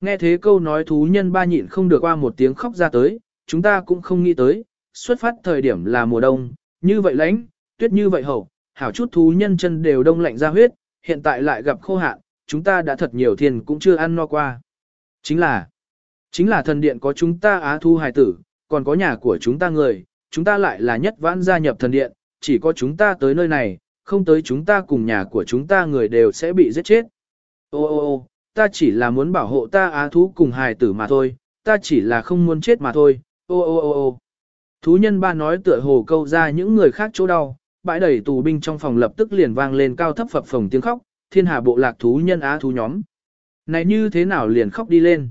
Nghe thế câu nói thú nhân ba nhịn không được qua một tiếng khóc ra tới, chúng ta cũng không nghĩ tới, xuất phát thời điểm là mùa đông, như vậy lạnh, tuyết như vậy hậu, hảo chút thú nhân chân đều đông lạnh ra huyết, hiện tại lại gặp khô hạn, chúng ta đã thật nhiều thiền cũng chưa ăn no qua. Chính là, chính là thần điện có chúng ta á thu hài tử, còn có nhà của chúng ta người, chúng ta lại là nhất vãn gia nhập thần điện, chỉ có chúng ta tới nơi này, không tới chúng ta cùng nhà của chúng ta người đều sẽ bị giết chết. Ô ô ô, ta chỉ là muốn bảo hộ ta á thú cùng hài tử mà thôi, ta chỉ là không muốn chết mà thôi, ô ô ô ô. Thú nhân ba nói tựa hồ câu ra những người khác chỗ đau, bãi đầy tù binh trong phòng lập tức liền vang lên cao thấp phập phồng tiếng khóc, thiên hà bộ lạc thú nhân á thú nhóm. Này như thế nào liền khóc đi lên?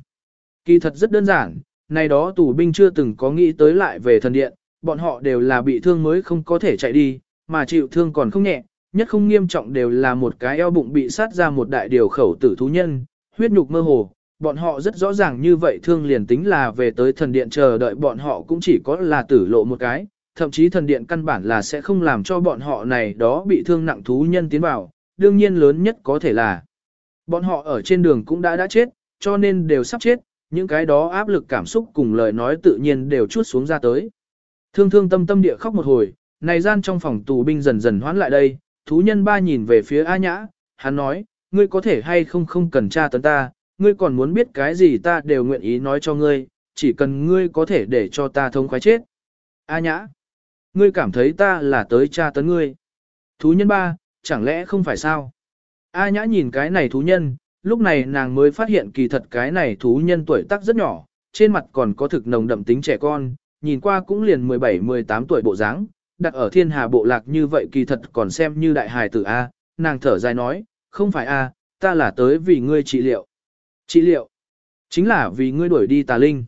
Kỳ thật rất đơn giản, này đó tù binh chưa từng có nghĩ tới lại về thần điện, bọn họ đều là bị thương mới không có thể chạy đi, mà chịu thương còn không nhẹ, nhất không nghiêm trọng đều là một cái eo bụng bị sát ra một đại điều khẩu tử thú nhân, huyết nhục mơ hồ. Bọn họ rất rõ ràng như vậy thương liền tính là về tới thần điện chờ đợi bọn họ cũng chỉ có là tử lộ một cái, thậm chí thần điện căn bản là sẽ không làm cho bọn họ này đó bị thương nặng thú nhân tiến vào, đương nhiên lớn nhất có thể là bọn họ ở trên đường cũng đã đã chết, cho nên đều sắp chết, những cái đó áp lực cảm xúc cùng lời nói tự nhiên đều chút xuống ra tới. Thương thương tâm tâm địa khóc một hồi, này gian trong phòng tù binh dần dần hoán lại đây, thú nhân ba nhìn về phía A Nhã, hắn nói, ngươi có thể hay không không cần tra tấn ta, ngươi còn muốn biết cái gì ta đều nguyện ý nói cho ngươi, chỉ cần ngươi có thể để cho ta thông khoái chết. A Nhã, ngươi cảm thấy ta là tới tra tấn ngươi. Thú nhân ba, chẳng lẽ không phải sao? A Nhã nhìn cái này thú nhân, lúc này nàng mới phát hiện kỳ thật cái này thú nhân tuổi tác rất nhỏ, trên mặt còn có thực nồng đậm tính trẻ con, nhìn qua cũng liền 17-18 tuổi bộ dáng, đặt ở thiên hà bộ lạc như vậy kỳ thật còn xem như đại hài tử A, nàng thở dài nói, không phải A, ta là tới vì ngươi trị liệu. Trị liệu, chính là vì ngươi đuổi đi tà linh.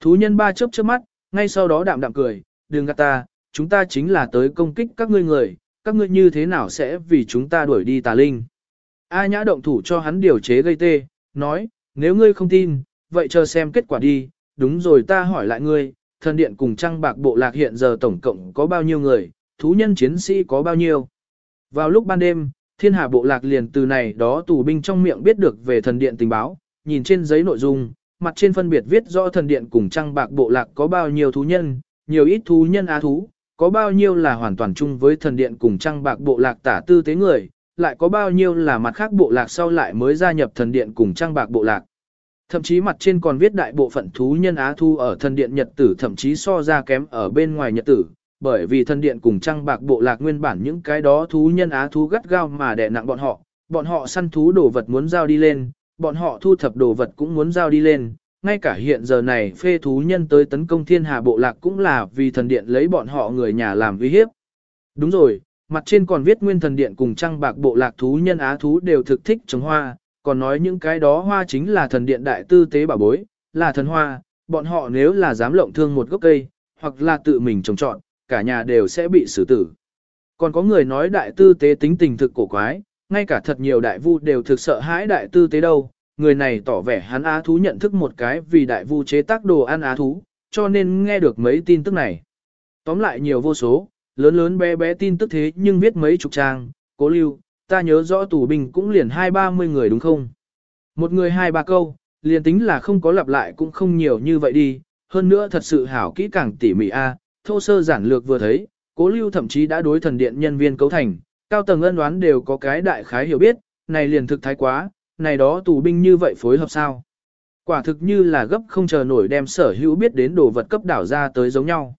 Thú nhân ba chớp chớp mắt, ngay sau đó đạm đạm cười, đừng gạt ta, chúng ta chính là tới công kích các ngươi người, các ngươi như thế nào sẽ vì chúng ta đuổi đi tà linh. A nhã động thủ cho hắn điều chế gây tê, nói, nếu ngươi không tin, vậy chờ xem kết quả đi, đúng rồi ta hỏi lại ngươi, thần điện cùng trăng bạc bộ lạc hiện giờ tổng cộng có bao nhiêu người, thú nhân chiến sĩ có bao nhiêu. Vào lúc ban đêm, thiên hà bộ lạc liền từ này đó tù binh trong miệng biết được về thần điện tình báo, nhìn trên giấy nội dung, mặt trên phân biệt viết rõ thần điện cùng trăng bạc bộ lạc có bao nhiêu thú nhân, nhiều ít thú nhân á thú, có bao nhiêu là hoàn toàn chung với thần điện cùng trăng bạc bộ lạc tả tư tế người, lại có bao nhiêu là mặt khác bộ lạc sau lại mới gia nhập thần điện cùng trăng bạc bộ lạc. Thậm chí mặt trên còn viết đại bộ phận thú nhân Á Thu ở thần điện Nhật tử thậm chí so ra kém ở bên ngoài Nhật tử, bởi vì thần điện cùng trăng bạc bộ lạc nguyên bản những cái đó thú nhân Á thú gắt gao mà đè nặng bọn họ, bọn họ săn thú đồ vật muốn giao đi lên, bọn họ thu thập đồ vật cũng muốn giao đi lên, ngay cả hiện giờ này phê thú nhân tới tấn công thiên hà bộ lạc cũng là vì thần điện lấy bọn họ người nhà làm uy hiếp. Đúng rồi, mặt trên còn viết nguyên thần điện cùng trăng bạc bộ lạc thú nhân Á Thú đều thực thích trồng hoa, còn nói những cái đó hoa chính là thần điện đại tư tế bảo bối, là thần hoa, bọn họ nếu là dám lộng thương một gốc cây, hoặc là tự mình trồng trọn, cả nhà đều sẽ bị xử tử. Còn có người nói đại tư tế tính tình thực cổ quái, ngay cả thật nhiều đại vu đều thực sợ hãi đại tư tế đâu, người này tỏ vẻ hắn á thú nhận thức một cái vì đại vu chế tác đồ ăn á thú, cho nên nghe được mấy tin tức này. Tóm lại nhiều vô số, lớn lớn bé bé tin tức thế nhưng viết mấy chục trang, cố lưu, ta nhớ rõ tù binh cũng liền hai ba mươi người đúng không? Một người hai ba câu, liền tính là không có lặp lại cũng không nhiều như vậy đi, hơn nữa thật sự hảo kỹ càng tỉ mỉ a, thô sơ giản lược vừa thấy, cố lưu thậm chí đã đối thần điện nhân viên cấu thành, cao tầng ân đoán đều có cái đại khái hiểu biết, này liền thực thái quá, này đó tù binh như vậy phối hợp sao? Quả thực như là gấp không chờ nổi đem sở hữu biết đến đồ vật cấp đảo ra tới giống nhau.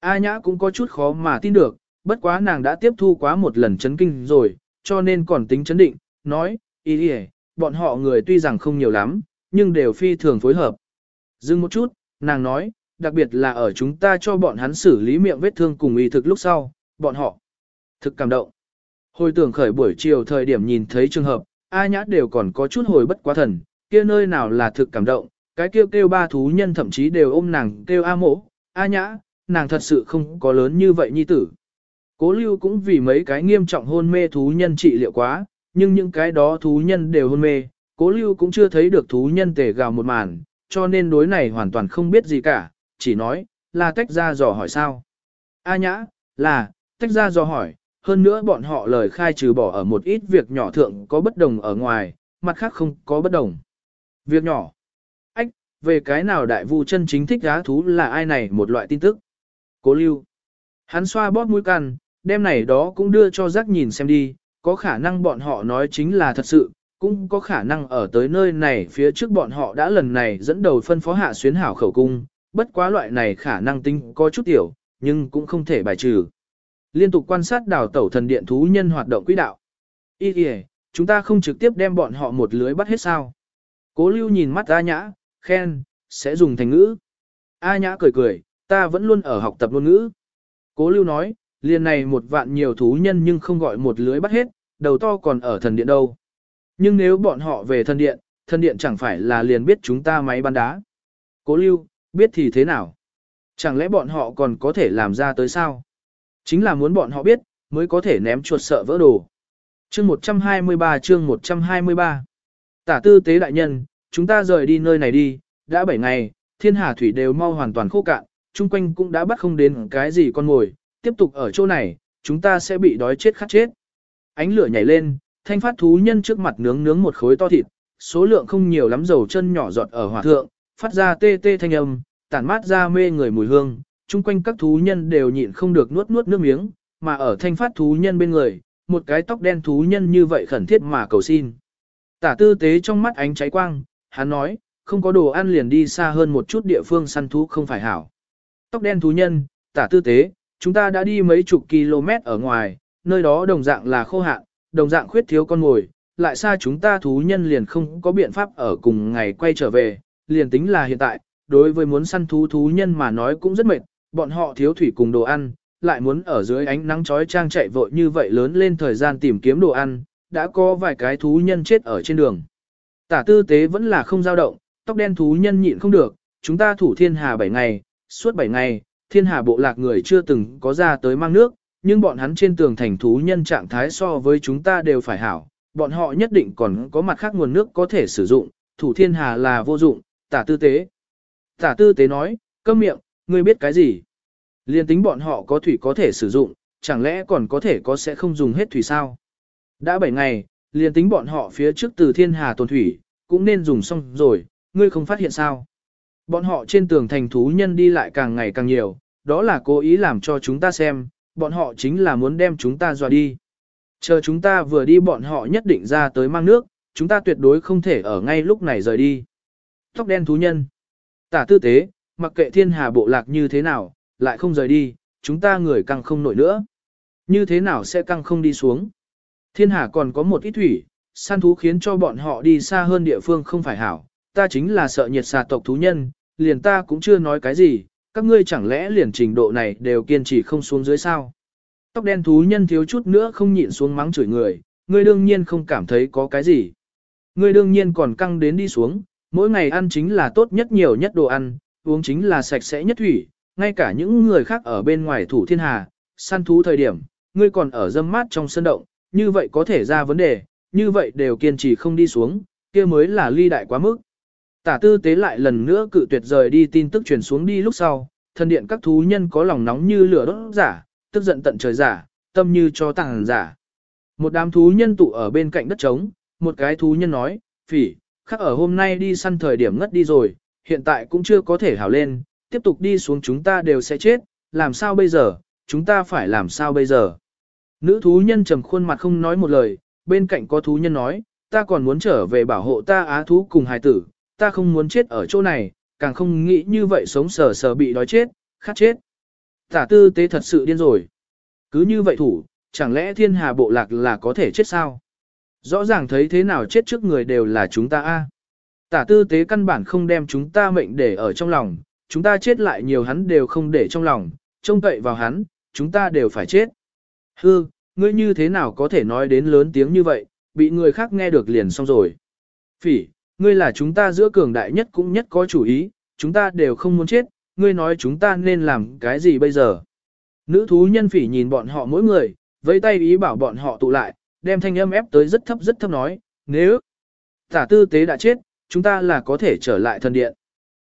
A nhã cũng có chút khó mà tin được, bất quá nàng đã tiếp thu quá một lần chấn kinh rồi, cho nên còn tính chấn định, nói, ý đi bọn họ người tuy rằng không nhiều lắm, nhưng đều phi thường phối hợp. Dừng một chút, nàng nói, đặc biệt là ở chúng ta cho bọn hắn xử lý miệng vết thương cùng y thực lúc sau, bọn họ thực cảm động. Hồi tưởng khởi buổi chiều thời điểm nhìn thấy trường hợp, A nhã đều còn có chút hồi bất quá thần, kia nơi nào là thực cảm động, cái kêu kêu ba thú nhân thậm chí đều ôm nàng kêu A mỗ, A nhã, nàng thật sự không có lớn như vậy nhi tử. Cố lưu cũng vì mấy cái nghiêm trọng hôn mê thú nhân trị liệu quá, nhưng những cái đó thú nhân đều hôn mê, cố lưu cũng chưa thấy được thú nhân tề gào một màn, cho nên đối này hoàn toàn không biết gì cả, chỉ nói, là tách ra dò hỏi sao. A nhã, là, tách ra dò hỏi, hơn nữa bọn họ lời khai trừ bỏ ở một ít việc nhỏ thượng có bất đồng ở ngoài, mặt khác không có bất đồng. Việc nhỏ, về cái nào đại vu chân chính thích giá thú là ai này một loại tin tức. Cố lưu. Hắn xoa bóp mũi căn, đem này đó cũng đưa cho giác nhìn xem đi, có khả năng bọn họ nói chính là thật sự, cũng có khả năng ở tới nơi này phía trước bọn họ đã lần này dẫn đầu phân phó hạ xuyến hảo khẩu cung, bất quá loại này khả năng tính có chút tiểu, nhưng cũng không thể bài trừ. Liên tục quan sát đào tẩu thần điện thú nhân hoạt động quỹ đạo. Ý kìa, chúng ta không trực tiếp đem bọn họ một lưới bắt hết sao. Cố lưu nhìn mắt A Nhã, khen, sẽ dùng thành ngữ. A Nhã cười cười, ta vẫn luôn ở học tập ngôn ngữ. Cố lưu nói, liền này một vạn nhiều thú nhân nhưng không gọi một lưới bắt hết, đầu to còn ở thần điện đâu. Nhưng nếu bọn họ về thần điện, thần điện chẳng phải là liền biết chúng ta máy bắn đá. Cố lưu, biết thì thế nào? Chẳng lẽ bọn họ còn có thể làm ra tới sao? Chính là muốn bọn họ biết, mới có thể ném chuột sợ vỡ đồ. Chương 123 chương 123 Tả tư tế đại nhân, chúng ta rời đi nơi này đi, đã 7 ngày, thiên hà thủy đều mau hoàn toàn khô cạn, chung quanh cũng đã bắt không đến cái gì con mồi, tiếp tục ở chỗ này, chúng ta sẽ bị đói chết khát chết. Ánh lửa nhảy lên, thanh phát thú nhân trước mặt nướng nướng một khối to thịt, số lượng không nhiều lắm dầu chân nhỏ giọt ở hỏa thượng, phát ra tê tê thanh âm, tản mát ra mê người mùi hương, chung quanh các thú nhân đều nhịn không được nuốt nuốt nước miếng, mà ở thanh phát thú nhân bên người, một cái tóc đen thú nhân như vậy khẩn thiết mà cầu xin. Tả tư tế trong mắt ánh cháy quang, hắn nói, không có đồ ăn liền đi xa hơn một chút địa phương săn thú không phải hảo. Tóc đen thú nhân, tả tư tế, chúng ta đã đi mấy chục km ở ngoài, nơi đó đồng dạng là khô hạn, đồng dạng khuyết thiếu con ngồi, lại xa chúng ta thú nhân liền không có biện pháp ở cùng ngày quay trở về, liền tính là hiện tại, đối với muốn săn thú thú nhân mà nói cũng rất mệt, bọn họ thiếu thủy cùng đồ ăn, lại muốn ở dưới ánh nắng chói trang chạy vội như vậy lớn lên thời gian tìm kiếm đồ ăn, đã có vài cái thú nhân chết ở trên đường. Tả tư tế vẫn là không dao động, tóc đen thú nhân nhịn không được, chúng ta thủ thiên hà 7 ngày, suốt 7 ngày, thiên hà bộ lạc người chưa từng có ra tới mang nước, nhưng bọn hắn trên tường thành thú nhân trạng thái so với chúng ta đều phải hảo, bọn họ nhất định còn có mặt khác nguồn nước có thể sử dụng, thủ thiên hà là vô dụng, tả tư tế. Tả tư tế nói, câm miệng, ngươi biết cái gì? Liên tính bọn họ có thủy có thể sử dụng, chẳng lẽ còn có thể có sẽ không dùng hết thủy sao? Đã 7 ngày, liên tính bọn họ phía trước từ thiên hà tồn thủy, cũng nên dùng xong rồi, ngươi không phát hiện sao? Bọn họ trên tường thành thú nhân đi lại càng ngày càng nhiều, đó là cố ý làm cho chúng ta xem, bọn họ chính là muốn đem chúng ta dọa đi. Chờ chúng ta vừa đi bọn họ nhất định ra tới mang nước, chúng ta tuyệt đối không thể ở ngay lúc này rời đi. Tóc đen thú nhân. Tả tư tế, mặc kệ thiên hà bộ lạc như thế nào, lại không rời đi, chúng ta người căng không nổi nữa. Như thế nào sẽ căng không đi xuống? Thiên hà còn có một ít thủy, săn thú khiến cho bọn họ đi xa hơn địa phương không phải hảo. Ta chính là sợ nhiệt xà tộc thú nhân, liền ta cũng chưa nói cái gì, các ngươi chẳng lẽ liền trình độ này đều kiên trì không xuống dưới sao? Tóc đen thú nhân thiếu chút nữa không nhịn xuống mắng chửi người, ngươi đương nhiên không cảm thấy có cái gì. Ngươi đương nhiên còn căng đến đi xuống, mỗi ngày ăn chính là tốt nhất nhiều nhất đồ ăn, uống chính là sạch sẽ nhất thủy, ngay cả những người khác ở bên ngoài thủ thiên hà, săn thú thời điểm, ngươi còn ở dâm mát trong sân động, như vậy có thể ra vấn đề, như vậy đều kiên trì không đi xuống, kia mới là ly đại quá mức. Tả tư tế lại lần nữa cự tuyệt rời đi tin tức truyền xuống đi lúc sau, thần điện các thú nhân có lòng nóng như lửa đốt giả, tức giận tận trời giả, tâm như cho tàng giả. Một đám thú nhân tụ ở bên cạnh đất trống, một cái thú nhân nói, phỉ, khắc ở hôm nay đi săn thời điểm ngất đi rồi, hiện tại cũng chưa có thể hảo lên, tiếp tục đi xuống chúng ta đều sẽ chết, làm sao bây giờ, chúng ta phải làm sao bây giờ. Nữ thú nhân trầm khuôn mặt không nói một lời, bên cạnh có thú nhân nói, ta còn muốn trở về bảo hộ ta á thú cùng hài tử, ta không muốn chết ở chỗ này, càng không nghĩ như vậy sống sờ sờ bị đói chết, khát chết. Tả tư tế thật sự điên rồi. Cứ như vậy thủ, chẳng lẽ thiên hà bộ lạc là có thể chết sao? Rõ ràng thấy thế nào chết trước người đều là chúng ta a. Tả tư tế căn bản không đem chúng ta mệnh để ở trong lòng, chúng ta chết lại nhiều hắn đều không để trong lòng, trông cậy vào hắn, chúng ta đều phải chết. Hư, ngươi như thế nào có thể nói đến lớn tiếng như vậy, bị người khác nghe được liền xong rồi. Phỉ, ngươi là chúng ta giữa cường đại nhất cũng nhất có chủ ý, chúng ta đều không muốn chết, ngươi nói chúng ta nên làm cái gì bây giờ. Nữ thú nhân phỉ nhìn bọn họ mỗi người, vẫy tay ý bảo bọn họ tụ lại, đem thanh âm ép tới rất thấp rất thấp nói, nếu tả tư tế đã chết, chúng ta là có thể trở lại thần điện.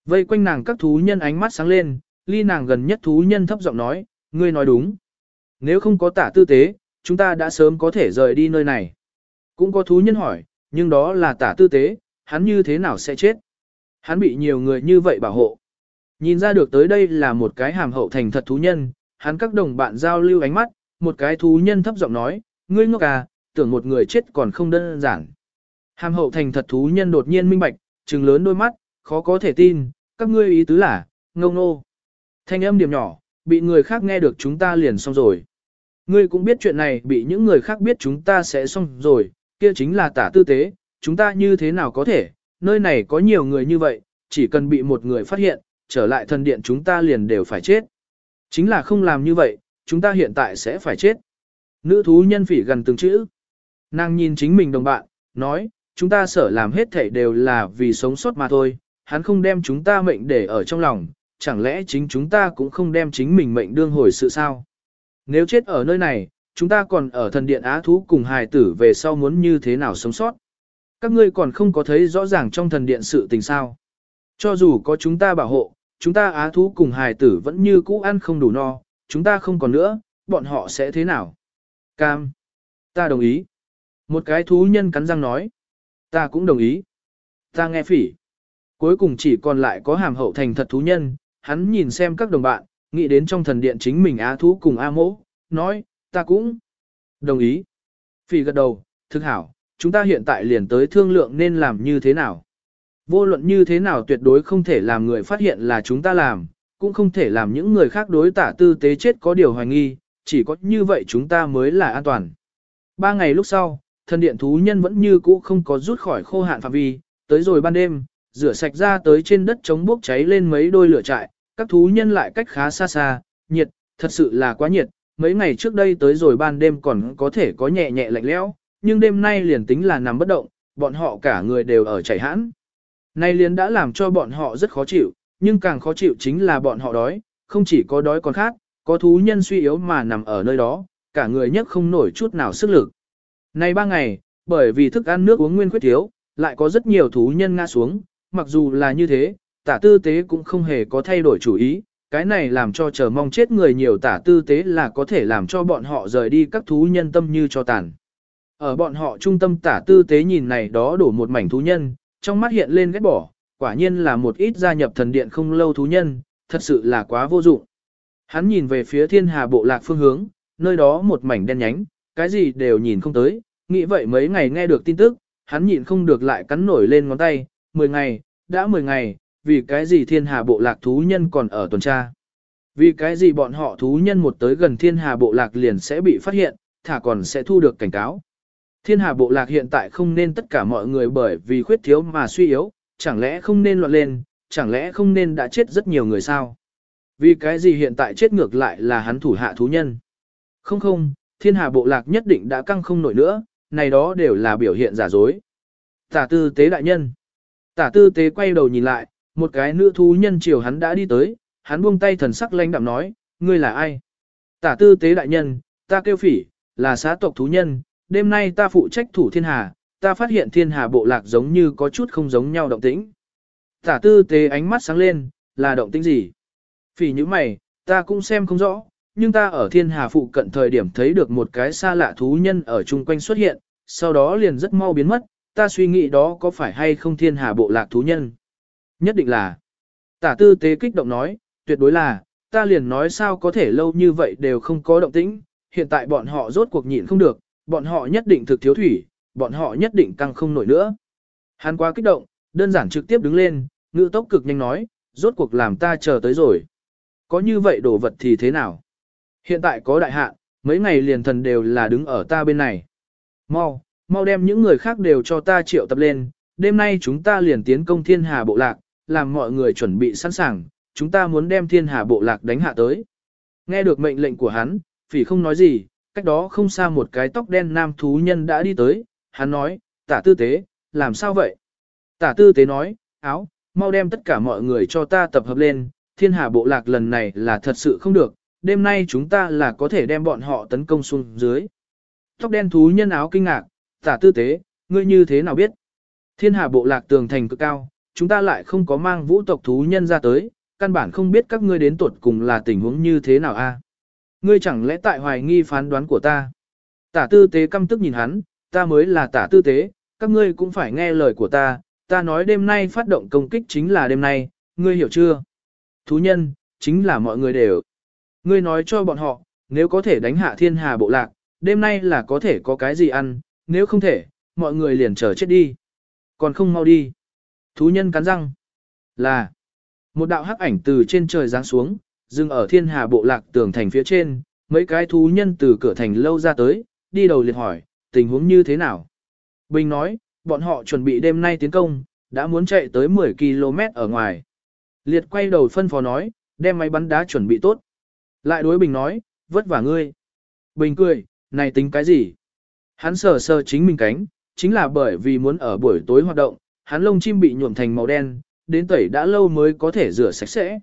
Vây quanh nàng các thú nhân ánh mắt sáng lên, ly nàng gần nhất thú nhân thấp giọng nói, ngươi nói đúng. Nếu không có tả tư tế, chúng ta đã sớm có thể rời đi nơi này. Cũng có thú nhân hỏi, nhưng đó là tả tư tế, hắn như thế nào sẽ chết? Hắn bị nhiều người như vậy bảo hộ. Nhìn ra được tới đây là một cái hàm hậu thành thật thú nhân, hắn các đồng bạn giao lưu ánh mắt, một cái thú nhân thấp giọng nói, ngươi ngốc à, tưởng một người chết còn không đơn giản. Hàm hậu thành thật thú nhân đột nhiên minh bạch, trừng lớn đôi mắt, khó có thể tin, các ngươi ý tứ là, ngông nô. Thanh âm điểm nhỏ, bị người khác nghe được chúng ta liền xong rồi. Ngươi cũng biết chuyện này bị những người khác biết chúng ta sẽ xong rồi, kia chính là tả tư tế, chúng ta như thế nào có thể, nơi này có nhiều người như vậy, chỉ cần bị một người phát hiện, trở lại thần điện chúng ta liền đều phải chết. Chính là không làm như vậy, chúng ta hiện tại sẽ phải chết. Nữ thú nhân phỉ gần từng chữ. Nàng nhìn chính mình đồng bạn, nói, chúng ta sở làm hết thảy đều là vì sống sót mà thôi, hắn không đem chúng ta mệnh để ở trong lòng, chẳng lẽ chính chúng ta cũng không đem chính mình mệnh đương hồi sự sao? Nếu chết ở nơi này, chúng ta còn ở thần điện á thú cùng hài tử về sau muốn như thế nào sống sót? Các ngươi còn không có thấy rõ ràng trong thần điện sự tình sao? Cho dù có chúng ta bảo hộ, chúng ta á thú cùng hài tử vẫn như cũ ăn không đủ no, chúng ta không còn nữa, bọn họ sẽ thế nào? Cam. Ta đồng ý. Một cái thú nhân cắn răng nói. Ta cũng đồng ý. Ta nghe phỉ. Cuối cùng chỉ còn lại có hàm hậu thành thật thú nhân, hắn nhìn xem các đồng bạn, nghĩ đến trong thần điện chính mình á thú cùng A mỗ, nói, ta cũng đồng ý. Phỉ gật đầu, thực hảo, chúng ta hiện tại liền tới thương lượng nên làm như thế nào. Vô luận như thế nào tuyệt đối không thể làm người phát hiện là chúng ta làm, cũng không thể làm những người khác đối tả tư tế chết có điều hoài nghi, chỉ có như vậy chúng ta mới là an toàn. Ba ngày lúc sau, thần điện thú nhân vẫn như cũ không có rút khỏi khô hạn phạm vi, tới rồi ban đêm, rửa sạch ra tới trên đất chống bốc cháy lên mấy đôi lửa trại, các thú nhân lại cách khá xa xa, nhiệt, thật sự là quá nhiệt, mấy ngày trước đây tới rồi ban đêm còn có thể có nhẹ nhẹ lạnh lẽo, nhưng đêm nay liền tính là nằm bất động, bọn họ cả người đều ở chảy hãn. Nay liền đã làm cho bọn họ rất khó chịu, nhưng càng khó chịu chính là bọn họ đói, không chỉ có đói còn khác, có thú nhân suy yếu mà nằm ở nơi đó, cả người nhất không nổi chút nào sức lực. Nay ba ngày, bởi vì thức ăn nước uống nguyên khuyết thiếu, lại có rất nhiều thú nhân ngã xuống, mặc dù là như thế, tả tư tế cũng không hề có thay đổi chủ ý, cái này làm cho chờ mong chết người nhiều tả tư tế là có thể làm cho bọn họ rời đi các thú nhân tâm như cho tàn. Ở bọn họ trung tâm tả tư tế nhìn này đó đổ một mảnh thú nhân, trong mắt hiện lên ghét bỏ, quả nhiên là một ít gia nhập thần điện không lâu thú nhân, thật sự là quá vô dụng. Hắn nhìn về phía thiên hà bộ lạc phương hướng, nơi đó một mảnh đen nhánh, cái gì đều nhìn không tới, nghĩ vậy mấy ngày nghe được tin tức, hắn nhịn không được lại cắn nổi lên ngón tay, 10 ngày, đã 10 ngày, vì cái gì thiên hà bộ lạc thú nhân còn ở tuần tra. Vì cái gì bọn họ thú nhân một tới gần thiên hà bộ lạc liền sẽ bị phát hiện, thả còn sẽ thu được cảnh cáo. Thiên hà bộ lạc hiện tại không nên tất cả mọi người bởi vì khuyết thiếu mà suy yếu, chẳng lẽ không nên loạn lên, chẳng lẽ không nên đã chết rất nhiều người sao? Vì cái gì hiện tại chết ngược lại là hắn thủ hạ thú nhân? Không không, thiên hà bộ lạc nhất định đã căng không nổi nữa, này đó đều là biểu hiện giả dối. Tả tư tế đại nhân. Tả tư tế quay đầu nhìn lại, một cái nữ thú nhân chiều hắn đã đi tới, hắn buông tay thần sắc lãnh đạm nói, ngươi là ai? Tả tư tế đại nhân, ta kêu phỉ, là xá tộc thú nhân, đêm nay ta phụ trách thủ thiên hà, ta phát hiện thiên hà bộ lạc giống như có chút không giống nhau động tĩnh. Tả tư tế ánh mắt sáng lên, là động tĩnh gì? Phỉ như mày, ta cũng xem không rõ, nhưng ta ở thiên hà phụ cận thời điểm thấy được một cái xa lạ thú nhân ở chung quanh xuất hiện, sau đó liền rất mau biến mất, ta suy nghĩ đó có phải hay không thiên hà bộ lạc thú nhân. Nhất định là. Tả tư tế kích động nói, tuyệt đối là, ta liền nói sao có thể lâu như vậy đều không có động tĩnh, hiện tại bọn họ rốt cuộc nhịn không được, bọn họ nhất định thực thiếu thủy, bọn họ nhất định căng không nổi nữa. Hắn quá kích động, đơn giản trực tiếp đứng lên, ngữ tốc cực nhanh nói, rốt cuộc làm ta chờ tới rồi. Có như vậy đồ vật thì thế nào? Hiện tại có đại hạn, mấy ngày liền thần đều là đứng ở ta bên này. Mau, mau đem những người khác đều cho ta triệu tập lên, đêm nay chúng ta liền tiến công thiên hà bộ lạc, làm mọi người chuẩn bị sẵn sàng, chúng ta muốn đem thiên hà bộ lạc đánh hạ tới. Nghe được mệnh lệnh của hắn, phỉ không nói gì, cách đó không xa một cái tóc đen nam thú nhân đã đi tới, hắn nói, tả tư tế, làm sao vậy? Tả tư tế nói, áo, mau đem tất cả mọi người cho ta tập hợp lên, thiên hà bộ lạc lần này là thật sự không được, đêm nay chúng ta là có thể đem bọn họ tấn công xuống dưới. Tóc đen thú nhân áo kinh ngạc, tả tư tế, ngươi như thế nào biết? Thiên hà bộ lạc tường thành cực cao, chúng ta lại không có mang vũ tộc thú nhân ra tới, căn bản không biết các ngươi đến tuột cùng là tình huống như thế nào a? Ngươi chẳng lẽ tại hoài nghi phán đoán của ta? Tả tư tế căm tức nhìn hắn, ta mới là tả tư tế, các ngươi cũng phải nghe lời của ta, ta nói đêm nay phát động công kích chính là đêm nay, ngươi hiểu chưa? Thú nhân, chính là mọi người đều. Ngươi nói cho bọn họ, nếu có thể đánh hạ thiên hà bộ lạc, đêm nay là có thể có cái gì ăn, nếu không thể, mọi người liền chờ chết đi. Còn không mau đi. Thú nhân cắn răng. Là. Một đạo hắc ảnh từ trên trời giáng xuống, dừng ở thiên hà bộ lạc tường thành phía trên, mấy cái thú nhân từ cửa thành lâu ra tới, đi đầu liệt hỏi, tình huống như thế nào? Bình nói, bọn họ chuẩn bị đêm nay tiến công, đã muốn chạy tới 10 km ở ngoài. Liệt quay đầu phân phó nói, đem máy bắn đá chuẩn bị tốt. Lại đối Bình nói, vất vả ngươi. Bình cười, này tính cái gì? Hắn sờ sờ chính mình cánh, chính là bởi vì muốn ở buổi tối hoạt động, hắn lông chim bị nhuộm thành màu đen, đến tẩy đã lâu mới có thể rửa sạch sẽ.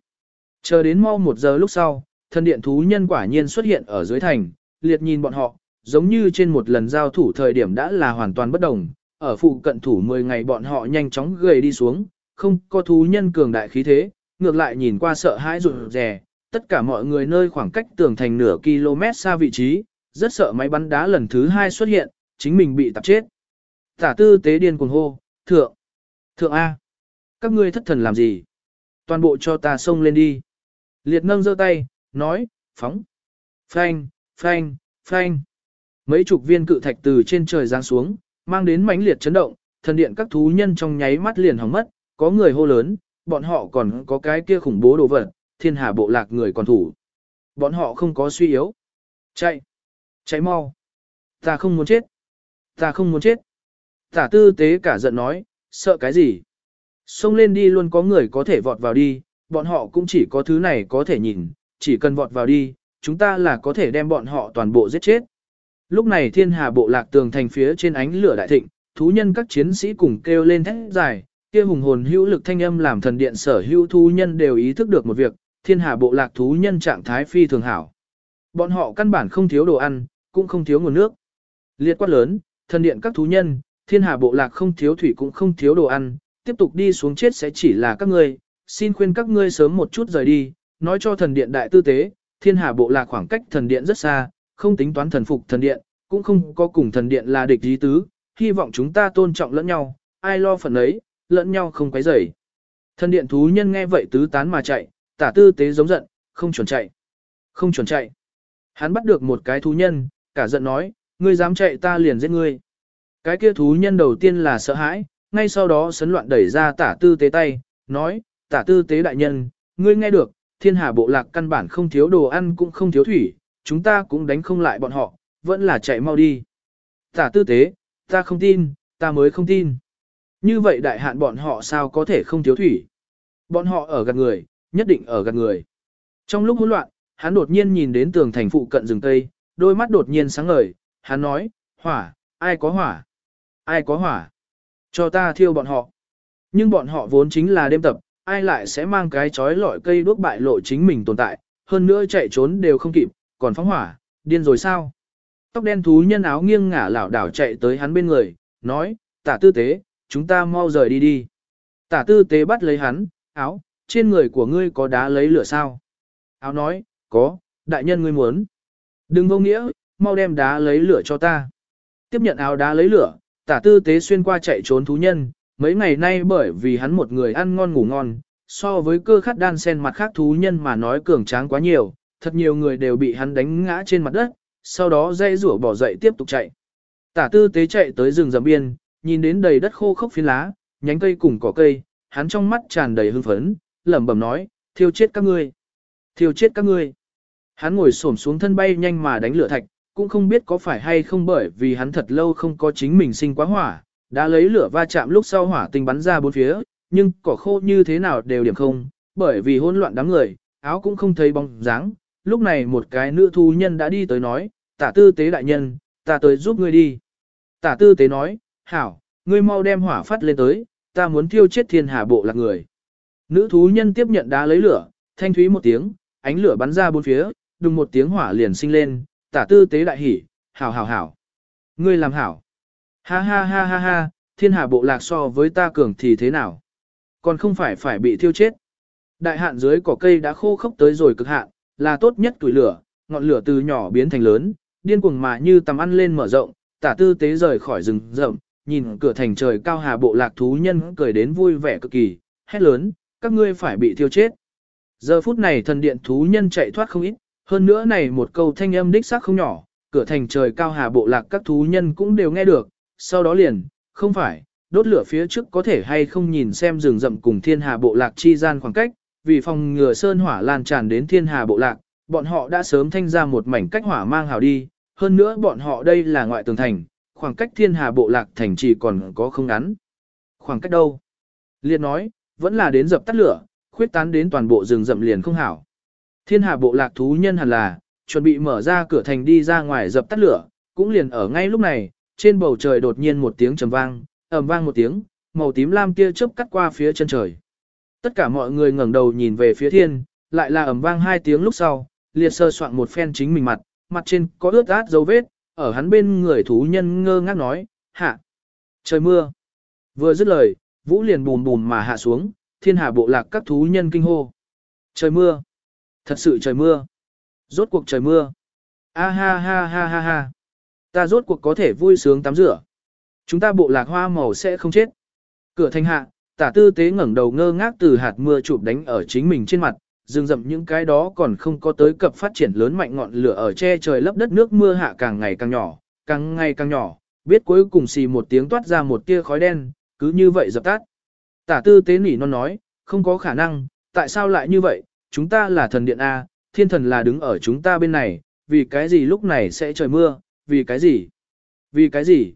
Chờ đến mau một giờ lúc sau, thân điện thú nhân quả nhiên xuất hiện ở dưới thành, liệt nhìn bọn họ, giống như trên một lần giao thủ thời điểm đã là hoàn toàn bất đồng, ở phụ cận thủ 10 ngày bọn họ nhanh chóng gầy đi xuống, không có thú nhân cường đại khí thế, ngược lại nhìn qua sợ hãi rụt rè, tất cả mọi người nơi khoảng cách tường thành nửa km xa vị trí, rất sợ máy bắn đá lần thứ hai xuất hiện, chính mình bị tạp chết. Tả tư tế điên cuồng hô, thượng, thượng A, các ngươi thất thần làm gì? Toàn bộ cho ta xông lên đi. Liệt nâng giơ tay, nói, phóng, phanh, phanh, phanh. Mấy chục viên cự thạch từ trên trời giáng xuống, mang đến mãnh liệt chấn động, thần điện các thú nhân trong nháy mắt liền hỏng mất, có người hô lớn, bọn họ còn có cái kia khủng bố đồ vật, thiên hà bộ lạc người còn thủ. Bọn họ không có suy yếu. Chạy! Chạy mau! Ta không muốn chết! Ta không muốn chết! Tả tư tế cả giận nói, sợ cái gì? Xông lên đi luôn có người có thể vọt vào đi, bọn họ cũng chỉ có thứ này có thể nhìn, chỉ cần vọt vào đi, chúng ta là có thể đem bọn họ toàn bộ giết chết. Lúc này thiên hà bộ lạc tường thành phía trên ánh lửa đại thịnh, thú nhân các chiến sĩ cùng kêu lên thét dài, kia hùng hồn hữu lực thanh âm làm thần điện sở hữu thú nhân đều ý thức được một việc, thiên hà bộ lạc thú nhân trạng thái phi thường hảo. Bọn họ căn bản không thiếu đồ ăn, cũng không thiếu nguồn nước. Liệt quát lớn, thần điện các thú nhân, thiên hà bộ lạc không thiếu thủy cũng không thiếu đồ ăn, tiếp tục đi xuống chết sẽ chỉ là các ngươi, xin khuyên các ngươi sớm một chút rời đi, nói cho thần điện đại tư tế, thiên hà bộ là khoảng cách thần điện rất xa, không tính toán thần phục thần điện, cũng không có cùng thần điện là địch ý tứ, hy vọng chúng ta tôn trọng lẫn nhau, ai lo phần ấy, lẫn nhau không quấy rầy. Thần điện thú nhân nghe vậy tứ tán mà chạy, tả tư tế giống giận, không chuẩn chạy. Không chuẩn chạy. Hắn bắt được một cái thú nhân, cả giận nói, ngươi dám chạy ta liền giết ngươi. Cái kia thú nhân đầu tiên là sợ hãi, ngay sau đó sấn loạn đẩy ra tả tư tế tay, nói, tả tư tế đại nhân, ngươi nghe được, thiên hà bộ lạc căn bản không thiếu đồ ăn cũng không thiếu thủy, chúng ta cũng đánh không lại bọn họ, vẫn là chạy mau đi. Tả tư tế, ta không tin, ta mới không tin. Như vậy đại hạn bọn họ sao có thể không thiếu thủy? Bọn họ ở gần người, nhất định ở gần người. Trong lúc hỗn loạn, hắn đột nhiên nhìn đến tường thành phụ cận rừng tây, đôi mắt đột nhiên sáng ngời, hắn nói, hỏa, ai có hỏa? Ai có hỏa? Cho ta thiêu bọn họ. Nhưng bọn họ vốn chính là đêm tập, ai lại sẽ mang cái chói lọi cây đuốc bại lộ chính mình tồn tại, hơn nữa chạy trốn đều không kịp, còn phóng hỏa, điên rồi sao? Tóc đen thú nhân áo nghiêng ngả lảo đảo chạy tới hắn bên người, nói, tả tư tế, chúng ta mau rời đi đi. Tả tư tế bắt lấy hắn, áo, trên người của ngươi có đá lấy lửa sao? Áo nói, có, đại nhân ngươi muốn. Đừng vô nghĩa, mau đem đá lấy lửa cho ta. Tiếp nhận áo đá lấy lửa, tả tư tế xuyên qua chạy trốn thú nhân, mấy ngày nay bởi vì hắn một người ăn ngon ngủ ngon, so với cơ khát đan sen mặt khác thú nhân mà nói cường tráng quá nhiều, thật nhiều người đều bị hắn đánh ngã trên mặt đất, sau đó dây rủa bỏ dậy tiếp tục chạy. Tả tư tế chạy tới rừng rậm biên, nhìn đến đầy đất khô khốc phiến lá, nhánh cây cùng cỏ cây, hắn trong mắt tràn đầy hưng phấn, lẩm bẩm nói, thiêu chết các ngươi, thiêu chết các ngươi. Hắn ngồi xổm xuống thân bay nhanh mà đánh lửa thạch, cũng không biết có phải hay không bởi vì hắn thật lâu không có chính mình sinh quá hỏa, đã lấy lửa va chạm lúc sau hỏa tinh bắn ra bốn phía, nhưng cỏ khô như thế nào đều điểm không, bởi vì hỗn loạn đám người, áo cũng không thấy bóng dáng. Lúc này một cái nữ thu nhân đã đi tới nói, tả tư tế đại nhân, ta tới giúp ngươi đi. Tả tư tế nói, hảo, ngươi mau đem hỏa phát lên tới, ta muốn thiêu chết thiên hà bộ lạc người. Nữ thú nhân tiếp nhận đá lấy lửa, thanh thúy một tiếng, ánh lửa bắn ra bốn phía, đùng một tiếng hỏa liền sinh lên, tả tư tế đại hỉ, hảo hảo hảo. Ngươi làm hảo. Ha ha ha ha ha, thiên hà bộ lạc so với ta cường thì thế nào? Còn không phải phải bị thiêu chết. Đại hạn dưới cỏ cây đã khô khốc tới rồi cực hạn, là tốt nhất tuổi lửa, ngọn lửa từ nhỏ biến thành lớn, điên cuồng mà như tầm ăn lên mở rộng, tả tư tế rời khỏi rừng rậm, nhìn cửa thành trời cao hà bộ lạc thú nhân cười đến vui vẻ cực kỳ, hét lớn, các ngươi phải bị thiêu chết. Giờ phút này thần điện thú nhân chạy thoát không ít, hơn nữa này một câu thanh âm đích xác không nhỏ, cửa thành trời cao hà bộ lạc các thú nhân cũng đều nghe được, sau đó liền, không phải, đốt lửa phía trước có thể hay không nhìn xem rừng rậm cùng thiên hà bộ lạc chi gian khoảng cách, vì phòng ngừa sơn hỏa lan tràn đến thiên hà bộ lạc, bọn họ đã sớm thanh ra một mảnh cách hỏa mang hào đi, hơn nữa bọn họ đây là ngoại tường thành, khoảng cách thiên hà bộ lạc thành chỉ còn có không ngắn. Khoảng cách đâu? Liệt nói, vẫn là đến dập tắt lửa, khuyết tán đến toàn bộ rừng rậm liền không hảo. Thiên hà bộ lạc thú nhân hẳn là, chuẩn bị mở ra cửa thành đi ra ngoài dập tắt lửa, cũng liền ở ngay lúc này, trên bầu trời đột nhiên một tiếng trầm vang, ầm vang một tiếng, màu tím lam kia chớp cắt qua phía chân trời. Tất cả mọi người ngẩng đầu nhìn về phía thiên, lại là ầm vang hai tiếng lúc sau, liệt sơ soạn một phen chính mình mặt, mặt trên có ướt át dấu vết, ở hắn bên người thú nhân ngơ ngác nói, hạ, trời mưa. Vừa dứt lời, vũ liền bùm bùm mà hạ xuống, thiên hạ bộ lạc các thú nhân kinh hô. Trời mưa, thật sự trời mưa, rốt cuộc trời mưa. A ha ha ha ha ha, ta rốt cuộc có thể vui sướng tắm rửa. Chúng ta bộ lạc hoa màu sẽ không chết. Cửa thanh hạ, tả tư tế ngẩng đầu ngơ ngác từ hạt mưa chụp đánh ở chính mình trên mặt, rừng rậm những cái đó còn không có tới cập phát triển lớn mạnh ngọn lửa ở che trời lấp đất nước mưa hạ càng ngày càng nhỏ, càng ngày càng nhỏ, biết cuối cùng xì một tiếng toát ra một tia khói đen, cứ như vậy dập tắt. Tả tư tế nỉ non nói, không có khả năng, tại sao lại như vậy, chúng ta là thần điện A, thiên thần là đứng ở chúng ta bên này, vì cái gì lúc này sẽ trời mưa, vì cái gì, vì cái gì.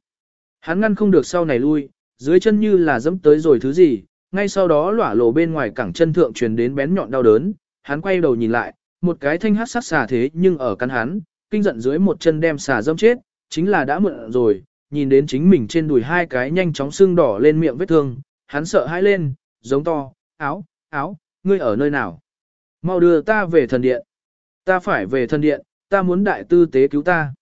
Hắn ngăn không được sau này lui, dưới chân như là dẫm tới rồi thứ gì, ngay sau đó lỏa lộ bên ngoài cẳng chân thượng truyền đến bén nhọn đau đớn, hắn quay đầu nhìn lại, một cái thanh hát sát xà thế nhưng ở căn hắn, kinh giận dưới một chân đem xà dâm chết, chính là đã mượn rồi, nhìn đến chính mình trên đùi hai cái nhanh chóng sưng đỏ lên miệng vết thương, hắn sợ hãi lên, giống to, áo, áo, ngươi ở nơi nào? Mau đưa ta về thần điện. Ta phải về thần điện, ta muốn đại tư tế cứu ta.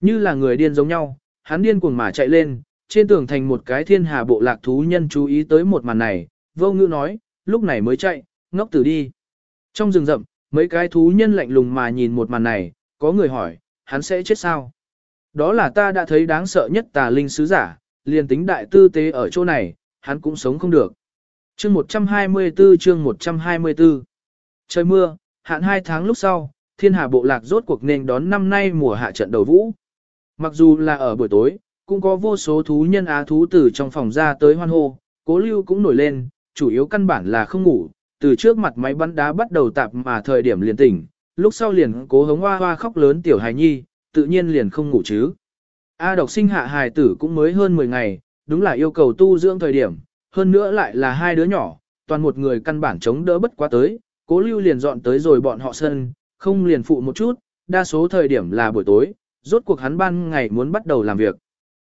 Như là người điên giống nhau, hắn điên cuồng mà chạy lên, trên tường thành một cái thiên hà bộ lạc thú nhân chú ý tới một màn này, vô ngữ nói, lúc này mới chạy, ngốc tử đi. Trong rừng rậm, mấy cái thú nhân lạnh lùng mà nhìn một màn này, có người hỏi, hắn sẽ chết sao? Đó là ta đã thấy đáng sợ nhất tà linh sứ giả, liền tính đại tư tế ở chỗ này, hắn cũng sống không được. Chương 124 chương 124 Trời mưa, hạn hai tháng lúc sau, thiên hà bộ lạc rốt cuộc nên đón năm nay mùa hạ trận đầu vũ. Mặc dù là ở buổi tối, cũng có vô số thú nhân á thú từ trong phòng ra tới hoan hô, cố lưu cũng nổi lên, chủ yếu căn bản là không ngủ, từ trước mặt máy bắn đá bắt đầu tạp mà thời điểm liền tỉnh, lúc sau liền cố hống hoa hoa khóc lớn tiểu hài nhi, tự nhiên liền không ngủ chứ. A độc sinh hạ hài tử cũng mới hơn 10 ngày, đúng là yêu cầu tu dưỡng thời điểm, hơn nữa lại là hai đứa nhỏ, toàn một người căn bản chống đỡ bất quá tới, cố lưu liền dọn tới rồi bọn họ sân, không liền phụ một chút, đa số thời điểm là buổi tối, rốt cuộc hắn ban ngày muốn bắt đầu làm việc.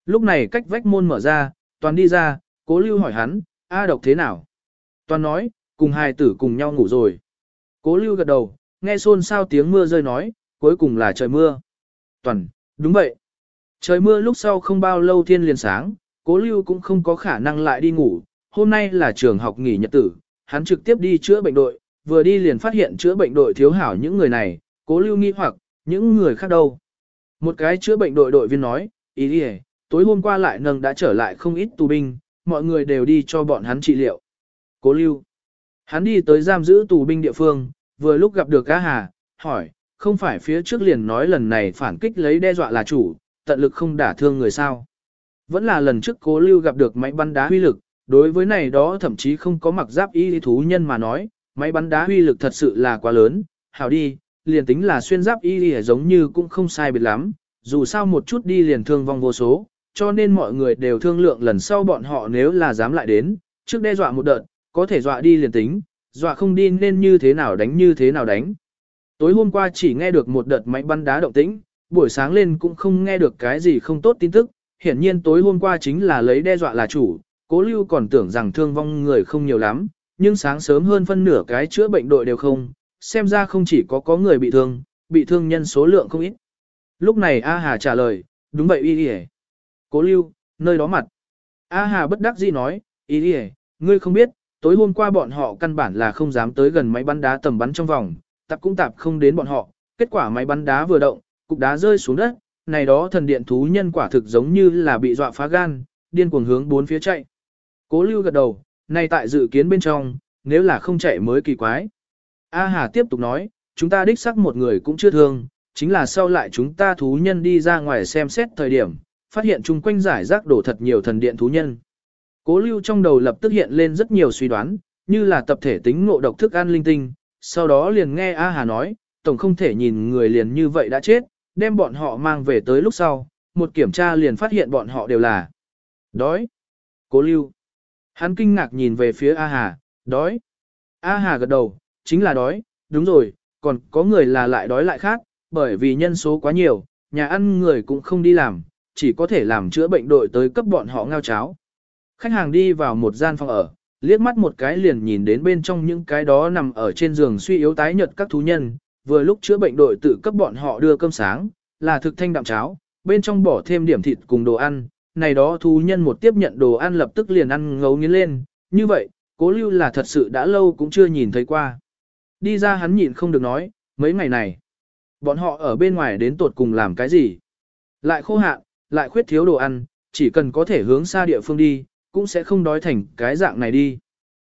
Lúc này cách vách môn mở ra, toàn đi ra, cố lưu hỏi hắn, A độc thế nào? Toàn nói, cùng hai tử cùng nhau ngủ rồi. Cố lưu gật đầu, nghe xôn xao tiếng mưa rơi nói, cuối cùng là trời mưa. Toàn, đúng vậy. Trời mưa lúc sau không bao lâu thiên liền sáng, cố lưu cũng không có khả năng lại đi ngủ. Hôm nay là trường học nghỉ nhật tử, hắn trực tiếp đi chữa bệnh đội, vừa đi liền phát hiện chữa bệnh đội thiếu hảo những người này, cố lưu nghi hoặc, những người khác đâu. Một cái chữa bệnh đội đội viên nói, ý đi tối hôm qua lại nâng đã trở lại không ít tù binh, mọi người đều đi cho bọn hắn trị liệu. Cố lưu. Hắn đi tới giam giữ tù binh địa phương, vừa lúc gặp được A hà, hỏi, không phải phía trước liền nói lần này phản kích lấy đe dọa là chủ, tận lực không đả thương người sao. Vẫn là lần trước cố lưu gặp được máy bắn đá huy lực, đối với này đó thậm chí không có mặc giáp y thú nhân mà nói, máy bắn đá huy lực thật sự là quá lớn, hảo đi, liền tính là xuyên giáp y giống như cũng không sai biệt lắm, dù sao một chút đi liền thương vong vô số, cho nên mọi người đều thương lượng lần sau bọn họ nếu là dám lại đến, trước đe dọa một đợt, có thể dọa đi liền tính, dọa không đi nên như thế nào đánh như thế nào đánh. Tối hôm qua chỉ nghe được một đợt máy bắn đá động tĩnh, buổi sáng lên cũng không nghe được cái gì không tốt tin tức, hiển nhiên tối hôm qua chính là lấy đe dọa là chủ, cố lưu còn tưởng rằng thương vong người không nhiều lắm, nhưng sáng sớm hơn phân nửa cái chữa bệnh đội đều không, xem ra không chỉ có có người bị thương, bị thương nhân số lượng không ít. Lúc này A Hà trả lời, đúng vậy y đi Cố lưu, nơi đó mặt. A Hà bất đắc dĩ nói, y đi ngươi không biết, tối hôm qua bọn họ căn bản là không dám tới gần máy bắn đá tầm bắn trong vòng, tạp cũng tạp không đến bọn họ, kết quả máy bắn đá vừa động, cục đá rơi xuống đất, này đó thần điện thú nhân quả thực giống như là bị dọa phá gan, điên cuồng hướng bốn phía chạy. Cố lưu gật đầu, này tại dự kiến bên trong, nếu là không chạy mới kỳ quái. A Hà tiếp tục nói, chúng ta đích xác một người cũng chưa thương, chính là sau lại chúng ta thú nhân đi ra ngoài xem xét thời điểm, phát hiện chung quanh giải rác đổ thật nhiều thần điện thú nhân. Cố lưu trong đầu lập tức hiện lên rất nhiều suy đoán, như là tập thể tính ngộ độc thức ăn linh tinh, sau đó liền nghe A Hà nói, tổng không thể nhìn người liền như vậy đã chết, đem bọn họ mang về tới lúc sau, một kiểm tra liền phát hiện bọn họ đều là đói. Cố lưu. Hắn kinh ngạc nhìn về phía A Hà, đói. A Hà gật đầu, chính là đói, đúng rồi, còn có người là lại đói lại khác, bởi vì nhân số quá nhiều, nhà ăn người cũng không đi làm, chỉ có thể làm chữa bệnh đội tới cấp bọn họ ngao cháo. Khách hàng đi vào một gian phòng ở, liếc mắt một cái liền nhìn đến bên trong những cái đó nằm ở trên giường suy yếu tái nhợt các thú nhân, vừa lúc chữa bệnh đội tự cấp bọn họ đưa cơm sáng, là thực thanh đạm cháo, bên trong bỏ thêm điểm thịt cùng đồ ăn, này đó thú nhân một tiếp nhận đồ ăn lập tức liền ăn ngấu nghiến lên, như vậy, cố lưu là thật sự đã lâu cũng chưa nhìn thấy qua. Đi ra hắn nhịn không được nói, mấy ngày này, bọn họ ở bên ngoài đến tột cùng làm cái gì? Lại khô hạn, lại khuyết thiếu đồ ăn, chỉ cần có thể hướng xa địa phương đi, cũng sẽ không đói thành cái dạng này đi.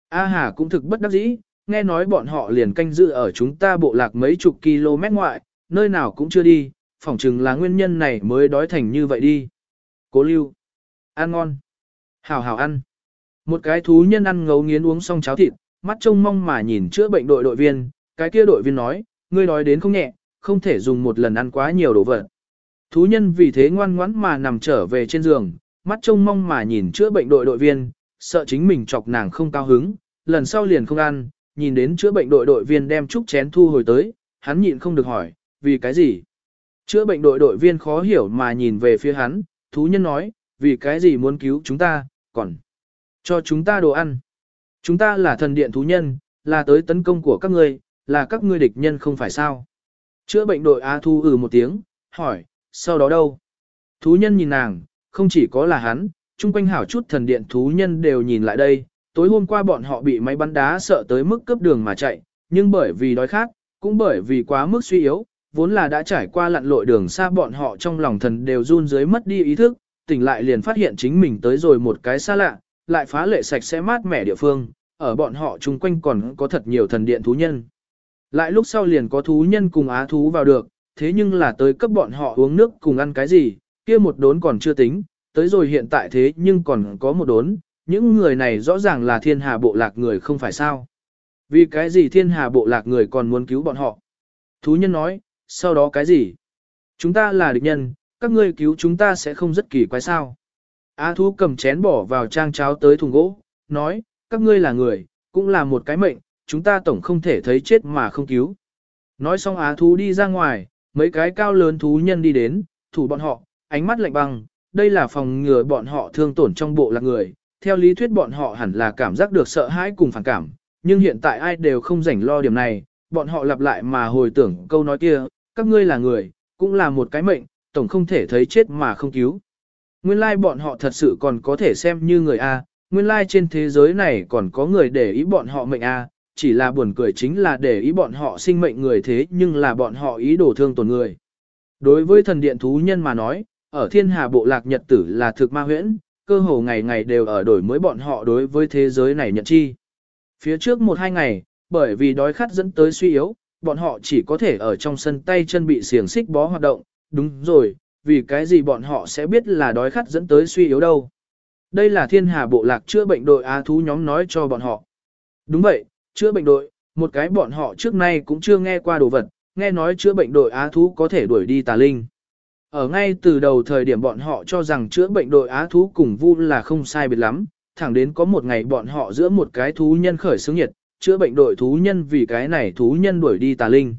A Hà cũng thực bất đắc dĩ, nghe nói bọn họ liền canh giữ ở chúng ta bộ lạc mấy chục km ngoại, nơi nào cũng chưa đi, phỏng chừng là nguyên nhân này mới đói thành như vậy đi. Cố lưu. Ăn ngon. Hảo hảo ăn. Một cái thú nhân ăn ngấu nghiến uống xong cháo thịt, mắt trông mong mà nhìn chữa bệnh đội đội viên, cái kia đội viên nói, ngươi đói đến không nhẹ, không thể dùng một lần ăn quá nhiều đồ vật. Thú nhân vì thế ngoan ngoãn mà nằm trở về trên giường, mắt trông mong mà nhìn chữa bệnh đội đội viên, sợ chính mình chọc nàng không cao hứng, lần sau liền không ăn, nhìn đến chữa bệnh đội đội viên đem chúc chén thu hồi tới, hắn nhịn không được hỏi, vì cái gì? Chữa bệnh đội đội viên khó hiểu mà nhìn về phía hắn, thú nhân nói, vì cái gì muốn cứu chúng ta, còn cho chúng ta đồ ăn. Chúng ta là thần điện thú nhân, là tới tấn công của các ngươi, là các ngươi địch nhân không phải sao. Chữa bệnh đội A Thu ừ một tiếng, hỏi, sau đó đâu? Thú nhân nhìn nàng, không chỉ có là hắn, chung quanh hảo chút thần điện thú nhân đều nhìn lại đây, tối hôm qua bọn họ bị máy bắn đá sợ tới mức cướp đường mà chạy, nhưng bởi vì đói khát, cũng bởi vì quá mức suy yếu, vốn là đã trải qua lặn lội đường xa bọn họ trong lòng thần đều run dưới mất đi ý thức, tỉnh lại liền phát hiện chính mình tới rồi một cái xa lạ, lại phá lệ sạch sẽ mát mẻ địa phương, ở bọn họ chung quanh còn có thật nhiều thần điện thú nhân. Lại lúc sau liền có thú nhân cùng á thú vào được, thế nhưng là tới cấp bọn họ uống nước cùng ăn cái gì, kia một đốn còn chưa tính, tới rồi hiện tại thế nhưng còn có một đốn, những người này rõ ràng là thiên hà bộ lạc người không phải sao. Vì cái gì thiên hà bộ lạc người còn muốn cứu bọn họ? Thú nhân nói, sau đó cái gì? Chúng ta là địch nhân, các ngươi cứu chúng ta sẽ không rất kỳ quái sao. Á thú cầm chén bỏ vào trang cháo tới thùng gỗ, nói, các ngươi là người, cũng là một cái mệnh, chúng ta tổng không thể thấy chết mà không cứu. Nói xong á thú đi ra ngoài, mấy cái cao lớn thú nhân đi đến, thủ bọn họ, ánh mắt lạnh băng, đây là phòng ngừa bọn họ thương tổn trong bộ là người, theo lý thuyết bọn họ hẳn là cảm giác được sợ hãi cùng phản cảm, nhưng hiện tại ai đều không rảnh lo điểm này, bọn họ lặp lại mà hồi tưởng câu nói kia, các ngươi là người, cũng là một cái mệnh, tổng không thể thấy chết mà không cứu. Nguyên lai like bọn họ thật sự còn có thể xem như người A, nguyên lai like trên thế giới này còn có người để ý bọn họ mệnh A, chỉ là buồn cười chính là để ý bọn họ sinh mệnh người thế nhưng là bọn họ ý đồ thương tổn người. Đối với thần điện thú nhân mà nói, ở thiên hà bộ lạc nhật tử là thực ma huyễn, cơ hồ ngày ngày đều ở đổi mới bọn họ đối với thế giới này nhận chi. Phía trước một hai ngày, bởi vì đói khát dẫn tới suy yếu, bọn họ chỉ có thể ở trong sân tay chân bị xiềng xích bó hoạt động, đúng rồi, vì cái gì bọn họ sẽ biết là đói khát dẫn tới suy yếu đâu. Đây là thiên hà bộ lạc chữa bệnh đội á thú nhóm nói cho bọn họ. Đúng vậy, chữa bệnh đội, một cái bọn họ trước nay cũng chưa nghe qua đồ vật, nghe nói chữa bệnh đội á thú có thể đuổi đi tà linh. Ở ngay từ đầu thời điểm bọn họ cho rằng chữa bệnh đội á thú cùng vu là không sai biệt lắm, thẳng đến có một ngày bọn họ giữa một cái thú nhân khởi xướng nhiệt, chữa bệnh đội thú nhân vì cái này thú nhân đuổi đi tà linh.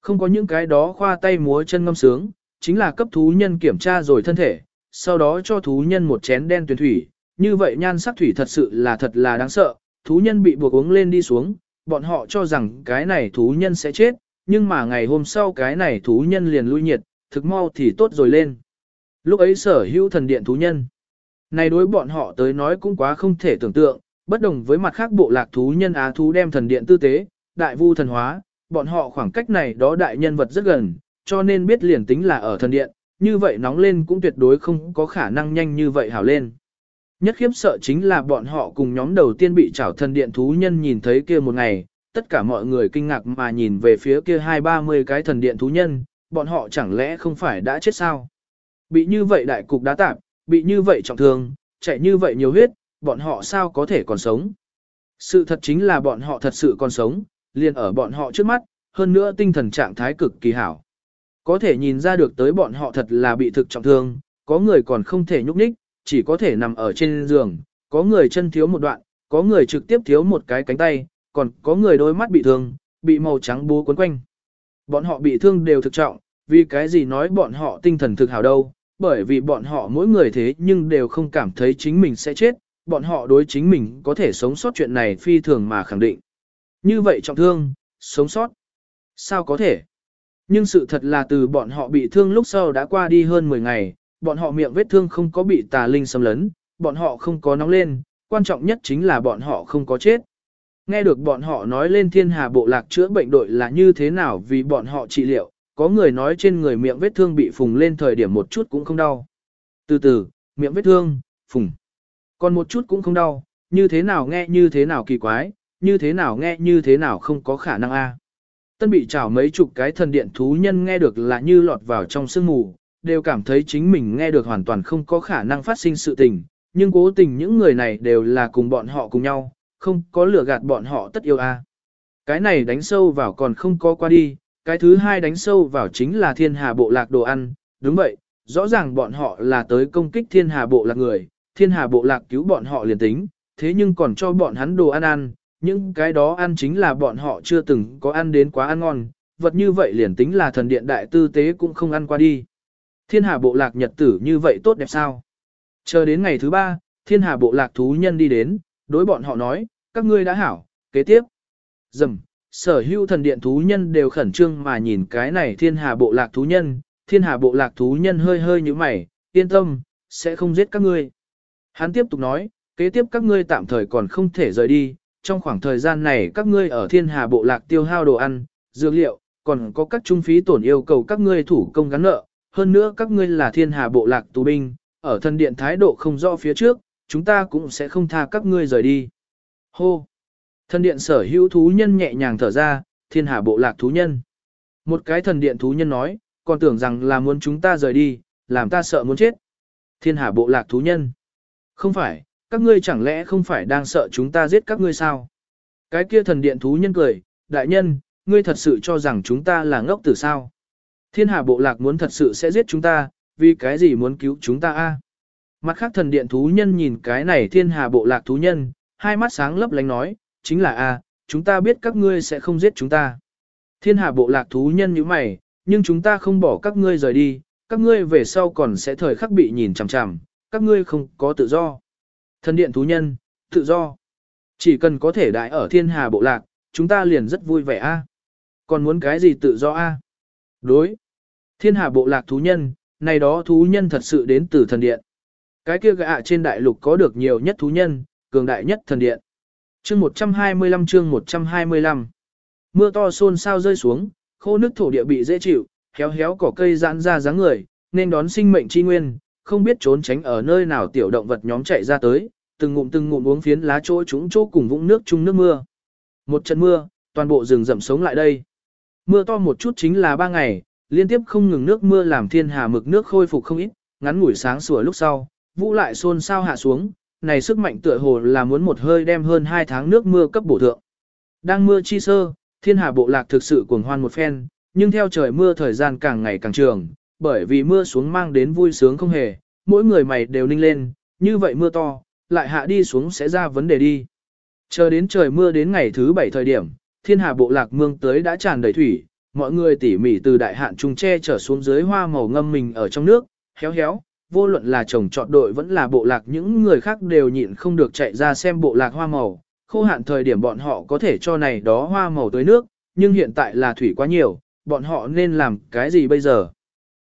Không có những cái đó khoa tay múa chân ngâm sướng, chính là cấp thú nhân kiểm tra rồi thân thể, sau đó cho thú nhân một chén đen tuyển thủy, như vậy nhan sắc thủy thật sự là thật là đáng sợ, thú nhân bị buộc uống lên đi xuống, bọn họ cho rằng cái này thú nhân sẽ chết, nhưng mà ngày hôm sau cái này thú nhân liền lui nhiệt, thực mau thì tốt rồi lên. Lúc ấy sở hữu thần điện thú nhân. Này đối bọn họ tới nói cũng quá không thể tưởng tượng, bất đồng với mặt khác bộ lạc thú nhân á thú đem thần điện tư tế, đại vu thần hóa, bọn họ khoảng cách này đó đại nhân vật rất gần, cho nên biết liền tính là ở thần điện, như vậy nóng lên cũng tuyệt đối không có khả năng nhanh như vậy hảo lên. Nhất khiếp sợ chính là bọn họ cùng nhóm đầu tiên bị trảo thần điện thú nhân nhìn thấy kia một ngày, tất cả mọi người kinh ngạc mà nhìn về phía kia hai ba mươi cái thần điện thú nhân, bọn họ chẳng lẽ không phải đã chết sao? Bị như vậy đại cục đá tạp, bị như vậy trọng thương, chạy như vậy nhiều huyết, bọn họ sao có thể còn sống? Sự thật chính là bọn họ thật sự còn sống, liền ở bọn họ trước mắt, hơn nữa tinh thần trạng thái cực kỳ hảo. Có thể nhìn ra được tới bọn họ thật là bị thực trọng thương, có người còn không thể nhúc nhích, chỉ có thể nằm ở trên giường, có người chân thiếu một đoạn, có người trực tiếp thiếu một cái cánh tay, còn có người đôi mắt bị thương, bị màu trắng bố quấn quanh. Bọn họ bị thương đều thực trọng, vì cái gì nói bọn họ tinh thần thực hảo đâu, bởi vì bọn họ mỗi người thế nhưng đều không cảm thấy chính mình sẽ chết, bọn họ đối chính mình có thể sống sót chuyện này phi thường mà khẳng định. Như vậy trọng thương, sống sót. Sao có thể? Nhưng sự thật là từ bọn họ bị thương lúc sau đã qua đi hơn 10 ngày, bọn họ miệng vết thương không có bị tà linh xâm lấn, bọn họ không có nóng lên, quan trọng nhất chính là bọn họ không có chết. Nghe được bọn họ nói lên thiên hà bộ lạc chữa bệnh đội là như thế nào vì bọn họ trị liệu, có người nói trên người miệng vết thương bị phùng lên thời điểm một chút cũng không đau. Từ từ, miệng vết thương, phùng. Còn một chút cũng không đau, như thế nào nghe như thế nào kỳ quái, như thế nào nghe như thế nào không có khả năng a. Tân bị trảo mấy chục cái thần điện thú nhân nghe được là như lọt vào trong sương mù, đều cảm thấy chính mình nghe được hoàn toàn không có khả năng phát sinh sự tình, nhưng cố tình những người này đều là cùng bọn họ cùng nhau, không có lừa gạt bọn họ tất yêu a. Cái này đánh sâu vào còn không có qua đi, cái thứ hai đánh sâu vào chính là thiên hà bộ lạc đồ ăn, đúng vậy, rõ ràng bọn họ là tới công kích thiên hà bộ lạc người, thiên hà bộ lạc cứu bọn họ liền tính, thế nhưng còn cho bọn hắn đồ ăn ăn, những cái đó ăn chính là bọn họ chưa từng có ăn đến quá ăn ngon, vật như vậy liền tính là thần điện đại tư tế cũng không ăn qua đi. Thiên hà bộ lạc nhật tử như vậy tốt đẹp sao? Chờ đến ngày thứ ba, thiên hà bộ lạc thú nhân đi đến, đối bọn họ nói, các ngươi đã hảo, kế tiếp. Dầm, sở hữu thần điện thú nhân đều khẩn trương mà nhìn cái này thiên hà bộ lạc thú nhân, thiên hà bộ lạc thú nhân hơi hơi như mày, yên tâm, sẽ không giết các ngươi. Hắn tiếp tục nói, kế tiếp các ngươi tạm thời còn không thể rời đi, trong khoảng thời gian này các ngươi ở thiên hà bộ lạc tiêu hao đồ ăn, dược liệu, còn có các trung phí tổn yêu cầu các ngươi thủ công gắn nợ, hơn nữa các ngươi là thiên hà bộ lạc tù binh, ở thân điện thái độ không rõ phía trước, chúng ta cũng sẽ không tha các ngươi rời đi. Hô! Thần điện sở hữu thú nhân nhẹ nhàng thở ra, thiên hà bộ lạc thú nhân. Một cái thần điện thú nhân nói, còn tưởng rằng là muốn chúng ta rời đi, làm ta sợ muốn chết. Thiên hà bộ lạc thú nhân. Không phải, các ngươi chẳng lẽ không phải đang sợ chúng ta giết các ngươi sao? Cái kia thần điện thú nhân cười, đại nhân, ngươi thật sự cho rằng chúng ta là ngốc tử sao? Thiên hà bộ lạc muốn thật sự sẽ giết chúng ta, vì cái gì muốn cứu chúng ta a? Mặt khác thần điện thú nhân nhìn cái này thiên hà bộ lạc thú nhân, hai mắt sáng lấp lánh nói, chính là a, chúng ta biết các ngươi sẽ không giết chúng ta. Thiên hà bộ lạc thú nhân như mày, nhưng chúng ta không bỏ các ngươi rời đi, các ngươi về sau còn sẽ thời khắc bị nhìn chằm chằm, các ngươi không có tự do. Thần điện thú nhân, tự do. Chỉ cần có thể đại ở thiên hà bộ lạc, chúng ta liền rất vui vẻ a. Còn muốn cái gì tự do a? Đối. Thiên hà bộ lạc thú nhân, này đó thú nhân thật sự đến từ thần điện. Cái kia gạ trên đại lục có được nhiều nhất thú nhân, cường đại nhất thần điện. Chương 125 chương 125 Mưa to xôn sao rơi xuống, khô nước thổ địa bị dễ chịu, héo héo cỏ cây giãn ra dáng người, nên đón sinh mệnh chi nguyên, không biết trốn tránh ở nơi nào tiểu động vật nhóm chạy ra tới, từng ngụm từng ngụm uống phiến lá chỗ chúng chỗ cùng vũng nước chung nước mưa. Một trận mưa, toàn bộ rừng rậm sống lại đây. Mưa to một chút chính là ba ngày, liên tiếp không ngừng nước mưa làm thiên hà mực nước khôi phục không ít, ngắn ngủi sáng sủa lúc sau, vũ lại xôn sao hạ xuống, này sức mạnh tựa hồ là muốn một hơi đem hơn hai tháng nước mưa cấp bổ thượng. Đang mưa chi sơ, thiên hà bộ lạc thực sự cuồng hoan một phen, nhưng theo trời mưa thời gian càng ngày càng trường, bởi vì mưa xuống mang đến vui sướng không hề, mỗi người mày đều ninh lên, như vậy mưa to, lại hạ đi xuống sẽ ra vấn đề đi. Chờ đến trời mưa đến ngày thứ bảy thời điểm, thiên hà bộ lạc mương tới đã tràn đầy thủy, mọi người tỉ mỉ từ đại hạn trung tre trở xuống dưới hoa màu ngâm mình ở trong nước, héo héo, vô luận là chồng chọn đội vẫn là bộ lạc những người khác đều nhịn không được chạy ra xem bộ lạc hoa màu, khô hạn thời điểm bọn họ có thể cho này đó hoa màu tới nước, nhưng hiện tại là thủy quá nhiều, bọn họ nên làm cái gì bây giờ?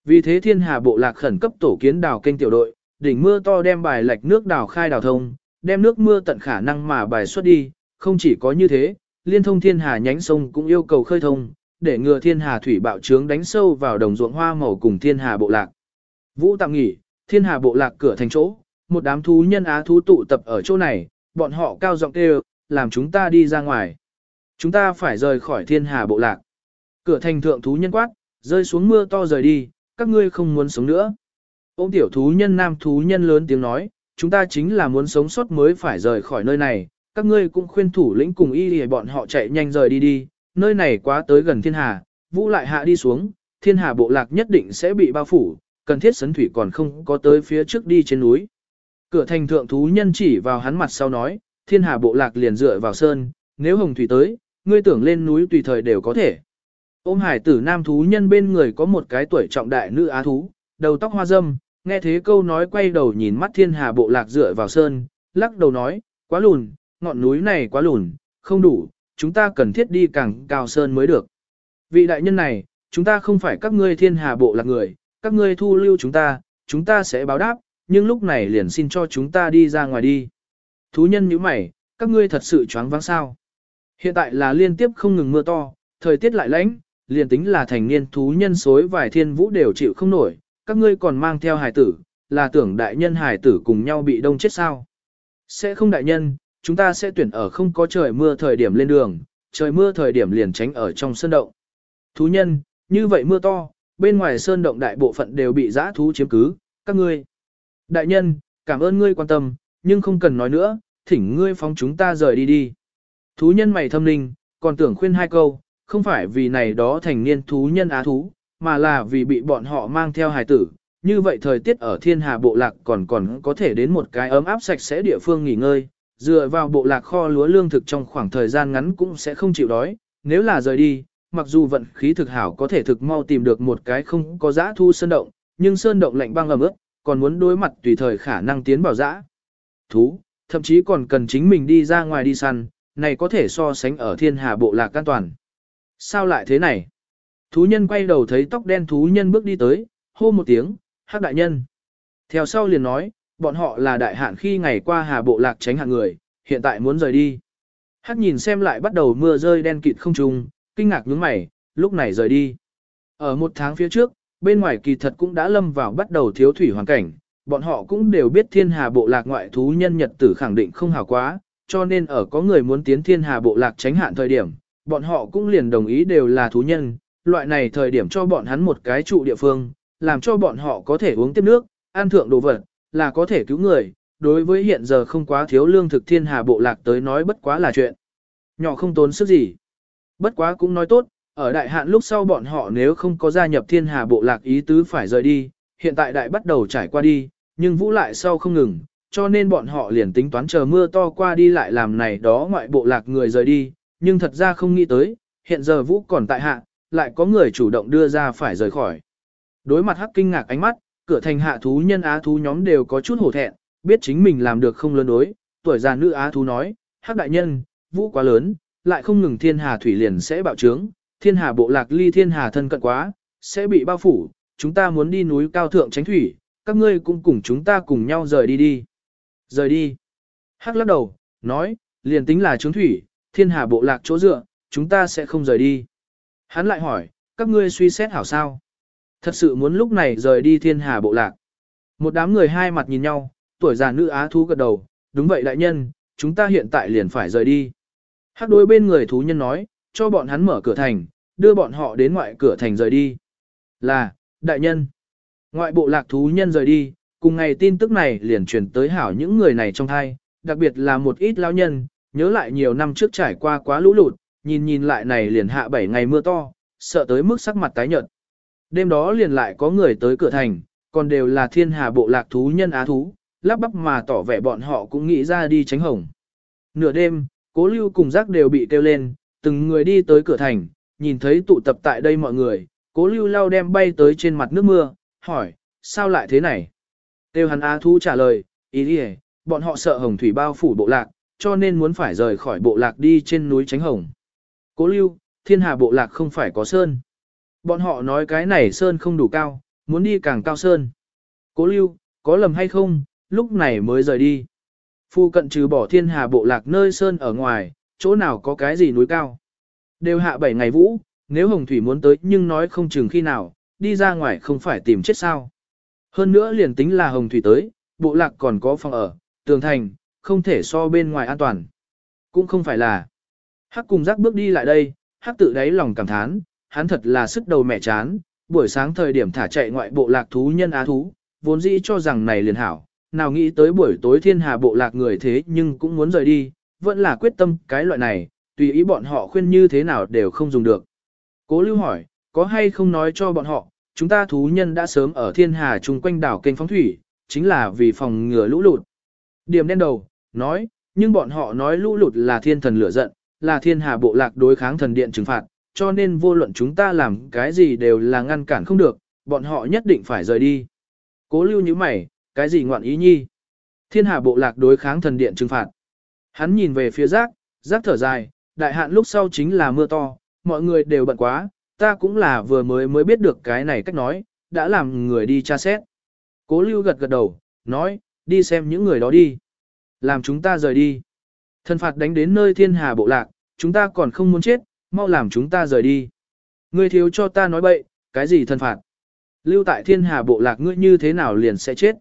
Vì thế thiên hà bộ lạc khẩn cấp tổ kiến đào kênh tiểu đội, đỉnh mưa to đem bài lạch nước đào khai đào thông, đem nước mưa tận khả năng mà bài xuất đi, không chỉ có như thế, liên thông thiên hà nhánh sông cũng yêu cầu khơi thông, để ngừa thiên hà thủy bạo trướng đánh sâu vào đồng ruộng hoa màu cùng thiên hà bộ lạc. Vũ tạm nghỉ, thiên hà bộ lạc cửa thành chỗ, một đám thú nhân á thú tụ tập ở chỗ này, bọn họ cao giọng kêu, làm chúng ta đi ra ngoài. Chúng ta phải rời khỏi thiên hà bộ lạc. Cửa thành thượng thú nhân quát, rơi xuống mưa to rời đi, các ngươi không muốn sống nữa. ông tiểu thú nhân nam thú nhân lớn tiếng nói, chúng ta chính là muốn sống sót mới phải rời khỏi nơi này, các ngươi cũng khuyên thủ lĩnh cùng y để bọn họ chạy nhanh rời đi đi, nơi này quá tới gần thiên hà, vũ lại hạ đi xuống, thiên hà bộ lạc nhất định sẽ bị bao phủ, cần thiết sấn thủy còn không có tới phía trước đi trên núi. Cửa thành thượng thú nhân chỉ vào hắn mặt sau nói, thiên hà bộ lạc liền dựa vào sơn, nếu hồng thủy tới, ngươi tưởng lên núi tùy thời đều có thể. Ôm hải tử nam thú nhân bên người có một cái tuổi trọng đại nữ á thú, đầu tóc hoa dâm, nghe thế câu nói quay đầu nhìn mắt thiên hà bộ lạc dựa vào sơn, lắc đầu nói, quá lùn, ngọn núi này quá lùn, không đủ, chúng ta cần thiết đi càng cao sơn mới được. Vị đại nhân này, chúng ta không phải các ngươi thiên hà bộ lạc người, các ngươi thu lưu chúng ta, chúng ta sẽ báo đáp, nhưng lúc này liền xin cho chúng ta đi ra ngoài đi. Thú nhân như mày, các ngươi thật sự choáng váng sao. Hiện tại là liên tiếp không ngừng mưa to, thời tiết lại lạnh, liền tính là thành niên thú nhân xối vài thiên vũ đều chịu không nổi, các ngươi còn mang theo hài tử, là tưởng đại nhân hài tử cùng nhau bị đông chết sao. Sẽ không đại nhân, chúng ta sẽ tuyển ở không có trời mưa thời điểm lên đường, trời mưa thời điểm liền tránh ở trong sơn động. Thú nhân, như vậy mưa to, bên ngoài sơn động đại bộ phận đều bị giã thú chiếm cứ, các ngươi. Đại nhân, cảm ơn ngươi quan tâm, nhưng không cần nói nữa, thỉnh ngươi phóng chúng ta rời đi đi. Thú nhân mày thâm linh, còn tưởng khuyên hai câu, không phải vì này đó thành niên thú nhân á thú, mà là vì bị bọn họ mang theo hài tử. Như vậy thời tiết ở thiên hà bộ lạc còn còn có thể đến một cái ấm áp sạch sẽ địa phương nghỉ ngơi, dựa vào bộ lạc kho lúa lương thực trong khoảng thời gian ngắn cũng sẽ không chịu đói, nếu là rời đi, mặc dù vận khí thực hảo có thể thực mau tìm được một cái không có giã thu sơn động, nhưng sơn động lạnh băng ẩm ướt, còn muốn đối mặt tùy thời khả năng tiến vào giã. Thú, thậm chí còn cần chính mình đi ra ngoài đi săn, này có thể so sánh ở thiên hà bộ lạc an toàn. Sao lại thế này? Thú nhân quay đầu thấy tóc đen thú nhân bước đi tới, hô một tiếng, hắc đại nhân. Theo sau liền nói, bọn họ là đại hạn khi ngày qua hà bộ lạc tránh hạng người, hiện tại muốn rời đi. Hắc nhìn xem lại bắt đầu mưa rơi đen kịt không trùng, kinh ngạc nhướng mày, lúc này rời đi. Ở một tháng phía trước, bên ngoài kỳ thật cũng đã lâm vào bắt đầu thiếu thủy hoàn cảnh, bọn họ cũng đều biết thiên hà bộ lạc ngoại thú nhân nhật tử khẳng định không hảo quá, cho nên ở có người muốn tiến thiên hà bộ lạc tránh hạn thời điểm, bọn họ cũng liền đồng ý đều là thú nhân, loại này thời điểm cho bọn hắn một cái trụ địa phương, làm cho bọn họ có thể uống tiếp nước, ăn thượng đồ vật, là có thể cứu người, đối với hiện giờ không quá thiếu lương thực thiên hà bộ lạc tới nói bất quá là chuyện. Nhỏ không tốn sức gì. Bất quá cũng nói tốt, ở đại hạn lúc sau bọn họ nếu không có gia nhập thiên hà bộ lạc ý tứ phải rời đi, hiện tại đại bắt đầu trải qua đi, nhưng vũ lại sau không ngừng, cho nên bọn họ liền tính toán chờ mưa to qua đi lại làm này đó ngoại bộ lạc người rời đi, nhưng thật ra không nghĩ tới, hiện giờ vũ còn tại hạ, lại có người chủ động đưa ra phải rời khỏi. Đối mặt hắc kinh ngạc ánh mắt, cửa thành hạ thú nhân á thú nhóm đều có chút hổ thẹn, biết chính mình làm được không lớn đối, tuổi già nữ á thú nói, hắc đại nhân, vũ quá lớn, lại không ngừng thiên hà thủy liền sẽ bạo trướng, thiên hà bộ lạc ly thiên hà thân cận quá, sẽ bị bao phủ, chúng ta muốn đi núi cao thượng tránh thủy, các ngươi cũng cùng chúng ta cùng nhau rời đi đi. Rời đi. Hắc lắc đầu, nói, liền tính là trướng thủy, thiên hà bộ lạc chỗ dựa, chúng ta sẽ không rời đi. Hắn lại hỏi, các ngươi suy xét hảo sao? Thật sự muốn lúc này rời đi thiên hà bộ lạc. Một đám người hai mặt nhìn nhau, tuổi già nữ á thú gật đầu, đúng vậy đại nhân, chúng ta hiện tại liền phải rời đi. Hắc đối bên người thú nhân nói, cho bọn hắn mở cửa thành, đưa bọn họ đến ngoại cửa thành rời đi. Là, đại nhân. Ngoại bộ lạc thú nhân rời đi, cùng ngày tin tức này liền truyền tới hảo những người này trong thai, đặc biệt là một ít lão nhân, nhớ lại nhiều năm trước trải qua quá lũ lụt, nhìn nhìn lại này liền hạ 7 ngày mưa to, sợ tới mức sắc mặt tái nhợt. Đêm đó liền lại có người tới cửa thành, còn đều là thiên hà bộ lạc thú nhân á thú, lắp bắp mà tỏ vẻ bọn họ cũng nghĩ ra đi tránh hồng. Nửa đêm, cố lưu cùng giác đều bị kêu lên, từng người đi tới cửa thành, nhìn thấy tụ tập tại đây mọi người, cố lưu lao đem bay tới trên mặt nước mưa, hỏi, sao lại thế này? Tiêu hắn á thú trả lời, ý đi bọn họ sợ hồng thủy bao phủ bộ lạc, cho nên muốn phải rời khỏi bộ lạc đi trên núi tránh hồng. Cố lưu, thiên hà bộ lạc không phải có sơn. Bọn họ nói cái này sơn không đủ cao, muốn đi càng cao sơn. Cố lưu, có lầm hay không, lúc này mới rời đi. Phu cận trừ bỏ thiên hà bộ lạc nơi sơn ở ngoài, chỗ nào có cái gì núi cao. Đều hạ bảy ngày vũ, nếu hồng thủy muốn tới nhưng nói không chừng khi nào, đi ra ngoài không phải tìm chết sao. Hơn nữa liền tính là hồng thủy tới, bộ lạc còn có phòng ở, tường thành, không thể so bên ngoài an toàn. Cũng không phải là. Hắc cùng giác bước đi lại đây, hắc tự đáy lòng cảm thán, hắn thật là sức đầu mẹ chán, buổi sáng thời điểm thả chạy ngoại bộ lạc thú nhân á thú, vốn dĩ cho rằng này liền hảo, nào nghĩ tới buổi tối thiên hà bộ lạc người thế nhưng cũng muốn rời đi, vẫn là quyết tâm cái loại này, tùy ý bọn họ khuyên như thế nào đều không dùng được. Cố lưu hỏi, có hay không nói cho bọn họ, chúng ta thú nhân đã sớm ở thiên hà chung quanh đảo kênh phóng thủy, chính là vì phòng ngừa lũ lụt. Điểm đen đầu, nói, nhưng bọn họ nói lũ lụt là thiên thần lửa giận, là thiên hà bộ lạc đối kháng thần điện trừng phạt, cho nên vô luận chúng ta làm cái gì đều là ngăn cản không được, bọn họ nhất định phải rời đi. Cố lưu như mày, cái gì ngoạn ý nhi? Thiên hà bộ lạc đối kháng thần điện trừng phạt. Hắn nhìn về phía rác, rác thở dài, đại hạn lúc sau chính là mưa to, mọi người đều bận quá, ta cũng là vừa mới mới biết được cái này cách nói, đã làm người đi tra xét. Cố lưu gật gật đầu, nói, đi xem những người đó đi. Làm chúng ta rời đi. Thần phạt đánh đến nơi thiên hà bộ lạc, chúng ta còn không muốn chết, mau làm chúng ta rời đi. Ngươi thiếu cho ta nói bậy, cái gì thần phạt? Lưu tại thiên hà bộ lạc ngươi như thế nào liền sẽ chết?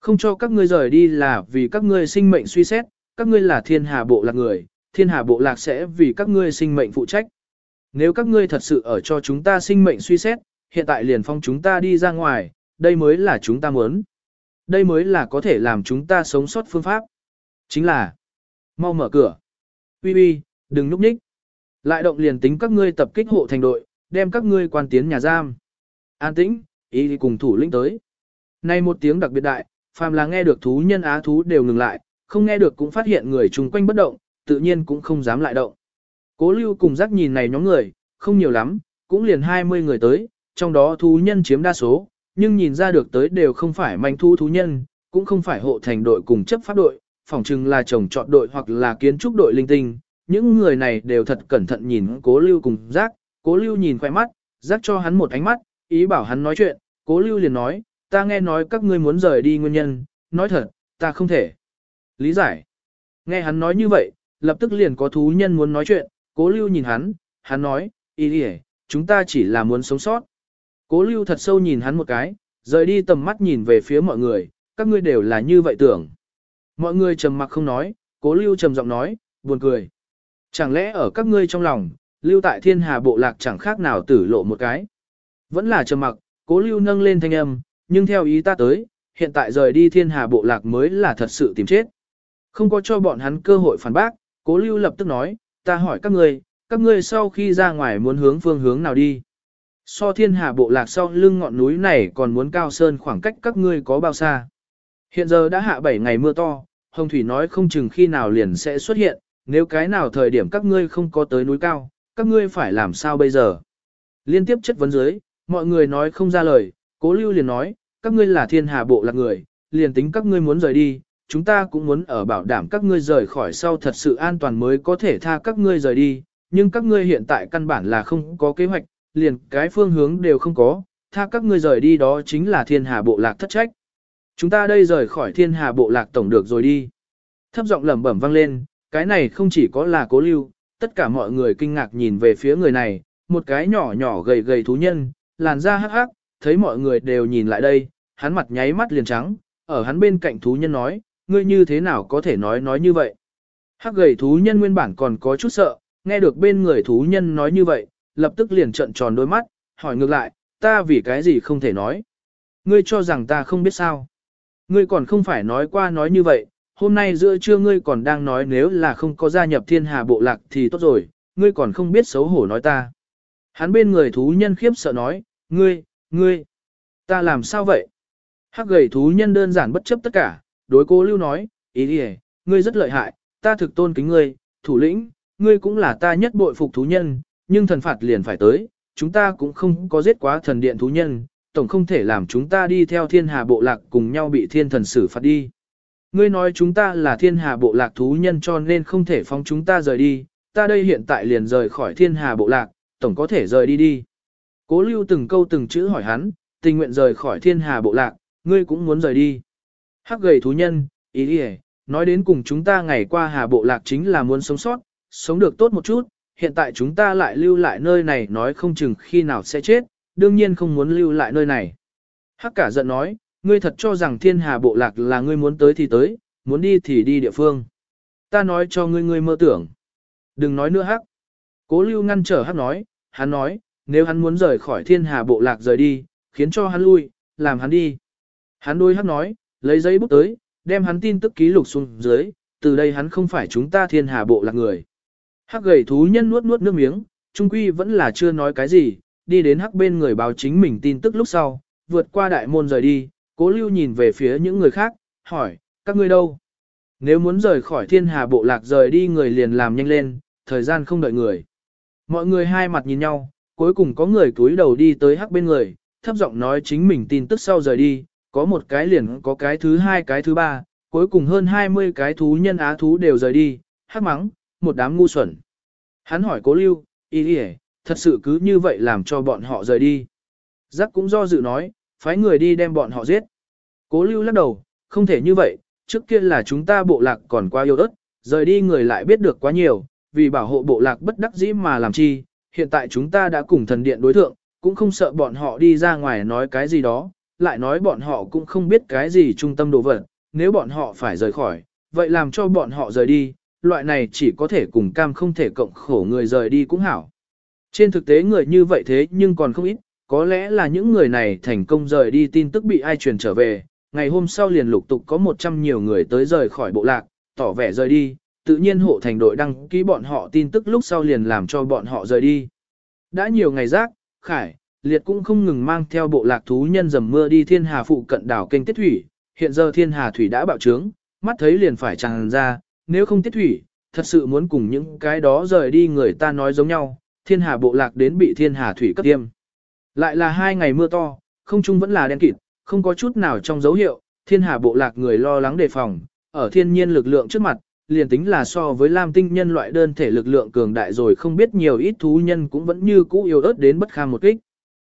Không cho các ngươi rời đi là vì các ngươi sinh mệnh suy xét, các ngươi là thiên hà bộ lạc người, thiên hà bộ lạc sẽ vì các ngươi sinh mệnh phụ trách. Nếu các ngươi thật sự ở cho chúng ta sinh mệnh suy xét, hiện tại liền phong chúng ta đi ra ngoài, đây mới là chúng ta muốn. Đây mới là có thể làm chúng ta sống sót phương pháp. Chính là, mau mở cửa. Uy uy, đừng núp nhích. Lại động liền tính các ngươi tập kích hộ thành đội, đem các ngươi quan tiến nhà giam. An tĩnh, ý cùng thủ lĩnh tới. Nay một tiếng đặc biệt đại, phàm là nghe được thú nhân á thú đều ngừng lại, không nghe được cũng phát hiện người chung quanh bất động, tự nhiên cũng không dám lại động. Cố lưu cùng giác nhìn này nhóm người, không nhiều lắm, cũng liền 20 người tới, trong đó thú nhân chiếm đa số, nhưng nhìn ra được tới đều không phải manh thu thú nhân, cũng không phải hộ thành đội cùng chấp pháp đội, phỏng chừng là chồng chọn đội hoặc là kiến trúc đội linh tinh. Những người này đều thật cẩn thận nhìn cố lưu cùng giác, cố lưu nhìn khoe mắt, giác cho hắn một ánh mắt, ý bảo hắn nói chuyện, cố lưu liền nói, ta nghe nói các ngươi muốn rời đi nguyên nhân, nói thật, ta không thể. Lý giải. Nghe hắn nói như vậy, lập tức liền có thú nhân muốn nói chuyện, cố lưu nhìn hắn, hắn nói, ý đi chúng ta chỉ là muốn sống sót. Cố lưu thật sâu nhìn hắn một cái, rời đi tầm mắt nhìn về phía mọi người, các ngươi đều là như vậy tưởng. Mọi người trầm mặc không nói, cố lưu trầm giọng nói, buồn cười. Chẳng lẽ ở các ngươi trong lòng, lưu tại thiên hà bộ lạc chẳng khác nào tử lộ một cái. Vẫn là trầm mặc, cố lưu nâng lên thanh âm, nhưng theo ý ta tới, hiện tại rời đi thiên hà bộ lạc mới là thật sự tìm chết. Không có cho bọn hắn cơ hội phản bác, cố lưu lập tức nói, ta hỏi các ngươi, các ngươi sau khi ra ngoài muốn hướng phương hướng nào đi. So thiên hà bộ lạc sau lưng ngọn núi này còn muốn cao sơn khoảng cách các ngươi có bao xa. Hiện giờ đã hạ 7 ngày mưa to, Hồng Thủy nói không chừng khi nào liền sẽ xuất hiện, nếu cái nào thời điểm các ngươi không có tới núi cao, các ngươi phải làm sao bây giờ. Liên tiếp chất vấn dưới, mọi người nói không ra lời, cố lưu liền nói, các ngươi là thiên hà bộ lạc người, liền tính các ngươi muốn rời đi, chúng ta cũng muốn ở bảo đảm các ngươi rời khỏi sau thật sự an toàn mới có thể tha các ngươi rời đi, nhưng các ngươi hiện tại căn bản là không có kế hoạch, liền cái phương hướng đều không có, tha các ngươi rời đi đó chính là thiên hà bộ lạc thất trách. Chúng ta đây rời khỏi thiên hà bộ lạc tổng được rồi đi. Thấp giọng lẩm bẩm vang lên, cái này không chỉ có là cố lưu, tất cả mọi người kinh ngạc nhìn về phía người này, một cái nhỏ nhỏ gầy gầy thú nhân, làn da hắc hắc, thấy mọi người đều nhìn lại đây, hắn mặt nháy mắt liền trắng, ở hắn bên cạnh thú nhân nói, ngươi như thế nào có thể nói nói như vậy. Hắc gầy thú nhân nguyên bản còn có chút sợ, nghe được bên người thú nhân nói như vậy, lập tức liền trợn tròn đôi mắt, hỏi ngược lại, ta vì cái gì không thể nói. Ngươi cho rằng ta không biết sao. Ngươi còn không phải nói qua nói như vậy, hôm nay giữa trưa ngươi còn đang nói nếu là không có gia nhập thiên hà bộ lạc thì tốt rồi, ngươi còn không biết xấu hổ nói ta. Hắn bên người thú nhân khiếp sợ nói, ngươi, ngươi, ta làm sao vậy? Hắc gầy thú nhân đơn giản bất chấp tất cả, đối cố lưu nói, ý đi ngươi rất lợi hại, ta thực tôn kính ngươi, thủ lĩnh, ngươi cũng là ta nhất bội phục thú nhân, nhưng thần phạt liền phải tới, chúng ta cũng không có giết quá thần điện thú nhân, tổng không thể làm chúng ta đi theo thiên hà bộ lạc cùng nhau bị thiên thần xử phạt đi. Ngươi nói chúng ta là thiên hà bộ lạc thú nhân cho nên không thể phóng chúng ta rời đi, ta đây hiện tại liền rời khỏi thiên hà bộ lạc, tổng có thể rời đi đi. Cố lưu từng câu từng chữ hỏi hắn, tình nguyện rời khỏi thiên hà bộ lạc, ngươi cũng muốn rời đi. Hắc gầy thú nhân, ý đi nói đến cùng chúng ta ngày qua hà bộ lạc chính là muốn sống sót, sống được tốt một chút, hiện tại chúng ta lại lưu lại nơi này nói không chừng khi nào sẽ chết, đương nhiên không muốn lưu lại nơi này. Hắc cả giận nói, ngươi thật cho rằng thiên hà bộ lạc là ngươi muốn tới thì tới, muốn đi thì đi địa phương. Ta nói cho ngươi ngươi mơ tưởng. Đừng nói nữa hắc. Cố lưu ngăn trở hắc nói, hắn nói, nếu hắn muốn rời khỏi thiên hà bộ lạc rời đi, khiến cho hắn lui, làm hắn đi. Hắn đôi hắc nói, lấy giấy bút tới, đem hắn tin tức ký lục xuống dưới, từ đây hắn không phải chúng ta thiên hà bộ lạc người. Hắc gầy thú nhân nuốt nuốt nước miếng, trung quy vẫn là chưa nói cái gì, đi đến hắc bên người báo chính mình tin tức lúc sau, vượt qua đại môn rời đi, cố lưu nhìn về phía những người khác, hỏi, các ngươi đâu? Nếu muốn rời khỏi thiên hà bộ lạc rời đi người liền làm nhanh lên, thời gian không đợi người. Mọi người hai mặt nhìn nhau, cuối cùng có người cúi đầu đi tới hắc bên người, thấp giọng nói chính mình tin tức sau rời đi, có một cái liền có cái thứ hai cái thứ ba, cuối cùng hơn 20 cái thú nhân á thú đều rời đi, hắc mắng, một đám ngu xuẩn. Hắn hỏi cố lưu, ý đi thật sự cứ như vậy làm cho bọn họ rời đi. Giác cũng do dự nói, phái người đi đem bọn họ giết. Cố lưu lắc đầu, không thể như vậy, trước kia là chúng ta bộ lạc còn quá yêu ớt, rời đi người lại biết được quá nhiều, vì bảo hộ bộ lạc bất đắc dĩ mà làm chi, hiện tại chúng ta đã cùng thần điện đối thượng, cũng không sợ bọn họ đi ra ngoài nói cái gì đó, lại nói bọn họ cũng không biết cái gì trung tâm đồ vật, nếu bọn họ phải rời khỏi, vậy làm cho bọn họ rời đi, loại này chỉ có thể cùng cam không thể cộng khổ người rời đi cũng hảo. Trên thực tế người như vậy thế nhưng còn không ít, có lẽ là những người này thành công rời đi tin tức bị ai truyền trở về, ngày hôm sau liền lục tục có 100 nhiều người tới rời khỏi bộ lạc, tỏ vẻ rời đi, tự nhiên hộ thành đội đăng ký bọn họ tin tức lúc sau liền làm cho bọn họ rời đi. Đã nhiều ngày rác, Khải, Liệt cũng không ngừng mang theo bộ lạc thú nhân dầm mưa đi thiên hà phụ cận đảo kênh tiết thủy, hiện giờ thiên hà thủy đã bạo trướng, mắt thấy liền phải tràn ra, nếu không tiết thủy, thật sự muốn cùng những cái đó rời đi người ta nói giống nhau, thiên hà bộ lạc đến bị thiên hà thủy cấp tiêm. Lại là hai ngày mưa to, không trung vẫn là đen kịt, không có chút nào trong dấu hiệu, thiên hà bộ lạc người lo lắng đề phòng, ở thiên nhiên lực lượng trước mặt, liền tính là so với lam tinh nhân loại đơn thể lực lượng cường đại rồi không biết nhiều ít thú nhân cũng vẫn như cũ yêu ớt đến bất kham một kích.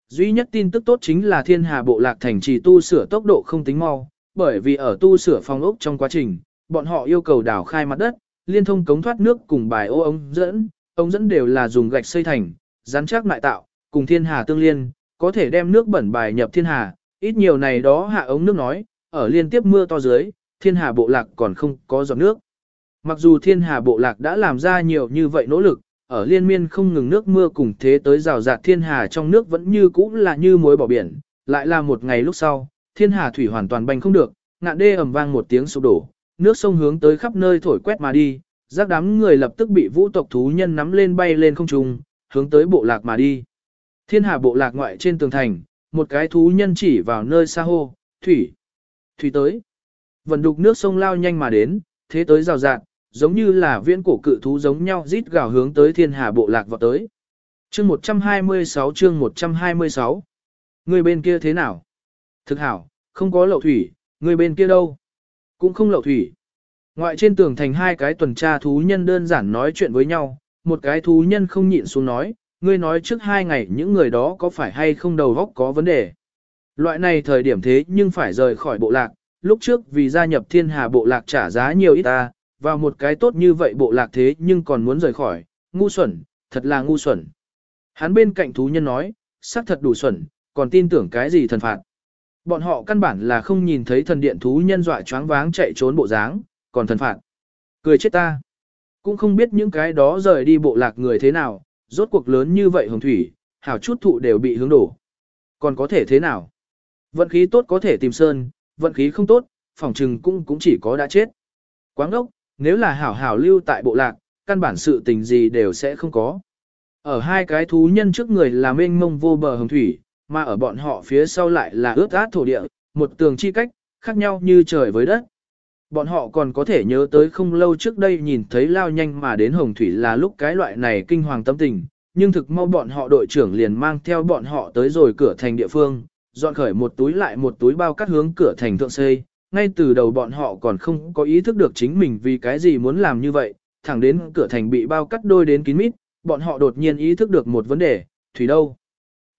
Duy nhất tin tức tốt chính là thiên hà bộ lạc thành trì tu sửa tốc độ không tính mau, bởi vì ở tu sửa phòng ốc trong quá trình, bọn họ yêu cầu đào khai mặt đất, liên thông cống thoát nước cùng bài ô ống dẫn, ống dẫn đều là dùng gạch xây thành, rắn chắc lại tạo, cùng thiên hà tương liên, có thể đem nước bẩn bài nhập thiên hà, ít nhiều này đó hạ ống nước nói, ở liên tiếp mưa to dưới, thiên hà bộ lạc còn không có giọt nước. Mặc dù thiên hà bộ lạc đã làm ra nhiều như vậy nỗ lực, ở liên miên không ngừng nước mưa cùng thế tới rào rạt thiên hà trong nước vẫn như cũ là như muối bỏ biển, lại là một ngày lúc sau, thiên hà thủy hoàn toàn bành không được, ngạn đê ầm vang một tiếng sụp đổ, nước sông hướng tới khắp nơi thổi quét mà đi, giác đám người lập tức bị vũ tộc thú nhân nắm lên bay lên không trung, hướng tới bộ lạc mà đi. Thiên hà bộ lạc ngoại trên tường thành, một cái thú nhân chỉ vào nơi xa hô, thủy, thủy tới. Vần đục nước sông lao nhanh mà đến, thế tới rào rạt, giống như là viễn cổ cự thú giống nhau rít gào hướng tới thiên hà bộ lạc vào tới. Chương 126 chương 126 Người bên kia thế nào? Thực hảo, không có lậu thủy, người bên kia đâu? Cũng không lậu thủy. Ngoại trên tường thành hai cái tuần tra thú nhân đơn giản nói chuyện với nhau, một cái thú nhân không nhịn xuống nói, ngươi nói trước hai ngày những người đó có phải hay không đầu góc có vấn đề. Loại này thời điểm thế nhưng phải rời khỏi bộ lạc, lúc trước vì gia nhập thiên hà bộ lạc trả giá nhiều ít ta, vào một cái tốt như vậy bộ lạc thế nhưng còn muốn rời khỏi, ngu xuẩn, thật là ngu xuẩn. Hắn bên cạnh thú nhân nói, xác thật đủ xuẩn, còn tin tưởng cái gì thần phạt. Bọn họ căn bản là không nhìn thấy thần điện thú nhân dọa choáng váng chạy trốn bộ dáng, còn thần phạt. Cười chết ta. Cũng không biết những cái đó rời đi bộ lạc người thế nào, rốt cuộc lớn như vậy hồng thủy, hảo chút thụ đều bị hướng đổ. Còn có thể thế nào? Vận khí tốt có thể tìm sơn, vận khí không tốt, phòng trừng cũng cũng chỉ có đã chết. Quáng ốc, nếu là hảo hảo lưu tại bộ lạc, căn bản sự tình gì đều sẽ không có. Ở hai cái thú nhân trước người là mênh mông vô bờ hồng thủy, mà ở bọn họ phía sau lại là ướt át thổ địa, một tường chi cách, khác nhau như trời với đất. Bọn họ còn có thể nhớ tới không lâu trước đây nhìn thấy lao nhanh mà đến hồng thủy là lúc cái loại này kinh hoàng tâm tình, nhưng thực mau bọn họ đội trưởng liền mang theo bọn họ tới rồi cửa thành địa phương, dọn khởi một túi lại một túi bao cắt hướng cửa thành thượng xây, ngay từ đầu bọn họ còn không có ý thức được chính mình vì cái gì muốn làm như vậy, thẳng đến cửa thành bị bao cắt đôi đến kín mít, bọn họ đột nhiên ý thức được một vấn đề, thủy đâu?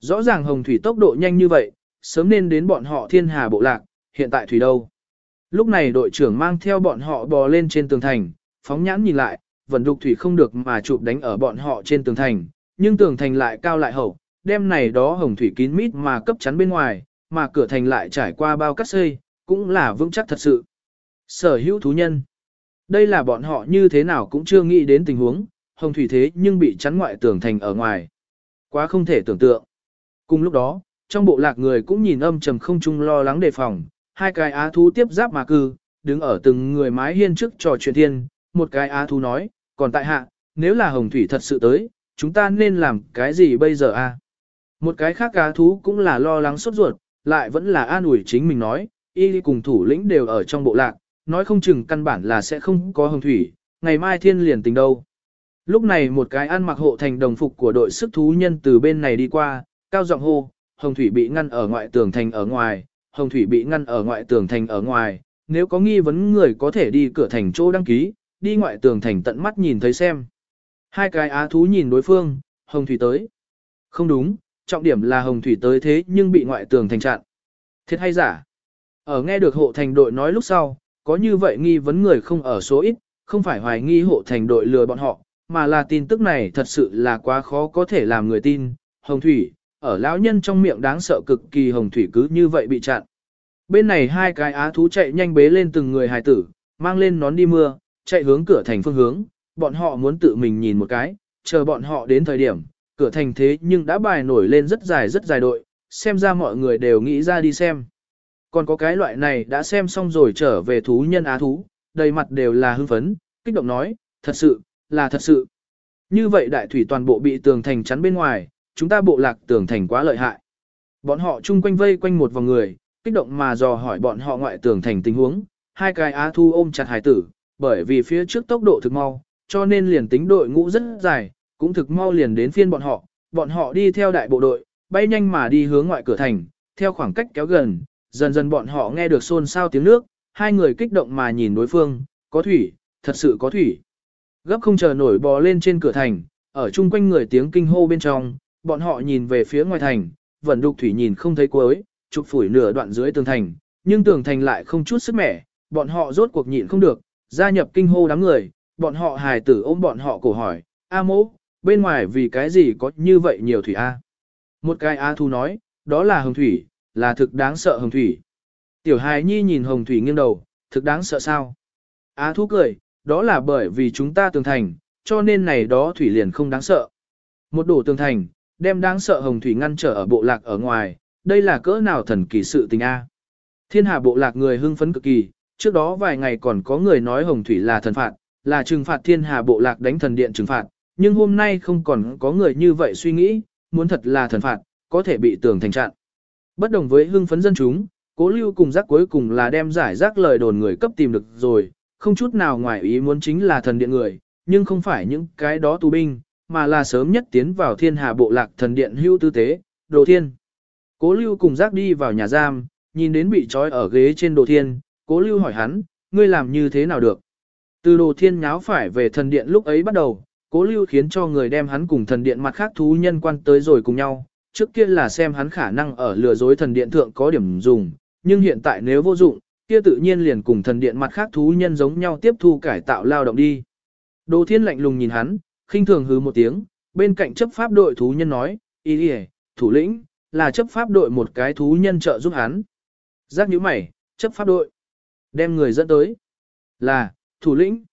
Rõ ràng hồng thủy tốc độ nhanh như vậy, sớm nên đến bọn họ thiên hà bộ lạc, hiện tại thủy đâu? Lúc này đội trưởng mang theo bọn họ bò lên trên tường thành, phóng nhãn nhìn lại, vẫn đục thủy không được mà chụp đánh ở bọn họ trên tường thành, nhưng tường thành lại cao lại hậu, đêm này đó hồng thủy kín mít mà cấp chắn bên ngoài, mà cửa thành lại trải qua bao cắt xây, cũng là vững chắc thật sự. Sở hữu thú nhân. Đây là bọn họ như thế nào cũng chưa nghĩ đến tình huống, hồng thủy thế nhưng bị chắn ngoại tường thành ở ngoài. Quá không thể tưởng tượng. Cùng lúc đó, trong bộ lạc người cũng nhìn âm trầm không chung lo lắng đề phòng, hai cái á thú tiếp giáp mà cư, đứng ở từng người mái hiên trước trò chuyện thiên, một cái á thú nói, còn tại hạ, nếu là hồng thủy thật sự tới, chúng ta nên làm cái gì bây giờ a? Một cái khác á thú cũng là lo lắng sốt ruột, lại vẫn là an ủi chính mình nói, y cùng thủ lĩnh đều ở trong bộ lạc, nói không chừng căn bản là sẽ không có hồng thủy, ngày mai thiên liền tình đâu. Lúc này một cái ăn mặc hộ thành đồng phục của đội sức thú nhân từ bên này đi qua, cao giọng hô, hồng thủy bị ngăn ở ngoại tường thành ở ngoài, hồng thủy bị ngăn ở ngoại tường thành ở ngoài, nếu có nghi vấn người có thể đi cửa thành chỗ đăng ký, đi ngoại tường thành tận mắt nhìn thấy xem. Hai cái á thú nhìn đối phương, hồng thủy tới. Không đúng, trọng điểm là hồng thủy tới thế nhưng bị ngoại tường thành chặn. Thiệt hay giả? Ở nghe được hộ thành đội nói lúc sau, có như vậy nghi vấn người không ở số ít, không phải hoài nghi hộ thành đội lừa bọn họ, mà là tin tức này thật sự là quá khó có thể làm người tin. Hồng thủy, ở lão nhân trong miệng đáng sợ cực kỳ hồng thủy cứ như vậy bị chặn. Bên này hai cái á thú chạy nhanh bế lên từng người hài tử, mang lên nón đi mưa, chạy hướng cửa thành phương hướng, bọn họ muốn tự mình nhìn một cái, chờ bọn họ đến thời điểm, cửa thành thế nhưng đã bài nổi lên rất dài rất dài đội, xem ra mọi người đều nghĩ ra đi xem. Còn có cái loại này đã xem xong rồi trở về thú nhân á thú, đầy mặt đều là hưng phấn, kích động nói, thật sự, là thật sự. Như vậy đại thủy toàn bộ bị tường thành chắn bên ngoài, chúng ta bộ lạc tưởng thành quá lợi hại. Bọn họ chung quanh vây quanh một vòng người, kích động mà dò hỏi bọn họ ngoại tưởng thành tình huống, hai cái á thu ôm chặt hải tử, bởi vì phía trước tốc độ thực mau, cho nên liền tính đội ngũ rất dài, cũng thực mau liền đến phiên bọn họ, bọn họ đi theo đại bộ đội, bay nhanh mà đi hướng ngoại cửa thành, theo khoảng cách kéo gần, dần dần bọn họ nghe được xôn xao tiếng nước, hai người kích động mà nhìn đối phương, có thủy, thật sự có thủy. Gấp không chờ nổi bò lên trên cửa thành, ở chung quanh người tiếng kinh hô bên trong, bọn họ nhìn về phía ngoài thành, vẫn đục thủy nhìn không thấy cuối, chụp phủi nửa đoạn dưới tường thành, nhưng tường thành lại không chút sức mẻ, bọn họ rốt cuộc nhịn không được, gia nhập kinh hô đám người, bọn họ hài tử ôm bọn họ cổ hỏi, A mỗ, bên ngoài vì cái gì có như vậy nhiều thủy A. Một cái A thu nói, đó là hồng thủy, là thực đáng sợ hồng thủy. Tiểu hài nhi nhìn hồng thủy nghiêng đầu, thực đáng sợ sao? A thu cười, đó là bởi vì chúng ta tường thành, cho nên này đó thủy liền không đáng sợ. Một đổ tường thành, đem đáng sợ hồng thủy ngăn trở ở bộ lạc ở ngoài, đây là cỡ nào thần kỳ sự tình A. Thiên hà bộ lạc người hưng phấn cực kỳ, trước đó vài ngày còn có người nói hồng thủy là thần phạt, là trừng phạt thiên hà bộ lạc đánh thần điện trừng phạt, nhưng hôm nay không còn có người như vậy suy nghĩ, muốn thật là thần phạt, có thể bị tưởng thành chặn. Bất đồng với hưng phấn dân chúng, cố lưu cùng giác cuối cùng là đem giải rác lời đồn người cấp tìm được rồi, không chút nào ngoài ý muốn chính là thần điện người, nhưng không phải những cái đó tù binh, mà là sớm nhất tiến vào thiên hà bộ lạc thần điện hưu tư tế, đồ thiên. Cố lưu cùng giác đi vào nhà giam, nhìn đến bị trói ở ghế trên đồ thiên, cố lưu hỏi hắn, ngươi làm như thế nào được? Từ đồ thiên nháo phải về thần điện lúc ấy bắt đầu, cố lưu khiến cho người đem hắn cùng thần điện mặt khác thú nhân quan tới rồi cùng nhau, trước kia là xem hắn khả năng ở lừa dối thần điện thượng có điểm dùng, nhưng hiện tại nếu vô dụng, kia tự nhiên liền cùng thần điện mặt khác thú nhân giống nhau tiếp thu cải tạo lao động đi. Đồ thiên lạnh lùng nhìn hắn, khinh thường hứ một tiếng, bên cạnh chấp pháp đội thú nhân nói, ý đi thủ lĩnh, là chấp pháp đội một cái thú nhân trợ giúp hắn. Giác nhíu mày, chấp pháp đội. Đem người dẫn tới. Là, thủ lĩnh.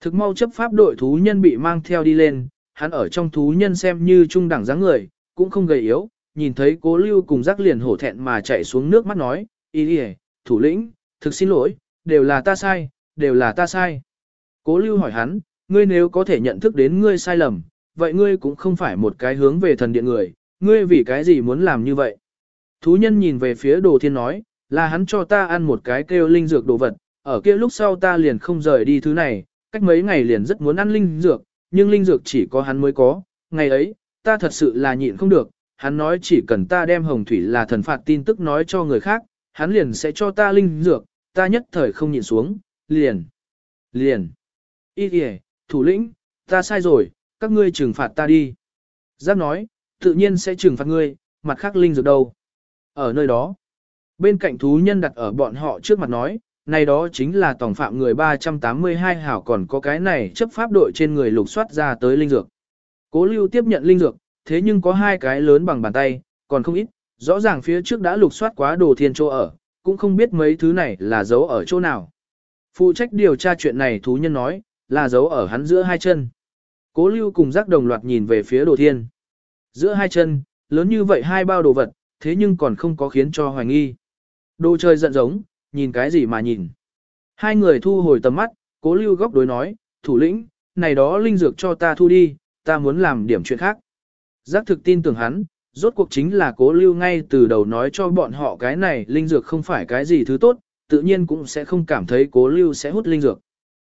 Thực mau chấp pháp đội thú nhân bị mang theo đi lên, hắn ở trong thú nhân xem như trung đẳng dáng người, cũng không gầy yếu, nhìn thấy cố lưu cùng giác liền hổ thẹn mà chạy xuống nước mắt nói, ý đi thủ lĩnh, thực xin lỗi, đều là ta sai, đều là ta sai. Cố lưu hỏi hắn, ngươi nếu có thể nhận thức đến ngươi sai lầm, vậy ngươi cũng không phải một cái hướng về thần điện người, ngươi vì cái gì muốn làm như vậy? Thú nhân nhìn về phía đồ thiên nói, là hắn cho ta ăn một cái kêu linh dược đồ vật, ở kia lúc sau ta liền không rời đi thứ này, cách mấy ngày liền rất muốn ăn linh dược, nhưng linh dược chỉ có hắn mới có, ngày ấy, ta thật sự là nhịn không được, hắn nói chỉ cần ta đem hồng thủy là thần phạt tin tức nói cho người khác, hắn liền sẽ cho ta linh dược, ta nhất thời không nhịn xuống, liền, liền, ý kìa, thủ lĩnh, ta sai rồi, các ngươi trừng phạt ta đi. Giáp nói, tự nhiên sẽ trừng phạt ngươi, mặt khác linh dược đâu. Ở nơi đó, bên cạnh thú nhân đặt ở bọn họ trước mặt nói, này đó chính là tổng phạm người 382 hảo còn có cái này chấp pháp đội trên người lục soát ra tới linh dược. Cố lưu tiếp nhận linh dược, thế nhưng có hai cái lớn bằng bàn tay, còn không ít, rõ ràng phía trước đã lục soát quá đồ thiên chỗ ở, cũng không biết mấy thứ này là giấu ở chỗ nào. Phụ trách điều tra chuyện này thú nhân nói, là dấu ở hắn giữa hai chân. Cố lưu cùng giác đồng loạt nhìn về phía đồ thiên. Giữa hai chân, lớn như vậy hai bao đồ vật, thế nhưng còn không có khiến cho hoài nghi. Đồ chơi giận giống, nhìn cái gì mà nhìn. Hai người thu hồi tầm mắt, cố lưu góc đối nói, thủ lĩnh, này đó linh dược cho ta thu đi, ta muốn làm điểm chuyện khác. Giác thực tin tưởng hắn, rốt cuộc chính là cố lưu ngay từ đầu nói cho bọn họ cái này linh dược không phải cái gì thứ tốt, tự nhiên cũng sẽ không cảm thấy cố lưu sẽ hút linh dược.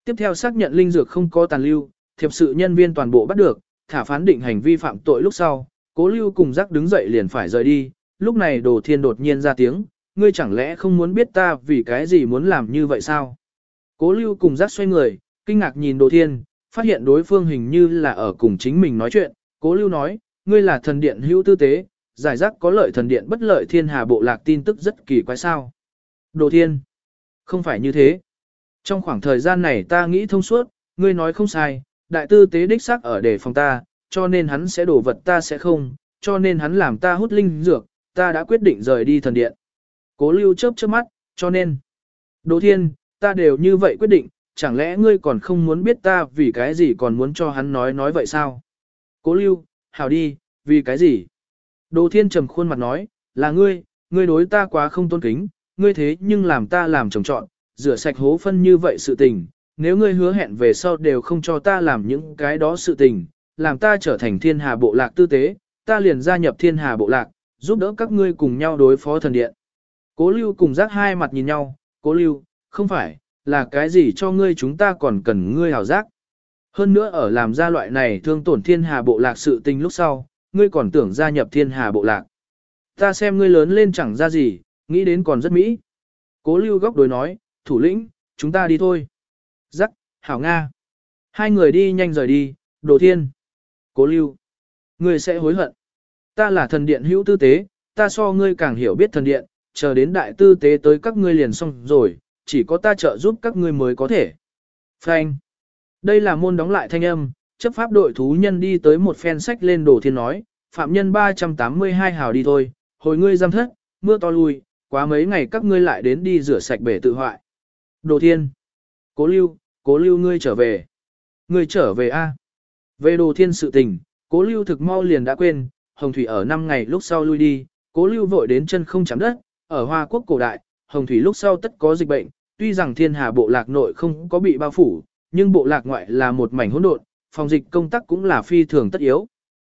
Tiếp theo xác nhận linh dược không có tàn lưu, thiệp sự nhân viên toàn bộ bắt được, thả phán định hành vi phạm tội lúc sau, cố lưu cùng giác đứng dậy liền phải rời đi, lúc này đồ thiên đột nhiên ra tiếng, ngươi chẳng lẽ không muốn biết ta vì cái gì muốn làm như vậy sao? Cố lưu cùng giác xoay người, kinh ngạc nhìn đồ thiên, phát hiện đối phương hình như là ở cùng chính mình nói chuyện, cố lưu nói, ngươi là thần điện hữu tư tế, giải rác có lợi thần điện bất lợi thiên hà bộ lạc tin tức rất kỳ quái sao. Đồ thiên, không phải như thế. Trong khoảng thời gian này ta nghĩ thông suốt, ngươi nói không sai, đại tư tế đích xác ở để phòng ta, cho nên hắn sẽ đổ vật ta sẽ không, cho nên hắn làm ta hút linh dược, ta đã quyết định rời đi thần điện. Cố lưu chớp chớp mắt, cho nên. Đồ thiên, ta đều như vậy quyết định, chẳng lẽ ngươi còn không muốn biết ta vì cái gì còn muốn cho hắn nói nói vậy sao? Cố lưu, hảo đi, vì cái gì? Đồ thiên trầm khuôn mặt nói, là ngươi, ngươi đối ta quá không tôn kính, ngươi thế nhưng làm ta làm trồng trọn, rửa sạch hố phân như vậy sự tình, nếu ngươi hứa hẹn về sau đều không cho ta làm những cái đó sự tình, làm ta trở thành thiên hà bộ lạc tư tế, ta liền gia nhập thiên hà bộ lạc, giúp đỡ các ngươi cùng nhau đối phó thần điện. Cố lưu cùng giác hai mặt nhìn nhau, cố lưu, không phải, là cái gì cho ngươi chúng ta còn cần ngươi hảo giác. Hơn nữa ở làm ra loại này thương tổn thiên hà bộ lạc sự tình lúc sau, ngươi còn tưởng gia nhập thiên hà bộ lạc. Ta xem ngươi lớn lên chẳng ra gì, nghĩ đến còn rất mỹ. Cố lưu góc đối nói, thủ lĩnh, chúng ta đi thôi. Giắc, hảo Nga. Hai người đi nhanh rời đi, đồ thiên. Cố lưu. Ngươi sẽ hối hận. Ta là thần điện hữu tư tế, ta so ngươi càng hiểu biết thần điện, chờ đến đại tư tế tới các ngươi liền xong rồi, chỉ có ta trợ giúp các ngươi mới có thể. Frank. Đây là môn đóng lại thanh âm, chấp pháp đội thú nhân đi tới một phen sách lên đồ thiên nói, phạm nhân 382 hào đi thôi, hồi ngươi giam thất, mưa to lui, quá mấy ngày các ngươi lại đến đi rửa sạch bể tự hoại. Đồ thiên. Cố lưu, cố lưu ngươi trở về. Ngươi trở về a Về đồ thiên sự tình, cố lưu thực mau liền đã quên, hồng thủy ở 5 ngày lúc sau lui đi, cố lưu vội đến chân không chạm đất, ở Hoa Quốc cổ đại, hồng thủy lúc sau tất có dịch bệnh, tuy rằng thiên hà bộ lạc nội không có bị bao phủ, nhưng bộ lạc ngoại là một mảnh hỗn độn, phòng dịch công tác cũng là phi thường tất yếu.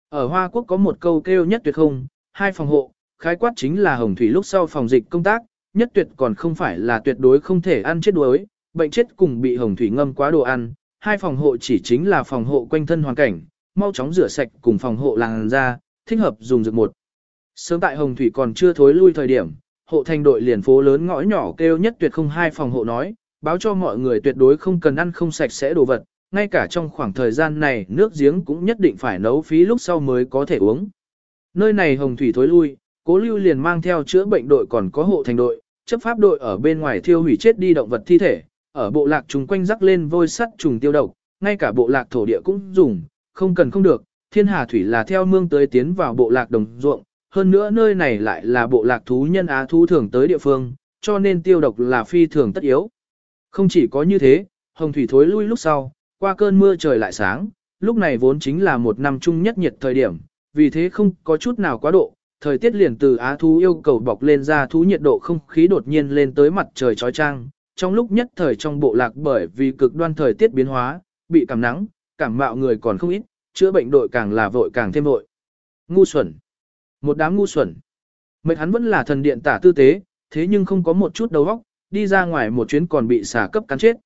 Ở Hoa Quốc có một câu kêu nhất tuyệt không, hai phòng hộ, khái quát chính là hồng thủy lúc sau phòng dịch công tác, nhất tuyệt còn không phải là tuyệt đối không thể ăn chết đuối, bệnh chết cùng bị hồng thủy ngâm quá đồ ăn, hai phòng hộ chỉ chính là phòng hộ quanh thân hoàn cảnh, mau chóng rửa sạch cùng phòng hộ làn da, thích hợp dùng dược một. Sớm tại hồng thủy còn chưa thối lui thời điểm, hộ thành đội liền phố lớn ngõ nhỏ kêu nhất tuyệt không hai phòng hộ nói, báo cho mọi người tuyệt đối không cần ăn không sạch sẽ đồ vật, ngay cả trong khoảng thời gian này nước giếng cũng nhất định phải nấu phí lúc sau mới có thể uống. Nơi này hồng thủy thối lui, cố lưu liền mang theo chữa bệnh đội còn có hộ thành đội, chấp pháp đội ở bên ngoài thiêu hủy chết đi động vật thi thể, ở bộ lạc chúng quanh rắc lên vôi sắt trùng tiêu độc, ngay cả bộ lạc thổ địa cũng dùng, không cần không được, thiên hà thủy là theo mương tới tiến vào bộ lạc đồng ruộng, hơn nữa nơi này lại là bộ lạc thú nhân á thú thường tới địa phương, cho nên tiêu độc là phi thường tất yếu. Không chỉ có như thế, hồng thủy thối lui lúc sau, qua cơn mưa trời lại sáng, lúc này vốn chính là một năm chung nhất nhiệt thời điểm, vì thế không có chút nào quá độ, thời tiết liền từ á thú yêu cầu bọc lên ra thú nhiệt độ không khí đột nhiên lên tới mặt trời chói chang, trong lúc nhất thời trong bộ lạc bởi vì cực đoan thời tiết biến hóa, bị cảm nắng, cảm mạo người còn không ít, chữa bệnh đội càng là vội càng thêm vội. Ngu xuẩn. Một đám ngu xuẩn. Mệt hắn vẫn là thần điện tả tư tế, thế nhưng không có một chút đầu óc, đi ra ngoài một chuyến còn bị xả cấp cắn chết.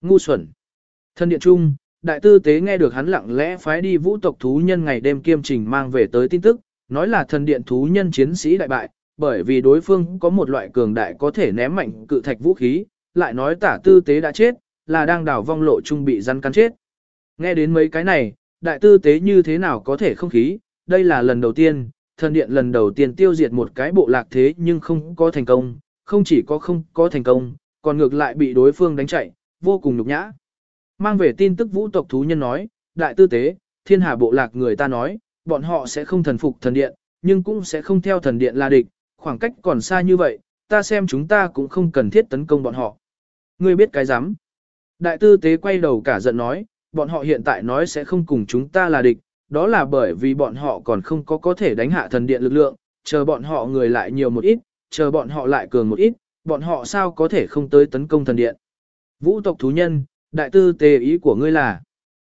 Ngu xuẩn. Thần điện trung, đại tư tế nghe được hắn lặng lẽ phái đi vũ tộc thú nhân ngày đêm kiêm trình mang về tới tin tức, nói là thần điện thú nhân chiến sĩ đại bại, bởi vì đối phương có một loại cường đại có thể ném mạnh cự thạch vũ khí, lại nói tả tư tế đã chết, là đang đảo vong lộ trung bị rắn cắn chết. Nghe đến mấy cái này, đại tư tế như thế nào có thể không khí, đây là lần đầu tiên, thần điện lần đầu tiên tiêu diệt một cái bộ lạc thế nhưng không có thành công, không chỉ có không có thành công, còn ngược lại bị đối phương đánh chạy, vô cùng nhục nhã. Mang về tin tức vũ tộc thú nhân nói, đại tư tế, thiên hà bộ lạc người ta nói, bọn họ sẽ không thần phục thần điện, nhưng cũng sẽ không theo thần điện là địch, khoảng cách còn xa như vậy, ta xem chúng ta cũng không cần thiết tấn công bọn họ. Ngươi biết cái dám. Đại tư tế quay đầu cả giận nói, bọn họ hiện tại nói sẽ không cùng chúng ta là địch, đó là bởi vì bọn họ còn không có có thể đánh hạ thần điện lực lượng, chờ bọn họ người lại nhiều một ít, chờ bọn họ lại cường một ít, bọn họ sao có thể không tới tấn công thần điện. Vũ tộc thú nhân, đại tư tế ý của ngươi là.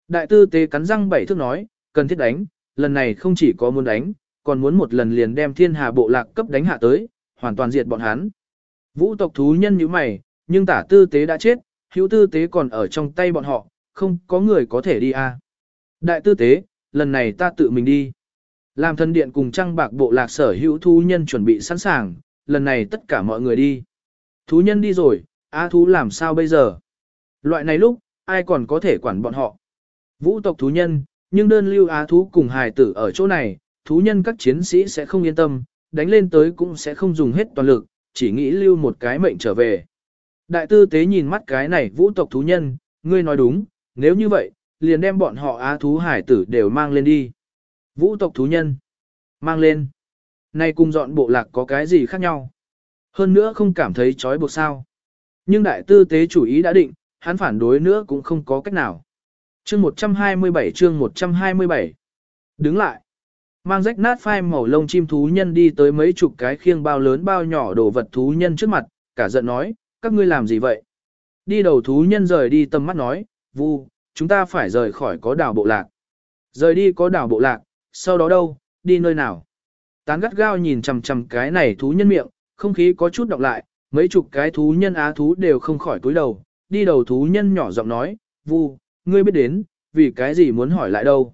Đại tư tế cắn răng bảy thước nói, cần thiết đánh, lần này không chỉ có muốn đánh, còn muốn một lần liền đem thiên hà bộ lạc cấp đánh hạ tới, hoàn toàn diệt bọn hắn. Vũ tộc thú nhân như mày, nhưng tả tư tế đã chết, hữu tư tế còn ở trong tay bọn họ, không có người có thể đi à. Đại tư tế, lần này ta tự mình đi. Làm thân điện cùng trăng bạc bộ lạc sở hữu thú nhân chuẩn bị sẵn sàng, lần này tất cả mọi người đi. Thú nhân đi rồi, á thú làm sao bây giờ? Loại này lúc, ai còn có thể quản bọn họ? Vũ tộc thú nhân, nhưng đơn lưu á thú cùng hài tử ở chỗ này, thú nhân các chiến sĩ sẽ không yên tâm, đánh lên tới cũng sẽ không dùng hết toàn lực, chỉ nghĩ lưu một cái mệnh trở về. Đại tư tế nhìn mắt cái này vũ tộc thú nhân, ngươi nói đúng, nếu như vậy, liền đem bọn họ á thú hải tử đều mang lên đi. Vũ tộc thú nhân, mang lên. Này cùng dọn bộ lạc có cái gì khác nhau? Hơn nữa không cảm thấy chói buộc sao. Nhưng đại tư tế chủ ý đã định, hắn phản đối nữa cũng không có cách nào. Chương 127 chương 127 Đứng lại. Mang rách nát phai màu lông chim thú nhân đi tới mấy chục cái khiêng bao lớn bao nhỏ đồ vật thú nhân trước mặt, cả giận nói, các ngươi làm gì vậy? Đi đầu thú nhân rời đi tầm mắt nói, vu, chúng ta phải rời khỏi có đảo bộ lạc. Rời đi có đảo bộ lạc, sau đó đâu, đi nơi nào? Tán gắt gao nhìn chằm chằm cái này thú nhân miệng, không khí có chút đọc lại, mấy chục cái thú nhân á thú đều không khỏi cúi đầu, đi đầu thú nhân nhỏ giọng nói, vu, ngươi biết đến, vì cái gì muốn hỏi lại đâu?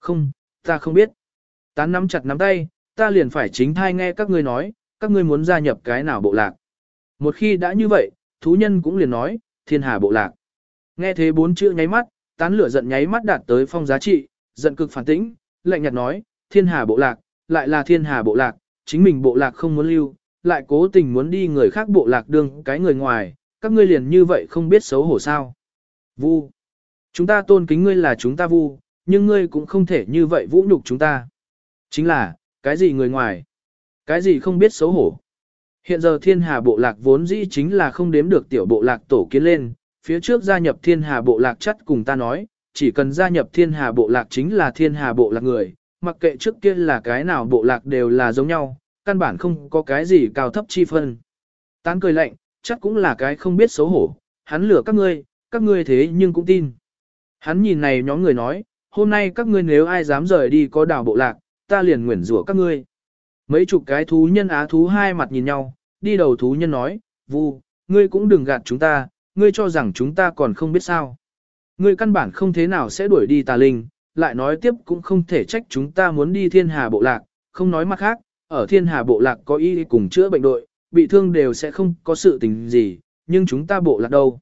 Không, ta không biết. Tán nắm chặt nắm tay, ta liền phải chính thai nghe các ngươi nói, các ngươi muốn gia nhập cái nào bộ lạc. Một khi đã như vậy, thú nhân cũng liền nói, thiên hà bộ lạc. Nghe thế bốn chữ nháy mắt, tán lửa giận nháy mắt đạt tới phong giá trị, giận cực phản tĩnh, lạnh nhạt nói, thiên hà bộ lạc, lại là thiên hà bộ lạc, chính mình bộ lạc không muốn lưu, lại cố tình muốn đi người khác bộ lạc đương cái người ngoài, các ngươi liền như vậy không biết xấu hổ sao. Vu. Chúng ta tôn kính ngươi là chúng ta vu, nhưng ngươi cũng không thể như vậy vũ nhục chúng ta. Chính là, cái gì người ngoài? Cái gì không biết xấu hổ? Hiện giờ thiên hà bộ lạc vốn dĩ chính là không đếm được tiểu bộ lạc tổ kiến lên, phía trước gia nhập thiên hà bộ lạc chắc cùng ta nói, chỉ cần gia nhập thiên hà bộ lạc chính là thiên hà bộ lạc người, mặc kệ trước kia là cái nào bộ lạc đều là giống nhau, căn bản không có cái gì cao thấp chi phân. Tán cười lạnh, chắc cũng là cái không biết xấu hổ, hắn lừa các ngươi, các ngươi thế nhưng cũng tin. Hắn nhìn này nhóm người nói, hôm nay các ngươi nếu ai dám rời đi có đảo bộ lạc, ta liền nguyền rủa các ngươi. Mấy chục cái thú nhân á thú hai mặt nhìn nhau, đi đầu thú nhân nói, Vu, ngươi cũng đừng gạt chúng ta, ngươi cho rằng chúng ta còn không biết sao. Ngươi căn bản không thế nào sẽ đuổi đi tà linh, lại nói tiếp cũng không thể trách chúng ta muốn đi thiên hà bộ lạc, không nói mặt khác, ở thiên hà bộ lạc có y cùng chữa bệnh đội, bị thương đều sẽ không có sự tình gì, nhưng chúng ta bộ lạc đâu.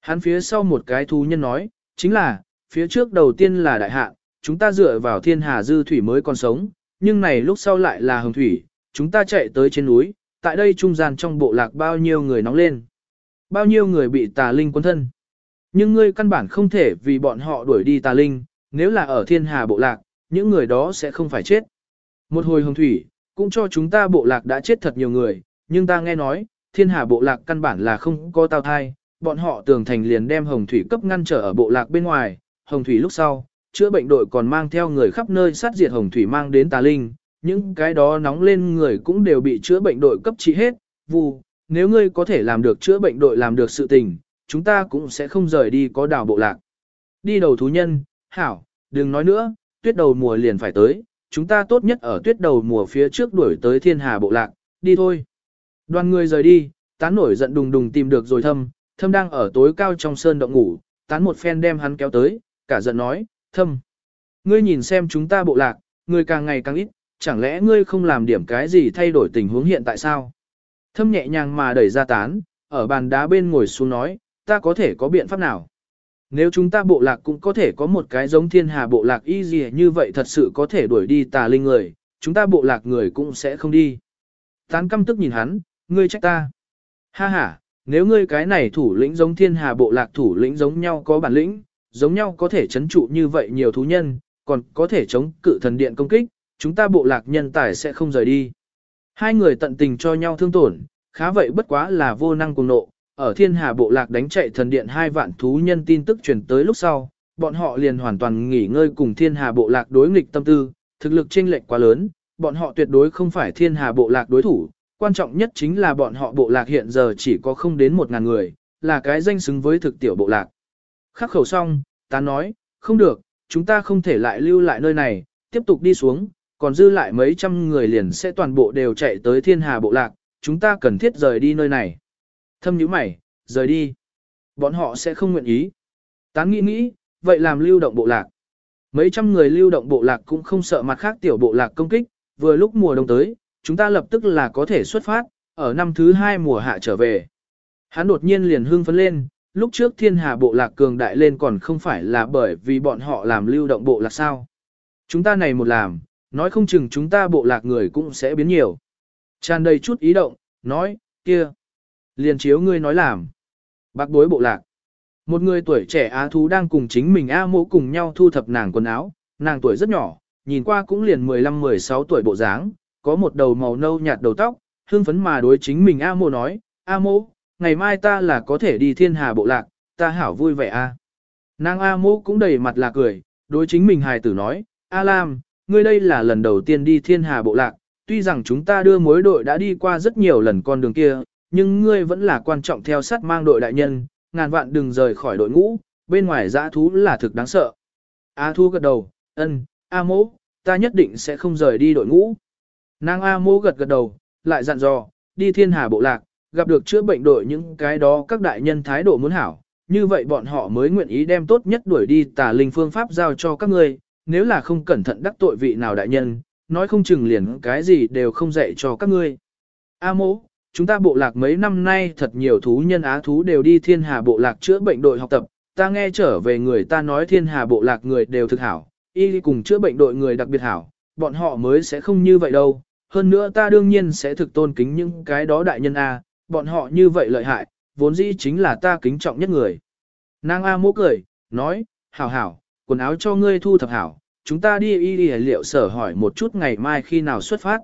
Hắn phía sau một cái thú nhân nói, chính là, phía trước đầu tiên là đại hạ, chúng ta dựa vào thiên hà dư thủy mới còn sống, nhưng này lúc sau lại là hồng thủy, chúng ta chạy tới trên núi, tại đây trung gian trong bộ lạc bao nhiêu người nóng lên. Bao nhiêu người bị tà linh quân thân. Nhưng ngươi căn bản không thể vì bọn họ đuổi đi tà linh, nếu là ở thiên hà bộ lạc, những người đó sẽ không phải chết. Một hồi hồng thủy, cũng cho chúng ta bộ lạc đã chết thật nhiều người, nhưng ta nghe nói, thiên hà bộ lạc căn bản là không có tao thai, bọn họ tường thành liền đem hồng thủy cấp ngăn trở ở bộ lạc bên ngoài, hồng thủy lúc sau, chữa bệnh đội còn mang theo người khắp nơi sát diệt hồng thủy mang đến tà linh, những cái đó nóng lên người cũng đều bị chữa bệnh đội cấp trị hết, vù, nếu ngươi có thể làm được chữa bệnh đội làm được sự tình, chúng ta cũng sẽ không rời đi có đảo bộ lạc. Đi đầu thú nhân, hảo, đừng nói nữa, tuyết đầu mùa liền phải tới, chúng ta tốt nhất ở tuyết đầu mùa phía trước đuổi tới thiên hà bộ lạc, đi thôi. Đoàn người rời đi, tán nổi giận đùng đùng tìm được rồi thâm, thâm đang ở tối cao trong sơn động ngủ, tán một phen đem hắn kéo tới, cả giận nói, thâm. Ngươi nhìn xem chúng ta bộ lạc, ngươi càng ngày càng ít, chẳng lẽ ngươi không làm điểm cái gì thay đổi tình huống hiện tại sao? Thâm nhẹ nhàng mà đẩy ra tán, ở bàn đá bên ngồi xuống nói, ta có thể có biện pháp nào? Nếu chúng ta bộ lạc cũng có thể có một cái giống thiên hà bộ lạc y gì như vậy thật sự có thể đuổi đi tà linh người, chúng ta bộ lạc người cũng sẽ không đi. Tán căm tức nhìn hắn, ngươi trách ta. Ha ha, nếu ngươi cái này thủ lĩnh giống thiên hà bộ lạc thủ lĩnh giống nhau có bản lĩnh, giống nhau có thể chấn trụ như vậy nhiều thú nhân, còn có thể chống cự thần điện công kích, Chúng ta bộ lạc nhân tài sẽ không rời đi. Hai người tận tình cho nhau thương tổn, khá vậy bất quá là vô năng cùng nộ. Ở thiên hà bộ lạc đánh chạy thần điện hai vạn thú nhân tin tức truyền tới lúc sau, bọn họ liền hoàn toàn nghỉ ngơi cùng thiên hà bộ lạc đối nghịch tâm tư, thực lực chênh lệch quá lớn, bọn họ tuyệt đối không phải thiên hà bộ lạc đối thủ, quan trọng nhất chính là bọn họ bộ lạc hiện giờ chỉ có không đến một ngàn người, là cái danh xứng với thực tiểu bộ lạc. Khắc khẩu xong, ta nói, không được, chúng ta không thể lại lưu lại nơi này, tiếp tục đi xuống, còn dư lại mấy trăm người liền sẽ toàn bộ đều chạy tới thiên hà bộ lạc, chúng ta cần thiết rời đi nơi này. Thâm nhíu mày, rời đi. Bọn họ sẽ không nguyện ý. Tán nghĩ nghĩ, vậy làm lưu động bộ lạc. Mấy trăm người lưu động bộ lạc cũng không sợ mặt khác tiểu bộ lạc công kích, vừa lúc mùa đông tới, chúng ta lập tức là có thể xuất phát, ở năm thứ hai mùa hạ trở về. Hắn đột nhiên liền hưng phấn lên, lúc trước thiên hà bộ lạc cường đại lên còn không phải là bởi vì bọn họ làm lưu động bộ lạc sao. Chúng ta này một làm, nói không chừng chúng ta bộ lạc người cũng sẽ biến nhiều. Tràn đầy chút ý động, nói, kia. Liền chiếu ngươi nói làm. Bác bối bộ lạc. Một người tuổi trẻ á thú đang cùng chính mình A mộ cùng nhau thu thập nàng quần áo, nàng tuổi rất nhỏ, nhìn qua cũng liền 15-16 tuổi bộ dáng, có một đầu màu nâu nhạt đầu tóc, hương phấn mà đối chính mình A mô nói, A mô, ngày mai ta là có thể đi thiên hà bộ lạc, ta hảo vui vẻ a. Nàng A mô cũng đầy mặt là cười, đối chính mình hài tử nói, A Lam, ngươi đây là lần đầu tiên đi thiên hà bộ lạc, tuy rằng chúng ta đưa mối đội đã đi qua rất nhiều lần con đường kia, nhưng ngươi vẫn là quan trọng theo sát mang đội đại nhân, ngàn vạn đừng rời khỏi đội ngũ, bên ngoài dã thú là thực đáng sợ. A Thu gật đầu, ân, A mỗ, ta nhất định sẽ không rời đi đội ngũ. Nàng A mỗ gật gật đầu, lại dặn dò, đi thiên hà bộ lạc, gặp được chữa bệnh đội những cái đó các đại nhân thái độ muốn hảo, như vậy bọn họ mới nguyện ý đem tốt nhất đuổi đi tà linh phương pháp giao cho các ngươi, nếu là không cẩn thận đắc tội vị nào đại nhân, nói không chừng liền cái gì đều không dạy cho các ngươi. A mỗ, chúng ta bộ lạc mấy năm nay thật nhiều thú nhân á thú đều đi thiên hà bộ lạc chữa bệnh đội học tập, ta nghe trở về người ta nói thiên hà bộ lạc người đều thực hảo, y cùng chữa bệnh đội người đặc biệt hảo, bọn họ mới sẽ không như vậy đâu. Hơn nữa ta đương nhiên sẽ thực tôn kính những cái đó đại nhân A, bọn họ như vậy lợi hại, vốn dĩ chính là ta kính trọng nhất người. Nàng A mỗ cười, nói, hảo hảo, quần áo cho ngươi thu thập hảo, chúng ta đi y y liệu sở hỏi một chút ngày mai khi nào xuất phát.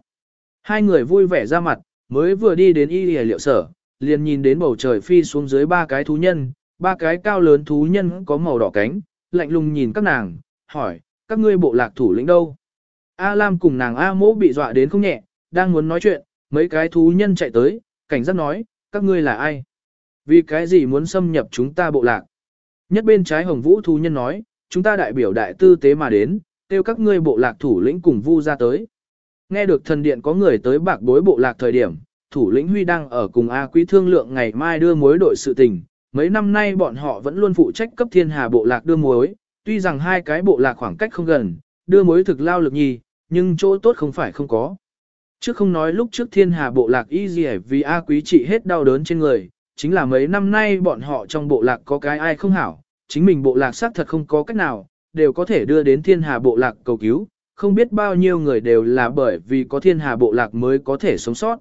Hai người vui vẻ ra mặt, mới vừa đi đến y y liệu sở, liền nhìn đến bầu trời phi xuống dưới ba cái thú nhân, ba cái cao lớn thú nhân có màu đỏ cánh, lạnh lùng nhìn các nàng, hỏi, các ngươi bộ lạc thủ lĩnh đâu? A Lam cùng nàng A mỗ bị dọa đến không nhẹ, đang muốn nói chuyện, mấy cái thú nhân chạy tới, cảnh giác nói, các ngươi là ai? Vì cái gì muốn xâm nhập chúng ta bộ lạc? Nhất bên trái hồng vũ thú nhân nói, chúng ta đại biểu đại tư tế mà đến, kêu các ngươi bộ lạc thủ lĩnh cùng vu ra tới. Nghe được thần điện có người tới bạc bối bộ lạc thời điểm, thủ lĩnh Huy đang ở cùng A Quý thương lượng ngày mai đưa mối đội sự tình. Mấy năm nay bọn họ vẫn luôn phụ trách cấp thiên hà bộ lạc đưa mối, tuy rằng hai cái bộ lạc khoảng cách không gần, đưa mối thực lao lực nhì, nhưng chỗ tốt không phải không có. Trước không nói lúc trước thiên hà bộ lạc y gì vì A Quý trị hết đau đớn trên người, chính là mấy năm nay bọn họ trong bộ lạc có cái ai không hảo, chính mình bộ lạc xác thật không có cách nào, đều có thể đưa đến thiên hà bộ lạc cầu cứu, không biết bao nhiêu người đều là bởi vì có thiên hà bộ lạc mới có thể sống sót.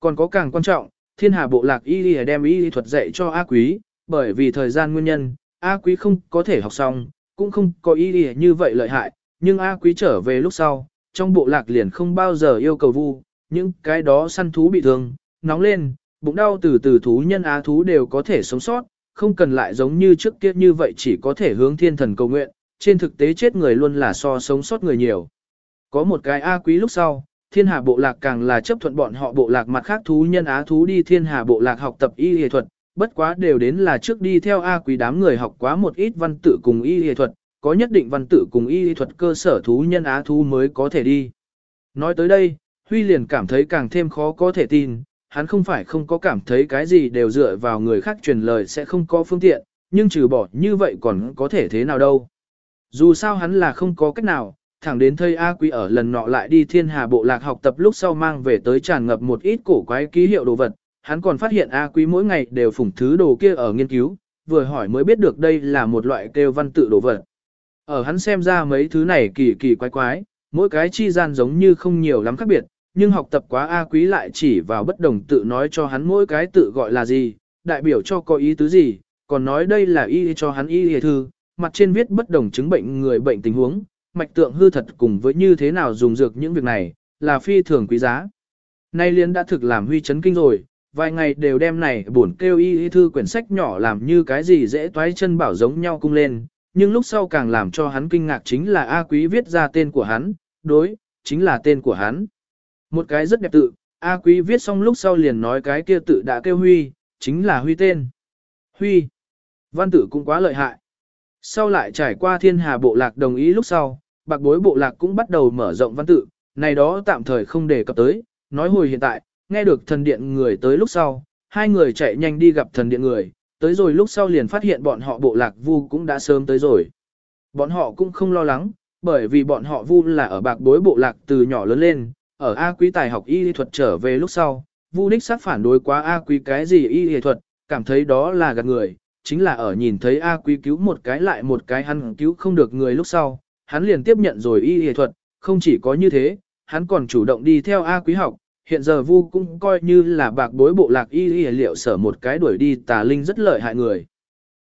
Còn có càng quan trọng, thiên hà bộ lạc y đi đem y thuật dạy cho A Quý, bởi vì thời gian nguyên nhân, A Quý không có thể học xong, cũng không có y đi như vậy lợi hại, nhưng A Quý trở về lúc sau, trong bộ lạc liền không bao giờ yêu cầu vu, những cái đó săn thú bị thương, nóng lên, bụng đau từ từ thú nhân á thú đều có thể sống sót, không cần lại giống như trước kia như vậy chỉ có thể hướng thiên thần cầu nguyện, trên thực tế chết người luôn là so sống sót người nhiều. Có một cái A quý lúc sau, thiên hà bộ lạc càng là chấp thuận bọn họ bộ lạc mặt khác thú nhân á thú đi thiên hà bộ lạc học tập y y thuật, bất quá đều đến là trước đi theo A quý đám người học quá một ít văn tự cùng y y thuật, có nhất định văn tự cùng y thuật cơ sở thú nhân á thú mới có thể đi. Nói tới đây, Huy liền cảm thấy càng thêm khó có thể tin, hắn không phải không có cảm thấy cái gì đều dựa vào người khác truyền lời sẽ không có phương tiện, nhưng trừ bỏ như vậy còn có thể thế nào đâu. Dù sao hắn là không có cách nào, thẳng đến thây A Quý ở lần nọ lại đi thiên hà bộ lạc học tập lúc sau mang về tới tràn ngập một ít cổ quái ký hiệu đồ vật, hắn còn phát hiện A Quý mỗi ngày đều phủng thứ đồ kia ở nghiên cứu, vừa hỏi mới biết được đây là một loại kêu văn tự đồ vật. Ở hắn xem ra mấy thứ này kỳ kỳ quái quái, mỗi cái chi gian giống như không nhiều lắm khác biệt, nhưng học tập quá A Quý lại chỉ vào bất đồng tự nói cho hắn mỗi cái tự gọi là gì, đại biểu cho có ý tứ gì, còn nói đây là y cho hắn y thư, mặt trên viết bất đồng chứng bệnh người bệnh tình huống, mạch tượng hư thật cùng với như thế nào dùng dược những việc này, là phi thường quý giá. Nay liên đã thực làm huy chấn kinh rồi, vài ngày đều đem này buồn kêu y y thư quyển sách nhỏ làm như cái gì dễ toái chân bảo giống nhau cung lên, nhưng lúc sau càng làm cho hắn kinh ngạc chính là A Quý viết ra tên của hắn, đối, chính là tên của hắn. Một cái rất đẹp tự, A Quý viết xong lúc sau liền nói cái kia tự đã kêu Huy, chính là Huy tên. Huy. Văn tử cũng quá lợi hại. Sau lại trải qua thiên hà bộ lạc đồng ý lúc sau, bạc bối bộ lạc cũng bắt đầu mở rộng văn tự, này đó tạm thời không đề cập tới, nói hồi hiện tại, nghe được thần điện người tới lúc sau, hai người chạy nhanh đi gặp thần điện người, tới rồi lúc sau liền phát hiện bọn họ bộ lạc vu cũng đã sớm tới rồi. Bọn họ cũng không lo lắng, bởi vì bọn họ vu là ở bạc bối bộ lạc từ nhỏ lớn lên, ở A quý tài học y lý thuật trở về lúc sau, vu đích sát phản đối quá A quý cái gì y lý thuật, cảm thấy đó là gạt người, chính là ở nhìn thấy A quý cứu một cái lại một cái hắn cứu không được người lúc sau, hắn liền tiếp nhận rồi y lý thuật, không chỉ có như thế, hắn còn chủ động đi theo A quý học, hiện giờ vu cũng coi như là bạc bối bộ lạc y y liệu sở một cái đuổi đi tà linh rất lợi hại người.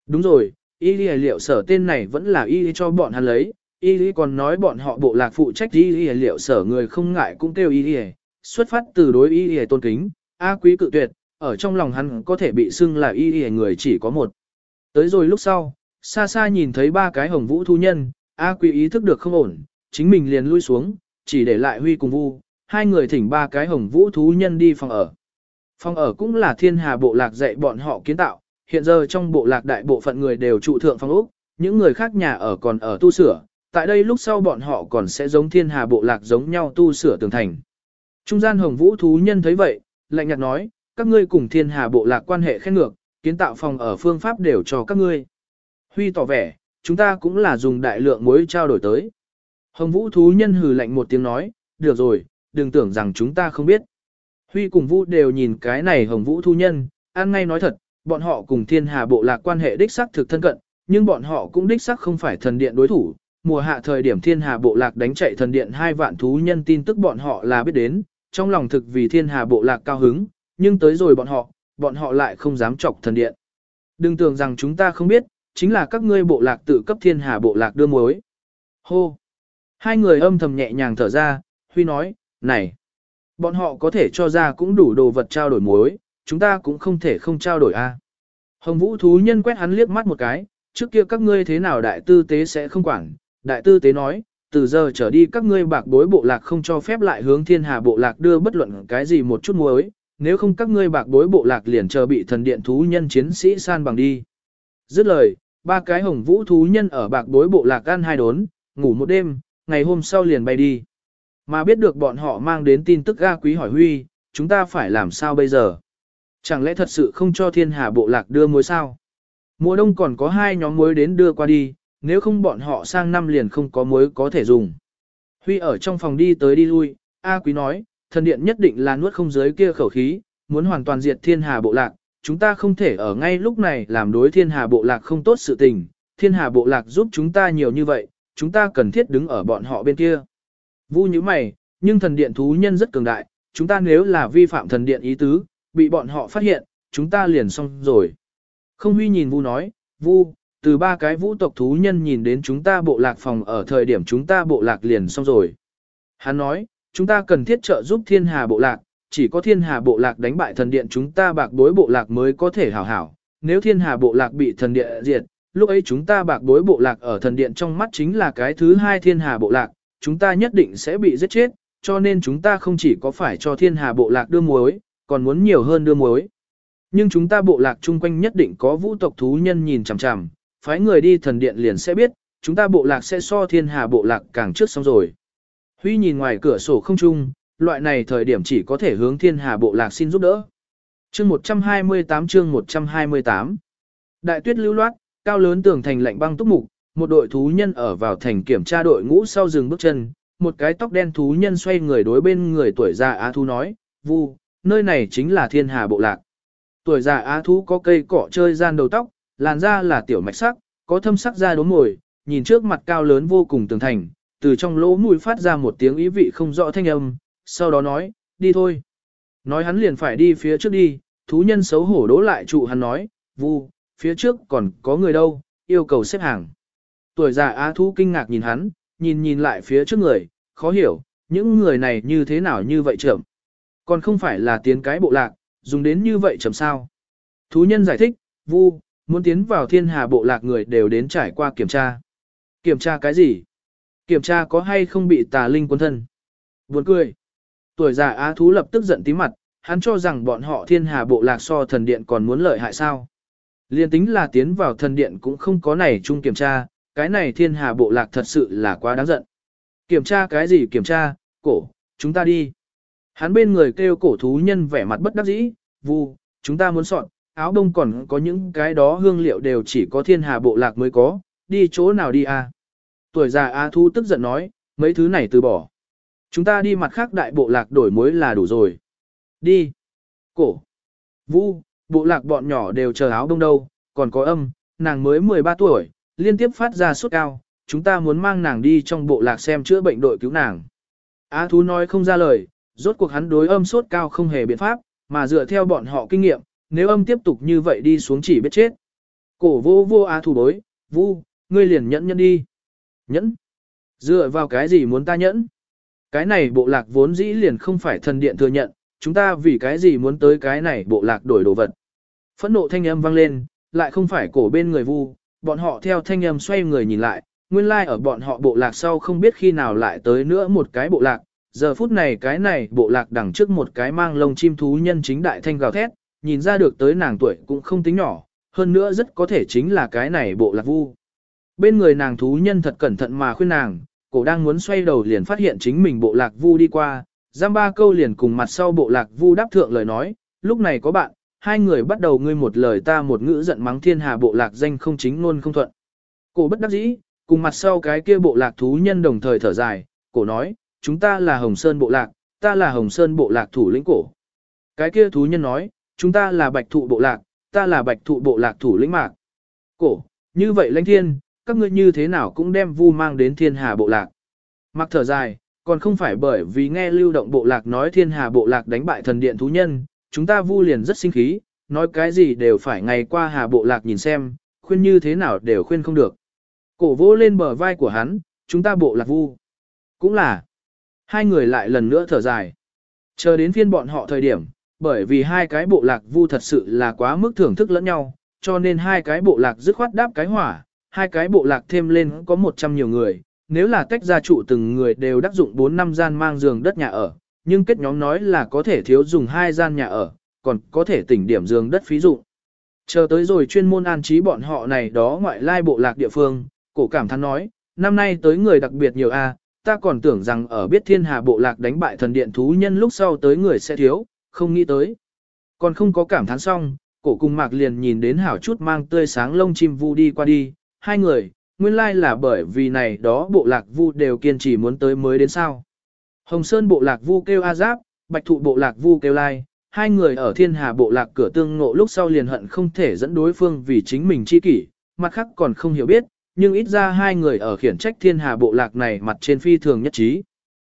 Đúng rồi, y y liệu sở tên này vẫn là y cho bọn hắn lấy, y y còn nói bọn họ bộ lạc phụ trách y y liệu sở người không ngại cũng kêu y y, xuất phát từ đối y y tôn kính, A quý cự tuyệt, ở trong lòng hắn có thể bị xưng là y y người chỉ có một. Tới rồi lúc sau, xa xa nhìn thấy ba cái hồng vũ thu nhân, A quý ý thức được không ổn, chính mình liền lui xuống, chỉ để lại huy cùng vu, hai người thỉnh ba cái hồng vũ thú nhân đi phòng ở. Phòng ở cũng là thiên hà bộ lạc dạy bọn họ kiến tạo, hiện giờ trong bộ lạc đại bộ phận người đều trụ thượng phòng ốc, những người khác nhà ở còn ở tu sửa, tại đây lúc sau bọn họ còn sẽ giống thiên hà bộ lạc giống nhau tu sửa tường thành. Trung gian hồng vũ thú nhân thấy vậy, lạnh nhạt nói, các ngươi cùng thiên hà bộ lạc quan hệ khen ngược, kiến tạo phòng ở phương pháp đều cho các ngươi. Huy tỏ vẻ, chúng ta cũng là dùng đại lượng muối trao đổi tới. Hồng vũ thú nhân hừ lạnh một tiếng nói, được rồi, đừng tưởng rằng chúng ta không biết. Huy cùng Vũ đều nhìn cái này hồng vũ thu nhân, ăn ngay nói thật, bọn họ cùng thiên hà bộ lạc quan hệ đích sắc thực thân cận, nhưng bọn họ cũng đích sắc không phải thần điện đối thủ. Mùa hạ thời điểm thiên hà bộ lạc đánh chạy thần điện hai vạn thú nhân tin tức bọn họ là biết đến, trong lòng thực vì thiên hà bộ lạc cao hứng, nhưng tới rồi bọn họ, bọn họ lại không dám chọc thần điện. Đừng tưởng rằng chúng ta không biết, chính là các ngươi bộ lạc tự cấp thiên hà bộ lạc đưa mối. Hô! Hai người âm thầm nhẹ nhàng thở ra, Huy nói, này, bọn họ có thể cho ra cũng đủ đồ vật trao đổi muối, chúng ta cũng không thể không trao đổi a. Hồng Vũ thú nhân quét hắn liếc mắt một cái, trước kia các ngươi thế nào đại tư tế sẽ không quản, đại tư tế nói, từ giờ trở đi các ngươi bạc bối bộ lạc không cho phép lại hướng thiên hà bộ lạc đưa bất luận cái gì một chút muối, nếu không các ngươi bạc bối bộ lạc liền chờ bị thần điện thú nhân chiến sĩ san bằng đi. Dứt lời, ba cái hồng vũ thú nhân ở bạc bối bộ lạc ăn hai đốn, ngủ một đêm, ngày hôm sau liền bay đi. Mà biết được bọn họ mang đến tin tức ga quý hỏi huy, chúng ta phải làm sao bây giờ? Chẳng lẽ thật sự không cho thiên hà bộ lạc đưa muối sao? Mùa đông còn có hai nhóm muối đến đưa qua đi, nếu không bọn họ sang năm liền không có muối có thể dùng. Huy ở trong phòng đi tới đi lui, A quý nói, thần điện nhất định là nuốt không giới kia khẩu khí, muốn hoàn toàn diệt thiên hà bộ lạc, chúng ta không thể ở ngay lúc này làm đối thiên hà bộ lạc không tốt sự tình, thiên hà bộ lạc giúp chúng ta nhiều như vậy, chúng ta cần thiết đứng ở bọn họ bên kia. Vu như mày, nhưng thần điện thú nhân rất cường đại, chúng ta nếu là vi phạm thần điện ý tứ, bị bọn họ phát hiện, chúng ta liền xong rồi. Không huy nhìn Vu nói, Vu, từ ba cái vũ tộc thú nhân nhìn đến chúng ta bộ lạc phòng ở thời điểm chúng ta bộ lạc liền xong rồi. Hắn nói, chúng ta cần thiết trợ giúp thiên hà bộ lạc, chỉ có thiên hà bộ lạc đánh bại thần điện chúng ta bạc bối bộ lạc mới có thể hảo hảo. Nếu thiên hà bộ lạc bị thần điện diệt, lúc ấy chúng ta bạc bối bộ lạc ở thần điện trong mắt chính là cái thứ hai thiên hà bộ lạc, chúng ta nhất định sẽ bị giết chết, cho nên chúng ta không chỉ có phải cho thiên hà bộ lạc đưa muối, còn muốn nhiều hơn đưa muối. Nhưng chúng ta bộ lạc chung quanh nhất định có vũ tộc thú nhân nhìn chằm chằm, phái người đi thần điện liền sẽ biết, chúng ta bộ lạc sẽ so thiên hà bộ lạc càng trước xong rồi. Huy nhìn ngoài cửa sổ không chung, loại này thời điểm chỉ có thể hướng thiên hà bộ lạc xin giúp đỡ. Chương 128 chương 128 Đại tuyết lưu loát, cao lớn tường thành lạnh băng túc mục, một đội thú nhân ở vào thành kiểm tra đội ngũ sau dừng bước chân, một cái tóc đen thú nhân xoay người đối bên người tuổi già á thú nói, vu, nơi này chính là thiên hà bộ lạc. Tuổi già á thú có cây cỏ chơi gian đầu tóc, làn da là tiểu mạch sắc, có thâm sắc da đốm mồi, nhìn trước mặt cao lớn vô cùng tường thành, từ trong lỗ mũi phát ra một tiếng ý vị không rõ thanh âm, sau đó nói, đi thôi. Nói hắn liền phải đi phía trước đi, thú nhân xấu hổ đố lại trụ hắn nói, vu, phía trước còn có người đâu, yêu cầu xếp hàng tuổi già á thú kinh ngạc nhìn hắn, nhìn nhìn lại phía trước người, khó hiểu, những người này như thế nào như vậy chậm. Còn không phải là tiến cái bộ lạc, dùng đến như vậy chậm sao. Thú nhân giải thích, vu, muốn tiến vào thiên hà bộ lạc người đều đến trải qua kiểm tra. Kiểm tra cái gì? Kiểm tra có hay không bị tà linh quân thân. Buồn cười. Tuổi già á thú lập tức giận tí mặt, hắn cho rằng bọn họ thiên hà bộ lạc so thần điện còn muốn lợi hại sao. Liên tính là tiến vào thần điện cũng không có này chung kiểm tra, cái này thiên hà bộ lạc thật sự là quá đáng giận. Kiểm tra cái gì kiểm tra, cổ, chúng ta đi. Hắn bên người kêu cổ thú nhân vẻ mặt bất đắc dĩ, vu, chúng ta muốn soạn, áo đông còn có những cái đó hương liệu đều chỉ có thiên hà bộ lạc mới có, đi chỗ nào đi à. Tuổi già A Thu tức giận nói, mấy thứ này từ bỏ. Chúng ta đi mặt khác đại bộ lạc đổi mối là đủ rồi. Đi. Cổ. Vu, bộ lạc bọn nhỏ đều chờ áo đông đâu, còn có âm, nàng mới 13 tuổi, liên tiếp phát ra sốt cao, chúng ta muốn mang nàng đi trong bộ lạc xem chữa bệnh đội cứu nàng. Á thú nói không ra lời, rốt cuộc hắn đối âm sốt cao không hề biện pháp, mà dựa theo bọn họ kinh nghiệm, nếu âm tiếp tục như vậy đi xuống chỉ biết chết. Cổ vô vô á thú đối, vu, ngươi liền nhẫn nhẫn đi. Nhẫn? Dựa vào cái gì muốn ta nhẫn? Cái này bộ lạc vốn dĩ liền không phải thần điện thừa nhận, chúng ta vì cái gì muốn tới cái này bộ lạc đổi đồ vật. Phẫn nộ thanh âm vang lên, lại không phải cổ bên người vu, bọn họ theo thanh âm xoay người nhìn lại, nguyên lai like ở bọn họ bộ lạc sau không biết khi nào lại tới nữa một cái bộ lạc, giờ phút này cái này bộ lạc đằng trước một cái mang lông chim thú nhân chính đại thanh gào thét, nhìn ra được tới nàng tuổi cũng không tính nhỏ, hơn nữa rất có thể chính là cái này bộ lạc vu. Bên người nàng thú nhân thật cẩn thận mà khuyên nàng, cổ đang muốn xoay đầu liền phát hiện chính mình bộ lạc vu đi qua, giam ba câu liền cùng mặt sau bộ lạc vu đáp thượng lời nói, lúc này có bạn, hai người bắt đầu ngươi một lời ta một ngữ giận mắng thiên hà bộ lạc danh không chính luôn không thuận. Cổ bất đắc dĩ, cùng mặt sau cái kia bộ lạc thú nhân đồng thời thở dài, cổ nói, chúng ta là Hồng Sơn bộ lạc, ta là Hồng Sơn bộ lạc thủ lĩnh cổ. Cái kia thú nhân nói, chúng ta là bạch thụ bộ lạc, ta là bạch thụ bộ lạc thủ lĩnh mạc. Cổ, như vậy lãnh thiên, các ngươi như thế nào cũng đem vu mang đến thiên hà bộ lạc. Mặc thở dài, còn không phải bởi vì nghe lưu động bộ lạc nói thiên hà bộ lạc đánh bại thần điện thú nhân, chúng ta vu liền rất sinh khí, nói cái gì đều phải ngày qua hà bộ lạc nhìn xem, khuyên như thế nào đều khuyên không được. Cổ vỗ lên bờ vai của hắn, chúng ta bộ lạc vu. Cũng là, hai người lại lần nữa thở dài. Chờ đến phiên bọn họ thời điểm, bởi vì hai cái bộ lạc vu thật sự là quá mức thưởng thức lẫn nhau, cho nên hai cái bộ lạc dứt khoát đáp cái hỏa, hai cái bộ lạc thêm lên có 100 nhiều người, nếu là tách gia trụ từng người đều đắc dụng 4 năm gian mang giường đất nhà ở, nhưng kết nhóm nói là có thể thiếu dùng hai gian nhà ở, còn có thể tỉnh điểm giường đất phí dụng. Chờ tới rồi chuyên môn an trí bọn họ này đó ngoại lai bộ lạc địa phương, cổ cảm thán nói, năm nay tới người đặc biệt nhiều a, ta còn tưởng rằng ở biết thiên hà bộ lạc đánh bại thần điện thú nhân lúc sau tới người sẽ thiếu, không nghĩ tới. Còn không có cảm thán xong, cổ cùng mạc liền nhìn đến hảo chút mang tươi sáng lông chim vu đi qua đi, hai người, nguyên lai là bởi vì này đó bộ lạc vu đều kiên trì muốn tới mới đến sao. Hồng Sơn bộ lạc vu kêu A Giáp, Bạch Thụ bộ lạc vu kêu Lai, hai người ở thiên hà bộ lạc cửa tương ngộ lúc sau liền hận không thể dẫn đối phương vì chính mình chi kỷ, mặt khác còn không hiểu biết, nhưng ít ra hai người ở khiển trách thiên hà bộ lạc này mặt trên phi thường nhất trí.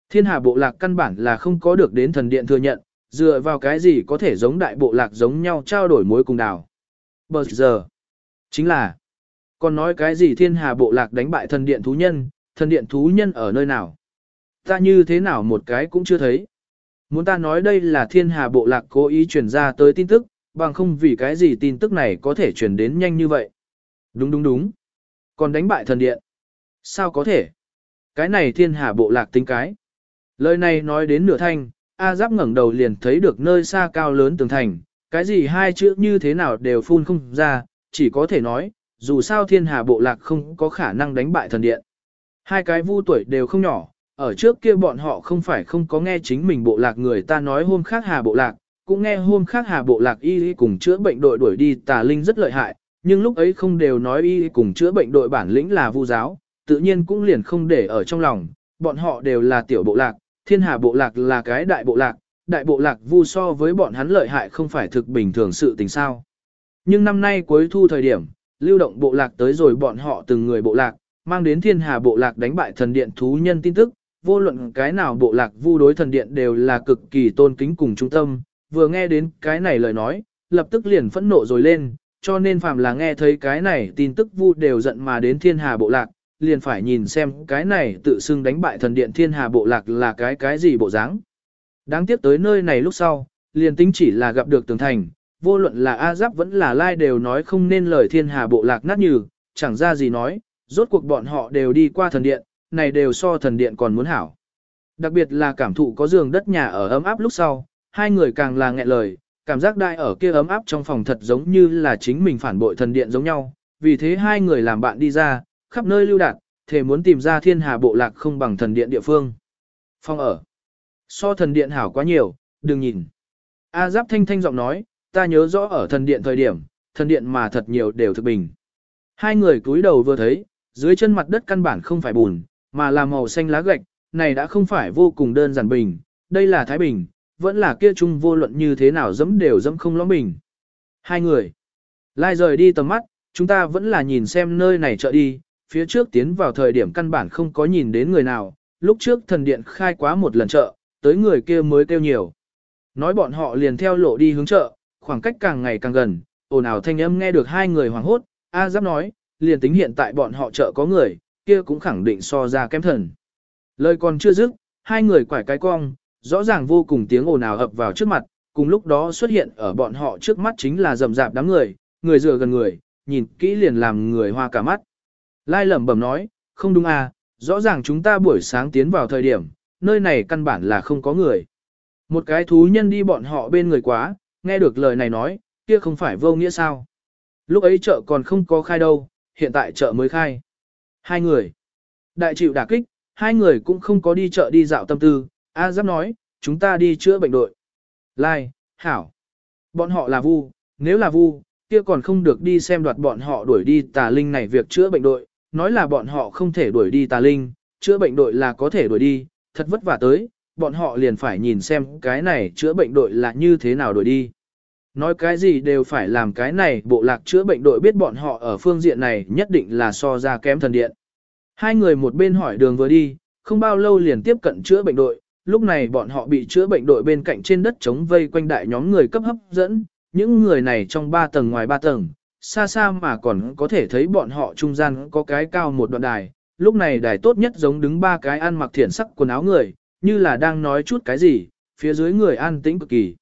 Thiên hà bộ lạc căn bản là không có được đến thần điện thừa nhận, dựa vào cái gì có thể giống đại bộ lạc giống nhau trao đổi mối cùng đảo. Bờ giờ, chính là, còn nói cái gì thiên hà bộ lạc đánh bại thần điện thú nhân, thần điện thú nhân ở nơi nào? Ta như thế nào một cái cũng chưa thấy. Muốn ta nói đây là thiên hà bộ lạc cố ý truyền ra tới tin tức, bằng không vì cái gì tin tức này có thể truyền đến nhanh như vậy. Đúng đúng đúng. Còn đánh bại thần điện. Sao có thể? Cái này thiên hà bộ lạc tính cái. Lời này nói đến nửa thanh, A Giáp ngẩng đầu liền thấy được nơi xa cao lớn tường thành, cái gì hai chữ như thế nào đều phun không ra, chỉ có thể nói, dù sao thiên hà bộ lạc không có khả năng đánh bại thần điện. Hai cái vu tuổi đều không nhỏ, ở trước kia bọn họ không phải không có nghe chính mình bộ lạc người ta nói hôm khác hà bộ lạc, cũng nghe hôm khác hà bộ lạc y cùng chữa bệnh đội đuổi đi tà linh rất lợi hại, nhưng lúc ấy không đều nói y cùng chữa bệnh đội bản lĩnh là vu giáo, tự nhiên cũng liền không để ở trong lòng, bọn họ đều là tiểu bộ lạc, thiên hà bộ lạc là cái đại bộ lạc, đại bộ lạc vu so với bọn hắn lợi hại không phải thực bình thường sự tình sao. Nhưng năm nay cuối thu thời điểm, lưu động bộ lạc tới rồi bọn họ từng người bộ lạc, mang đến thiên hà bộ lạc đánh bại thần điện thú nhân tin tức, vô luận cái nào bộ lạc vu đối thần điện đều là cực kỳ tôn kính cùng trung tâm, vừa nghe đến cái này lời nói, lập tức liền phẫn nộ rồi lên, cho nên phàm là nghe thấy cái này tin tức vu đều giận mà đến thiên hà bộ lạc, liền phải nhìn xem cái này tự xưng đánh bại thần điện thiên hà bộ lạc là cái cái gì bộ dáng. Đáng tiếc tới nơi này lúc sau, liền tính chỉ là gặp được tường thành, vô luận là A Giáp vẫn là Lai đều nói không nên lời thiên hà bộ lạc nát như, chẳng ra gì nói, rốt cuộc bọn họ đều đi qua thần điện, này đều so thần điện còn muốn hảo. Đặc biệt là cảm thụ có giường đất nhà ở ấm áp lúc sau, hai người càng là nghẹn lời, cảm giác đại ở kia ấm áp trong phòng thật giống như là chính mình phản bội thần điện giống nhau, vì thế hai người làm bạn đi ra, khắp nơi lưu đạt, thể muốn tìm ra thiên hà bộ lạc không bằng thần điện địa phương. Phong ở. So thần điện hảo quá nhiều, đừng nhìn. A giáp thanh thanh giọng nói, ta nhớ rõ ở thần điện thời điểm, thần điện mà thật nhiều đều thực bình. Hai người cúi đầu vừa thấy, dưới chân mặt đất căn bản không phải bùn, mà là màu xanh lá gạch, này đã không phải vô cùng đơn giản bình, đây là Thái Bình, vẫn là kia chung vô luận như thế nào dẫm đều dẫm không lõm bình. Hai người, lai rời đi tầm mắt, chúng ta vẫn là nhìn xem nơi này chợ đi, phía trước tiến vào thời điểm căn bản không có nhìn đến người nào, lúc trước thần điện khai quá một lần chợ, tới người kia mới kêu nhiều. Nói bọn họ liền theo lộ đi hướng chợ, khoảng cách càng ngày càng gần, ồn ào thanh âm nghe được hai người hoảng hốt, A Giáp nói, liền tính hiện tại bọn họ chợ có người, kia cũng khẳng định so ra kém thần. Lời còn chưa dứt, hai người quải cái cong, rõ ràng vô cùng tiếng ồn ào ập vào trước mặt, cùng lúc đó xuất hiện ở bọn họ trước mắt chính là rầm rạp đám người, người dựa gần người, nhìn kỹ liền làm người hoa cả mắt. Lai lẩm bẩm nói, không đúng à, rõ ràng chúng ta buổi sáng tiến vào thời điểm, nơi này căn bản là không có người. Một cái thú nhân đi bọn họ bên người quá, nghe được lời này nói, kia không phải vô nghĩa sao. Lúc ấy chợ còn không có khai đâu, hiện tại chợ mới khai. Hai người. Đại chịu đả kích, hai người cũng không có đi chợ đi dạo tâm tư. A giáp nói, chúng ta đi chữa bệnh đội. Lai, Hảo. Bọn họ là vu, nếu là vu, kia còn không được đi xem đoạt bọn họ đuổi đi tà linh này việc chữa bệnh đội, nói là bọn họ không thể đuổi đi tà linh, chữa bệnh đội là có thể đuổi đi, thật vất vả tới, bọn họ liền phải nhìn xem cái này chữa bệnh đội là như thế nào đuổi đi. Nói cái gì đều phải làm cái này bộ lạc chữa bệnh đội biết bọn họ ở phương diện này nhất định là so ra kém thần điện. Hai người một bên hỏi đường vừa đi, không bao lâu liền tiếp cận chữa bệnh đội, lúc này bọn họ bị chữa bệnh đội bên cạnh trên đất chống vây quanh đại nhóm người cấp hấp dẫn, những người này trong ba tầng ngoài ba tầng, xa xa mà còn có thể thấy bọn họ trung gian có cái cao một đoạn đài, lúc này đài tốt nhất giống đứng ba cái ăn mặc thiển sắc quần áo người, như là đang nói chút cái gì, phía dưới người an tĩnh cực kỳ.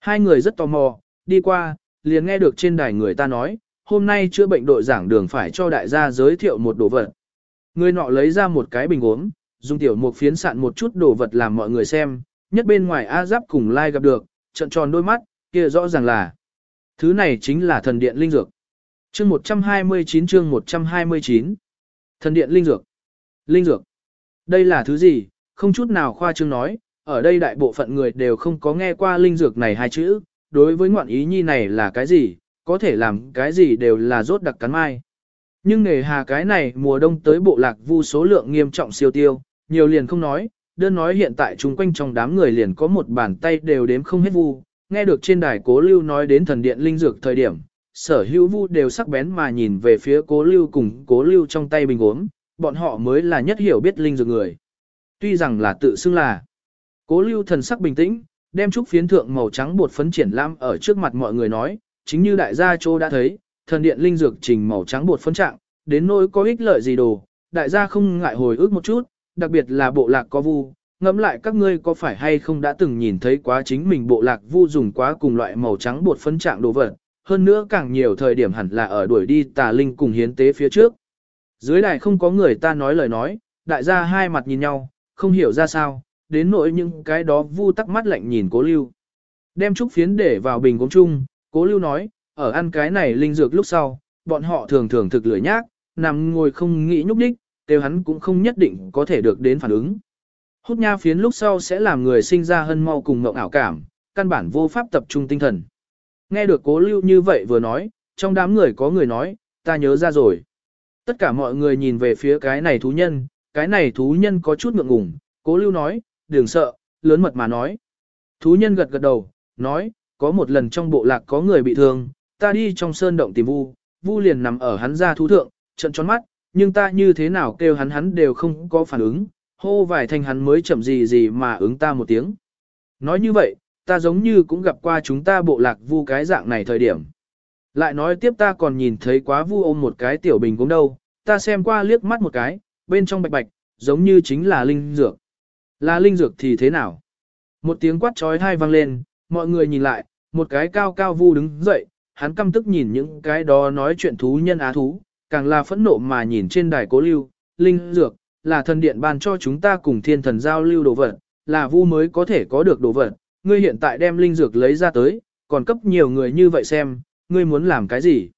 Hai người rất tò mò, đi qua, liền nghe được trên đài người ta nói, hôm nay chữa bệnh đội giảng đường phải cho đại gia giới thiệu một đồ vật. Người nọ lấy ra một cái bình uống, dùng tiểu một phiến sạn một chút đồ vật làm mọi người xem, nhất bên ngoài A Giáp cùng Lai gặp được, trận tròn đôi mắt, kia rõ ràng là. Thứ này chính là thần điện linh dược. Chương 129 chương 129 Thần điện linh dược. Linh dược. Đây là thứ gì, không chút nào khoa trương nói, ở đây đại bộ phận người đều không có nghe qua linh dược này hai chữ, đối với ngoạn ý nhi này là cái gì, có thể làm cái gì đều là rốt đặc cắn mai. Nhưng nghề hà cái này mùa đông tới bộ lạc vu số lượng nghiêm trọng siêu tiêu, nhiều liền không nói, đơn nói hiện tại chung quanh trong đám người liền có một bàn tay đều đếm không hết vu, nghe được trên đài cố lưu nói đến thần điện linh dược thời điểm, sở hữu vu đều sắc bén mà nhìn về phía cố lưu cùng cố lưu trong tay bình uống, bọn họ mới là nhất hiểu biết linh dược người. Tuy rằng là tự xưng là, cố lưu thần sắc bình tĩnh, đem trúc phiến thượng màu trắng bột phấn triển lãm ở trước mặt mọi người nói, chính như đại gia châu đã thấy, thần điện linh dược trình màu trắng bột phấn trạng, đến nỗi có ích lợi gì đồ, đại gia không ngại hồi ức một chút, đặc biệt là bộ lạc có vu, ngẫm lại các ngươi có phải hay không đã từng nhìn thấy quá chính mình bộ lạc vu dùng quá cùng loại màu trắng bột phấn trạng đồ vật, hơn nữa càng nhiều thời điểm hẳn là ở đuổi đi tà linh cùng hiến tế phía trước. Dưới đài không có người ta nói lời nói, đại gia hai mặt nhìn nhau, không hiểu ra sao, đến nỗi những cái đó vu tắc mắt lạnh nhìn cố lưu. Đem trúc phiến để vào bình gốm chung, cố lưu nói, ở ăn cái này linh dược lúc sau, bọn họ thường thường thực lười nhác, nằm ngồi không nghĩ nhúc đích, kêu hắn cũng không nhất định có thể được đến phản ứng. Hút nha phiến lúc sau sẽ làm người sinh ra hân mau cùng mộng ảo cảm, căn bản vô pháp tập trung tinh thần. Nghe được cố lưu như vậy vừa nói, trong đám người có người nói, ta nhớ ra rồi. Tất cả mọi người nhìn về phía cái này thú nhân, cái này thú nhân có chút ngượng ngùng, cố lưu nói, đừng sợ, lớn mật mà nói. Thú nhân gật gật đầu, nói, có một lần trong bộ lạc có người bị thương, ta đi trong sơn động tìm vu, vu liền nằm ở hắn ra thú thượng, trận tròn mắt, nhưng ta như thế nào kêu hắn hắn đều không có phản ứng, hô vài thanh hắn mới chậm gì gì mà ứng ta một tiếng. Nói như vậy, ta giống như cũng gặp qua chúng ta bộ lạc vu cái dạng này thời điểm. Lại nói tiếp ta còn nhìn thấy quá vu ôm một cái tiểu bình cũng đâu, ta xem qua liếc mắt một cái, bên trong bạch bạch, giống như chính là linh dược. Là linh dược thì thế nào? Một tiếng quát trói thai vang lên, mọi người nhìn lại, một cái cao cao vu đứng dậy, hắn căm tức nhìn những cái đó nói chuyện thú nhân á thú, càng là phẫn nộ mà nhìn trên đài cố lưu, linh dược, là thần điện ban cho chúng ta cùng thiên thần giao lưu đồ vật, là vu mới có thể có được đồ vật, ngươi hiện tại đem linh dược lấy ra tới, còn cấp nhiều người như vậy xem, ngươi muốn làm cái gì?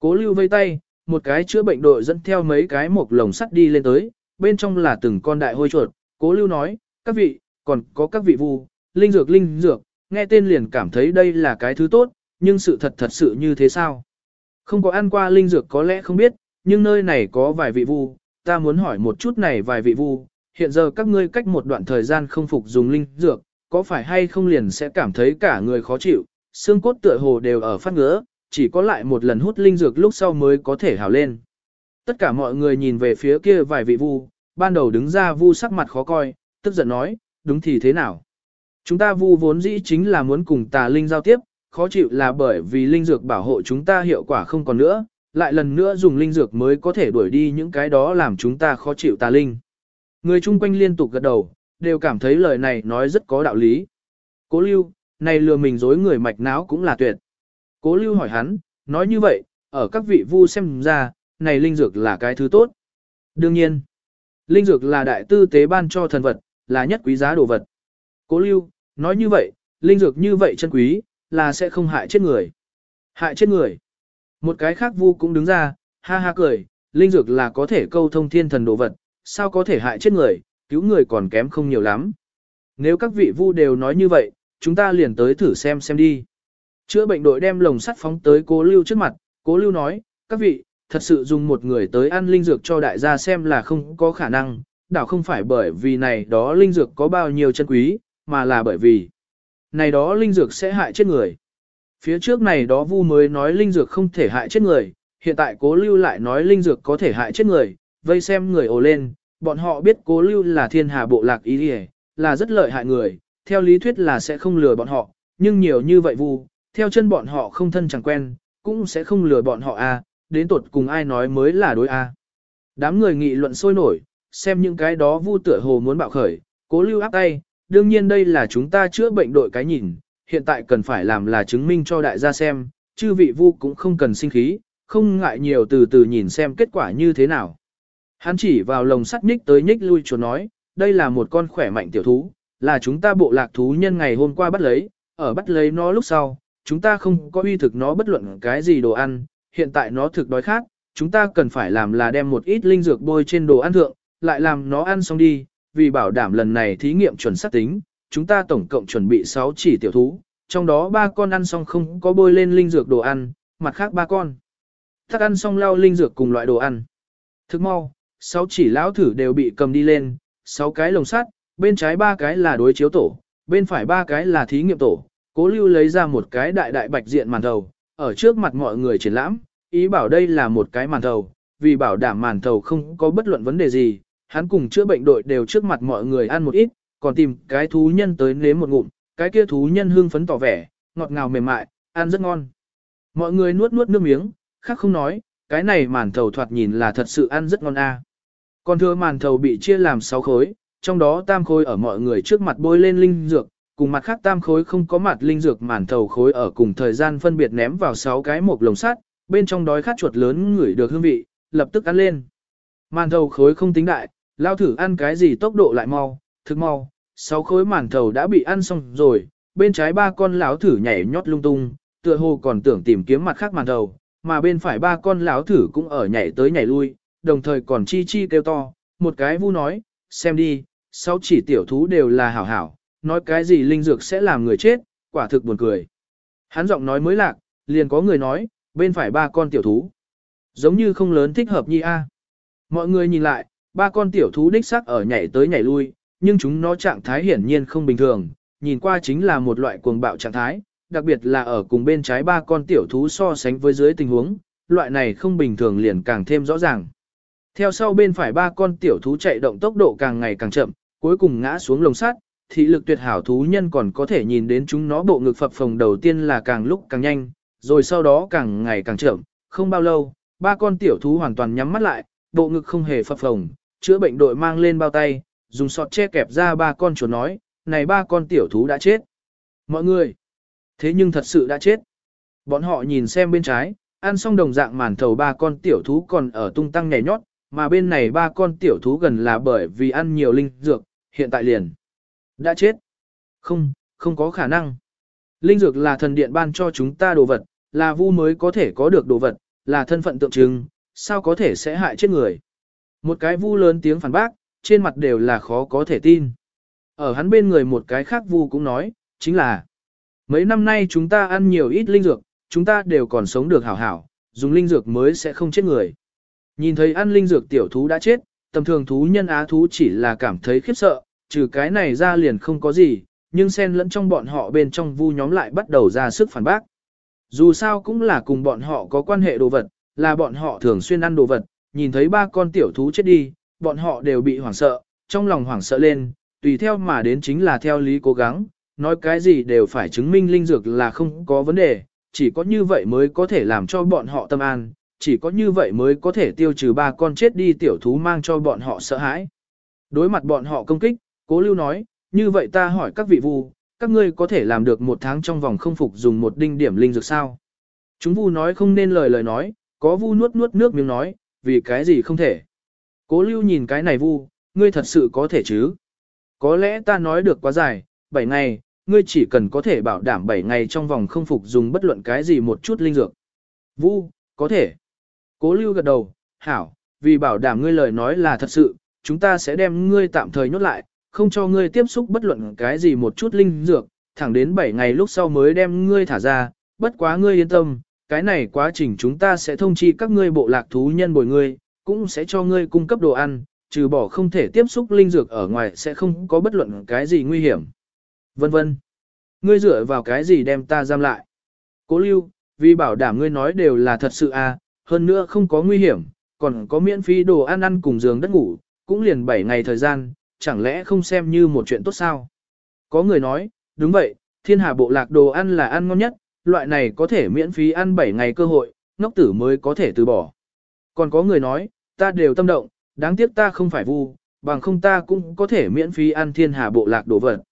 Cố lưu vây tay, một cái chữa bệnh đội dẫn theo mấy cái một lồng sắt đi lên tới, bên trong là từng con đại hôi chuột, cố lưu nói, các vị, còn có các vị vu, linh dược linh dược, nghe tên liền cảm thấy đây là cái thứ tốt, nhưng sự thật thật sự như thế sao? Không có ăn qua linh dược có lẽ không biết, nhưng nơi này có vài vị vu, ta muốn hỏi một chút này vài vị vu, hiện giờ các ngươi cách một đoạn thời gian không phục dùng linh dược, có phải hay không liền sẽ cảm thấy cả người khó chịu, xương cốt tựa hồ đều ở phát ngứa, chỉ có lại một lần hút linh dược lúc sau mới có thể hào lên. Tất cả mọi người nhìn về phía kia vài vị vu, ban đầu đứng ra vu sắc mặt khó coi, tức giận nói, đúng thì thế nào? Chúng ta vu vốn dĩ chính là muốn cùng tà linh giao tiếp, khó chịu là bởi vì linh dược bảo hộ chúng ta hiệu quả không còn nữa, lại lần nữa dùng linh dược mới có thể đuổi đi những cái đó làm chúng ta khó chịu tà linh. Người chung quanh liên tục gật đầu, đều cảm thấy lời này nói rất có đạo lý. Cố lưu, này lừa mình dối người mạch não cũng là tuyệt. Cố lưu hỏi hắn, nói như vậy, ở các vị vu xem ra, này linh dược là cái thứ tốt. Đương nhiên, linh dược là đại tư tế ban cho thần vật, là nhất quý giá đồ vật. Cố lưu, nói như vậy, linh dược như vậy chân quý, là sẽ không hại chết người. Hại chết người. Một cái khác vu cũng đứng ra, ha ha cười, linh dược là có thể câu thông thiên thần đồ vật, sao có thể hại chết người, cứu người còn kém không nhiều lắm. Nếu các vị vu đều nói như vậy, chúng ta liền tới thử xem xem đi. Chữa bệnh đội đem lồng sắt phóng tới cố lưu trước mặt, cố lưu nói, các vị, thật sự dùng một người tới ăn linh dược cho đại gia xem là không có khả năng, đảo không phải bởi vì này đó linh dược có bao nhiêu chân quý, mà là bởi vì này đó linh dược sẽ hại chết người. Phía trước này đó vu mới nói linh dược không thể hại chết người, hiện tại cố lưu lại nói linh dược có thể hại chết người, vây xem người ồ lên, bọn họ biết cố lưu là thiên hà bộ lạc ý đi là rất lợi hại người, theo lý thuyết là sẽ không lừa bọn họ, nhưng nhiều như vậy vu, theo chân bọn họ không thân chẳng quen, cũng sẽ không lừa bọn họ a à, đến tột cùng ai nói mới là đối a Đám người nghị luận sôi nổi, xem những cái đó vu tựa hồ muốn bạo khởi, cố lưu áp tay, đương nhiên đây là chúng ta chữa bệnh đội cái nhìn, hiện tại cần phải làm là chứng minh cho đại gia xem, chư vị vu cũng không cần sinh khí, không ngại nhiều từ từ nhìn xem kết quả như thế nào. Hắn chỉ vào lồng sắt nhích tới nhích lui chuột nói, đây là một con khỏe mạnh tiểu thú, là chúng ta bộ lạc thú nhân ngày hôm qua bắt lấy, ở bắt lấy nó lúc sau, chúng ta không có uy thực nó bất luận cái gì đồ ăn, hiện tại nó thực đói khát, chúng ta cần phải làm là đem một ít linh dược bôi trên đồ ăn thượng, lại làm nó ăn xong đi, vì bảo đảm lần này thí nghiệm chuẩn xác tính, chúng ta tổng cộng chuẩn bị 6 chỉ tiểu thú, trong đó ba con ăn xong không có bôi lên linh dược đồ ăn, mặt khác ba con. Thắc ăn xong lau linh dược cùng loại đồ ăn. Thức mau, 6 chỉ lão thử đều bị cầm đi lên, 6 cái lồng sắt, bên trái ba cái là đối chiếu tổ, bên phải ba cái là thí nghiệm tổ. Cố lưu lấy ra một cái đại đại bạch diện màn thầu, ở trước mặt mọi người triển lãm, ý bảo đây là một cái màn thầu, vì bảo đảm màn thầu không có bất luận vấn đề gì, hắn cùng chữa bệnh đội đều trước mặt mọi người ăn một ít, còn tìm cái thú nhân tới nếm một ngụm, cái kia thú nhân hương phấn tỏ vẻ, ngọt ngào mềm mại, ăn rất ngon. Mọi người nuốt nuốt nước miếng, khác không nói, cái này màn thầu thoạt nhìn là thật sự ăn rất ngon a. Còn thừa màn thầu bị chia làm 6 khối, trong đó tam khối ở mọi người trước mặt bôi lên linh dược, cùng mặt khác tam khối không có mặt linh dược màn thầu khối ở cùng thời gian phân biệt ném vào 6 cái một lồng sắt, bên trong đói khát chuột lớn ngửi được hương vị, lập tức ăn lên. Màn thầu khối không tính đại, lao thử ăn cái gì tốc độ lại mau, thực mau, sáu khối màn thầu đã bị ăn xong rồi, bên trái ba con lão thử nhảy nhót lung tung, tựa hồ còn tưởng tìm kiếm mặt khác màn thầu, mà bên phải ba con lão thử cũng ở nhảy tới nhảy lui, đồng thời còn chi chi kêu to, một cái vu nói, xem đi, sáu chỉ tiểu thú đều là hảo hảo, nói cái gì linh dược sẽ làm người chết, quả thực buồn cười. Hắn giọng nói mới lạc, liền có người nói, bên phải ba con tiểu thú. Giống như không lớn thích hợp nhi a. Mọi người nhìn lại, ba con tiểu thú đích sắc ở nhảy tới nhảy lui, nhưng chúng nó trạng thái hiển nhiên không bình thường, nhìn qua chính là một loại cuồng bạo trạng thái, đặc biệt là ở cùng bên trái ba con tiểu thú so sánh với dưới tình huống, loại này không bình thường liền càng thêm rõ ràng. Theo sau bên phải ba con tiểu thú chạy động tốc độ càng ngày càng chậm, cuối cùng ngã xuống lồng sắt, thị lực tuyệt hảo thú nhân còn có thể nhìn đến chúng nó bộ ngực phập phồng đầu tiên là càng lúc càng nhanh, rồi sau đó càng ngày càng chậm, không bao lâu, ba con tiểu thú hoàn toàn nhắm mắt lại, bộ ngực không hề phập phồng, chữa bệnh đội mang lên bao tay, dùng sọt che kẹp ra ba con chuột nói, này ba con tiểu thú đã chết. Mọi người, thế nhưng thật sự đã chết. Bọn họ nhìn xem bên trái, ăn xong đồng dạng màn thầu ba con tiểu thú còn ở tung tăng nhảy nhót, mà bên này ba con tiểu thú gần là bởi vì ăn nhiều linh dược, hiện tại liền. Đã chết. Không, không có khả năng. Linh dược là thần điện ban cho chúng ta đồ vật, là vu mới có thể có được đồ vật, là thân phận tượng trưng, sao có thể sẽ hại chết người. Một cái vu lớn tiếng phản bác, trên mặt đều là khó có thể tin. Ở hắn bên người một cái khác vu cũng nói, chính là mấy năm nay chúng ta ăn nhiều ít linh dược, chúng ta đều còn sống được hảo hảo, dùng linh dược mới sẽ không chết người. Nhìn thấy ăn linh dược tiểu thú đã chết, tầm thường thú nhân á thú chỉ là cảm thấy khiếp sợ, trừ cái này ra liền không có gì, nhưng xen lẫn trong bọn họ bên trong vu nhóm lại bắt đầu ra sức phản bác. Dù sao cũng là cùng bọn họ có quan hệ đồ vật, là bọn họ thường xuyên ăn đồ vật, nhìn thấy ba con tiểu thú chết đi, bọn họ đều bị hoảng sợ, trong lòng hoảng sợ lên, tùy theo mà đến chính là theo lý cố gắng, nói cái gì đều phải chứng minh linh dược là không có vấn đề, chỉ có như vậy mới có thể làm cho bọn họ tâm an, chỉ có như vậy mới có thể tiêu trừ ba con chết đi tiểu thú mang cho bọn họ sợ hãi. Đối mặt bọn họ công kích, cố lưu nói, như vậy ta hỏi các vị vu, các ngươi có thể làm được một tháng trong vòng không phục dùng một đinh điểm linh dược sao? Chúng vu nói không nên lời lời nói, có vu nuốt nuốt nước miếng nói, vì cái gì không thể. Cố lưu nhìn cái này vu, ngươi thật sự có thể chứ? Có lẽ ta nói được quá dài, 7 ngày, ngươi chỉ cần có thể bảo đảm 7 ngày trong vòng không phục dùng bất luận cái gì một chút linh dược. Vu, có thể. Cố lưu gật đầu, hảo, vì bảo đảm ngươi lời nói là thật sự, chúng ta sẽ đem ngươi tạm thời nhốt lại, không cho ngươi tiếp xúc bất luận cái gì một chút linh dược, thẳng đến 7 ngày lúc sau mới đem ngươi thả ra, bất quá ngươi yên tâm, cái này quá trình chúng ta sẽ thông chi các ngươi bộ lạc thú nhân bồi ngươi, cũng sẽ cho ngươi cung cấp đồ ăn, trừ bỏ không thể tiếp xúc linh dược ở ngoài sẽ không có bất luận cái gì nguy hiểm. Vân vân. Ngươi dựa vào cái gì đem ta giam lại? Cố lưu, vì bảo đảm ngươi nói đều là thật sự à, hơn nữa không có nguy hiểm, còn có miễn phí đồ ăn ăn cùng giường đất ngủ, cũng liền 7 ngày thời gian, chẳng lẽ không xem như một chuyện tốt sao? Có người nói, đúng vậy, thiên hà bộ lạc đồ ăn là ăn ngon nhất, loại này có thể miễn phí ăn 7 ngày cơ hội, ngốc tử mới có thể từ bỏ. Còn có người nói, ta đều tâm động, đáng tiếc ta không phải vu, bằng không ta cũng có thể miễn phí ăn thiên hà bộ lạc đồ vật.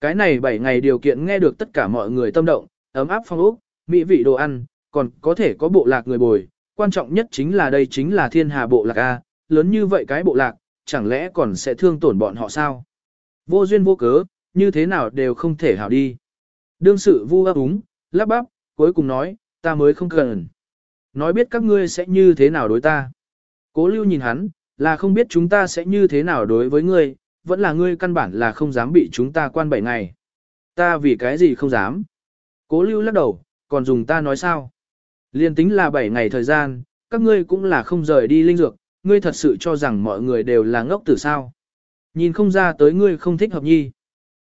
Cái này 7 ngày điều kiện nghe được tất cả mọi người tâm động, ấm áp phong ốc, mỹ vị đồ ăn, còn có thể có bộ lạc người bồi, quan trọng nhất chính là đây chính là thiên hà bộ lạc A, lớn như vậy cái bộ lạc, chẳng lẽ còn sẽ thương tổn bọn họ sao? Vô duyên vô cớ, như thế nào đều không thể hảo đi. Đương sự vu ấp úng, lắp bắp, cuối cùng nói, ta mới không cần. Nói biết các ngươi sẽ như thế nào đối ta. Cố lưu nhìn hắn, là không biết chúng ta sẽ như thế nào đối với ngươi, vẫn là ngươi căn bản là không dám bị chúng ta quan bảy ngày. Ta vì cái gì không dám. Cố lưu lắc đầu, còn dùng ta nói sao. Liên tính là 7 ngày thời gian, các ngươi cũng là không rời đi linh dược, ngươi thật sự cho rằng mọi người đều là ngốc tử sao. Nhìn không ra tới ngươi không thích hợp nhi.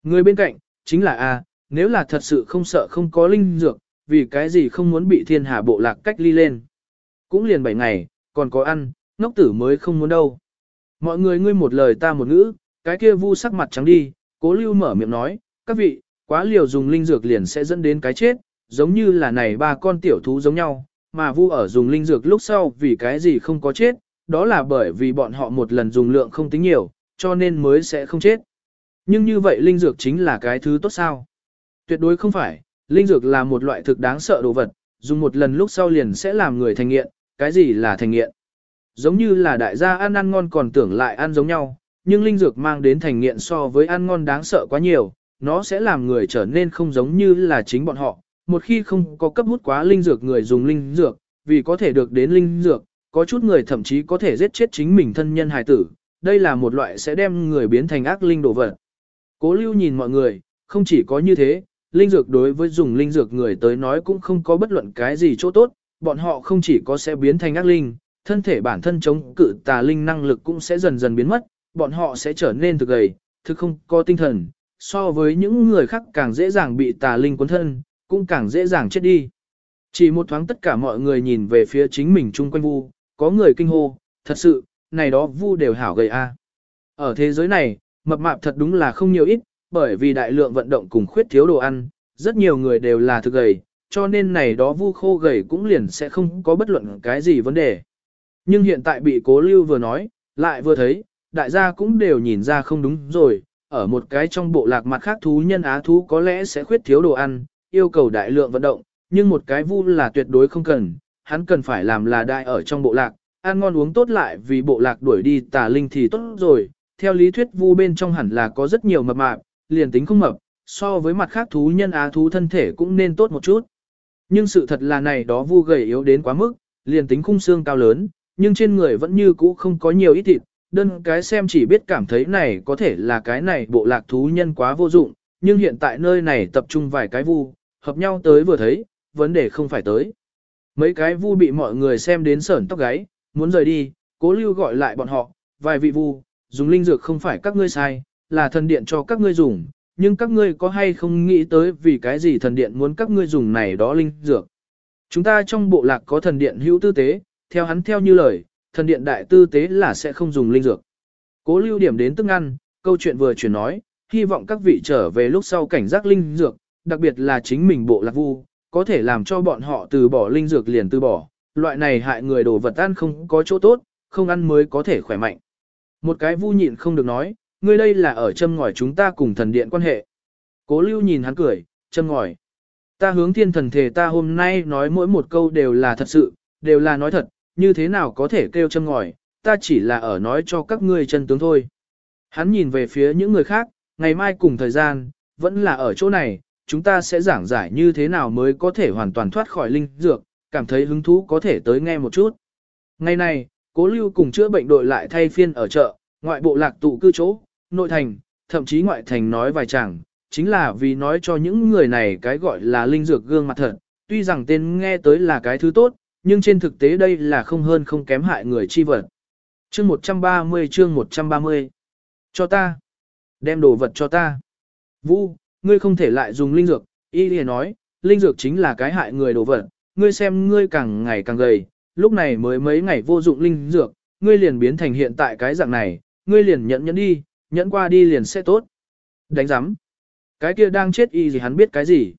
Ngươi bên cạnh, chính là A, nếu là thật sự không sợ không có linh dược, vì cái gì không muốn bị thiên hà bộ lạc cách ly lên. Cũng liền 7 ngày, còn có ăn, ngốc tử mới không muốn đâu. Mọi người ngươi một lời ta một ngữ, cái kia vu sắc mặt trắng đi, cố lưu mở miệng nói, các vị, quá liều dùng linh dược liền sẽ dẫn đến cái chết, giống như là này ba con tiểu thú giống nhau, mà vu ở dùng linh dược lúc sau vì cái gì không có chết, đó là bởi vì bọn họ một lần dùng lượng không tính nhiều, cho nên mới sẽ không chết. Nhưng như vậy linh dược chính là cái thứ tốt sao? Tuyệt đối không phải, linh dược là một loại thực đáng sợ đồ vật, dùng một lần lúc sau liền sẽ làm người thành nghiện, cái gì là thành nghiện? Giống như là đại gia ăn ăn ngon còn tưởng lại ăn giống nhau, nhưng linh dược mang đến thành nghiện so với ăn ngon đáng sợ quá nhiều, nó sẽ làm người trở nên không giống như là chính bọn họ, một khi không có cấp hút quá linh dược người dùng linh dược, vì có thể được đến linh dược, có chút người thậm chí có thể giết chết chính mình thân nhân hài tử, đây là một loại sẽ đem người biến thành ác linh đồ vật. Cố lưu nhìn mọi người, không chỉ có như thế, linh dược đối với dùng linh dược người tới nói cũng không có bất luận cái gì chỗ tốt, bọn họ không chỉ có sẽ biến thành ác linh, thân thể bản thân chống cự tà linh năng lực cũng sẽ dần dần biến mất, bọn họ sẽ trở nên thực gầy, thực không có tinh thần, so với những người khác càng dễ dàng bị tà linh cuốn thân, cũng càng dễ dàng chết đi. Chỉ một thoáng tất cả mọi người nhìn về phía chính mình chung quanh vu, có người kinh hô, thật sự, này đó vu đều hảo gầy a. Ở thế giới này, mập mạp thật đúng là không nhiều ít, bởi vì đại lượng vận động cùng khuyết thiếu đồ ăn, rất nhiều người đều là thực gầy, cho nên này đó vu khô gầy cũng liền sẽ không có bất luận cái gì vấn đề. Nhưng hiện tại bị cố lưu vừa nói, lại vừa thấy, đại gia cũng đều nhìn ra không đúng rồi, ở một cái trong bộ lạc mặt khác thú nhân á thú có lẽ sẽ khuyết thiếu đồ ăn, yêu cầu đại lượng vận động, nhưng một cái vu là tuyệt đối không cần, hắn cần phải làm là đại ở trong bộ lạc, ăn ngon uống tốt lại vì bộ lạc đuổi đi tà linh thì tốt rồi, theo lý thuyết vu bên trong hẳn là có rất nhiều mập mạp, liền tính không mập, so với mặt khác thú nhân á thú thân thể cũng nên tốt một chút. Nhưng sự thật là này đó vu gầy yếu đến quá mức, liền tính khung xương cao lớn, nhưng trên người vẫn như cũ không có nhiều ít thịt, đơn cái xem chỉ biết cảm thấy này có thể là cái này bộ lạc thú nhân quá vô dụng, nhưng hiện tại nơi này tập trung vài cái vu, hợp nhau tới vừa thấy, vấn đề không phải tới. Mấy cái vu bị mọi người xem đến sởn tóc gáy, muốn rời đi, cố lưu gọi lại bọn họ, vài vị vu, dùng linh dược không phải các ngươi sai, là thần điện cho các ngươi dùng, nhưng các ngươi có hay không nghĩ tới vì cái gì thần điện muốn các ngươi dùng này đó linh dược. Chúng ta trong bộ lạc có thần điện hữu tư tế, theo hắn theo như lời, thần điện đại tư tế là sẽ không dùng linh dược. Cố lưu điểm đến tức ăn, câu chuyện vừa chuyển nói, hy vọng các vị trở về lúc sau cảnh giác linh dược, đặc biệt là chính mình bộ lạc vu, có thể làm cho bọn họ từ bỏ linh dược liền từ bỏ, loại này hại người đồ vật ăn không có chỗ tốt, không ăn mới có thể khỏe mạnh. Một cái vu nhịn không được nói, ngươi đây là ở châm ngòi chúng ta cùng thần điện quan hệ. Cố lưu nhìn hắn cười, châm ngòi. Ta hướng thiên thần thể ta hôm nay nói mỗi một câu đều là thật sự, đều là nói thật, như thế nào có thể kêu châm ngòi, ta chỉ là ở nói cho các ngươi chân tướng thôi. Hắn nhìn về phía những người khác, ngày mai cùng thời gian, vẫn là ở chỗ này, chúng ta sẽ giảng giải như thế nào mới có thể hoàn toàn thoát khỏi linh dược, cảm thấy hứng thú có thể tới nghe một chút. Ngày này, cố lưu cùng chữa bệnh đội lại thay phiên ở chợ, ngoại bộ lạc tụ cư chỗ, nội thành, thậm chí ngoại thành nói vài chàng, chính là vì nói cho những người này cái gọi là linh dược gương mặt thật, tuy rằng tên nghe tới là cái thứ tốt, nhưng trên thực tế đây là không hơn không kém hại người chi vật. Chương 130 chương 130 Cho ta. Đem đồ vật cho ta. Vu, ngươi không thể lại dùng linh dược, y lìa nói, linh dược chính là cái hại người đồ vật, ngươi xem ngươi càng ngày càng gầy, lúc này mới mấy ngày vô dụng linh dược, ngươi liền biến thành hiện tại cái dạng này, ngươi liền nhẫn nhẫn đi, nhẫn qua đi liền sẽ tốt. Đánh giám. Cái kia đang chết y gì hắn biết cái gì.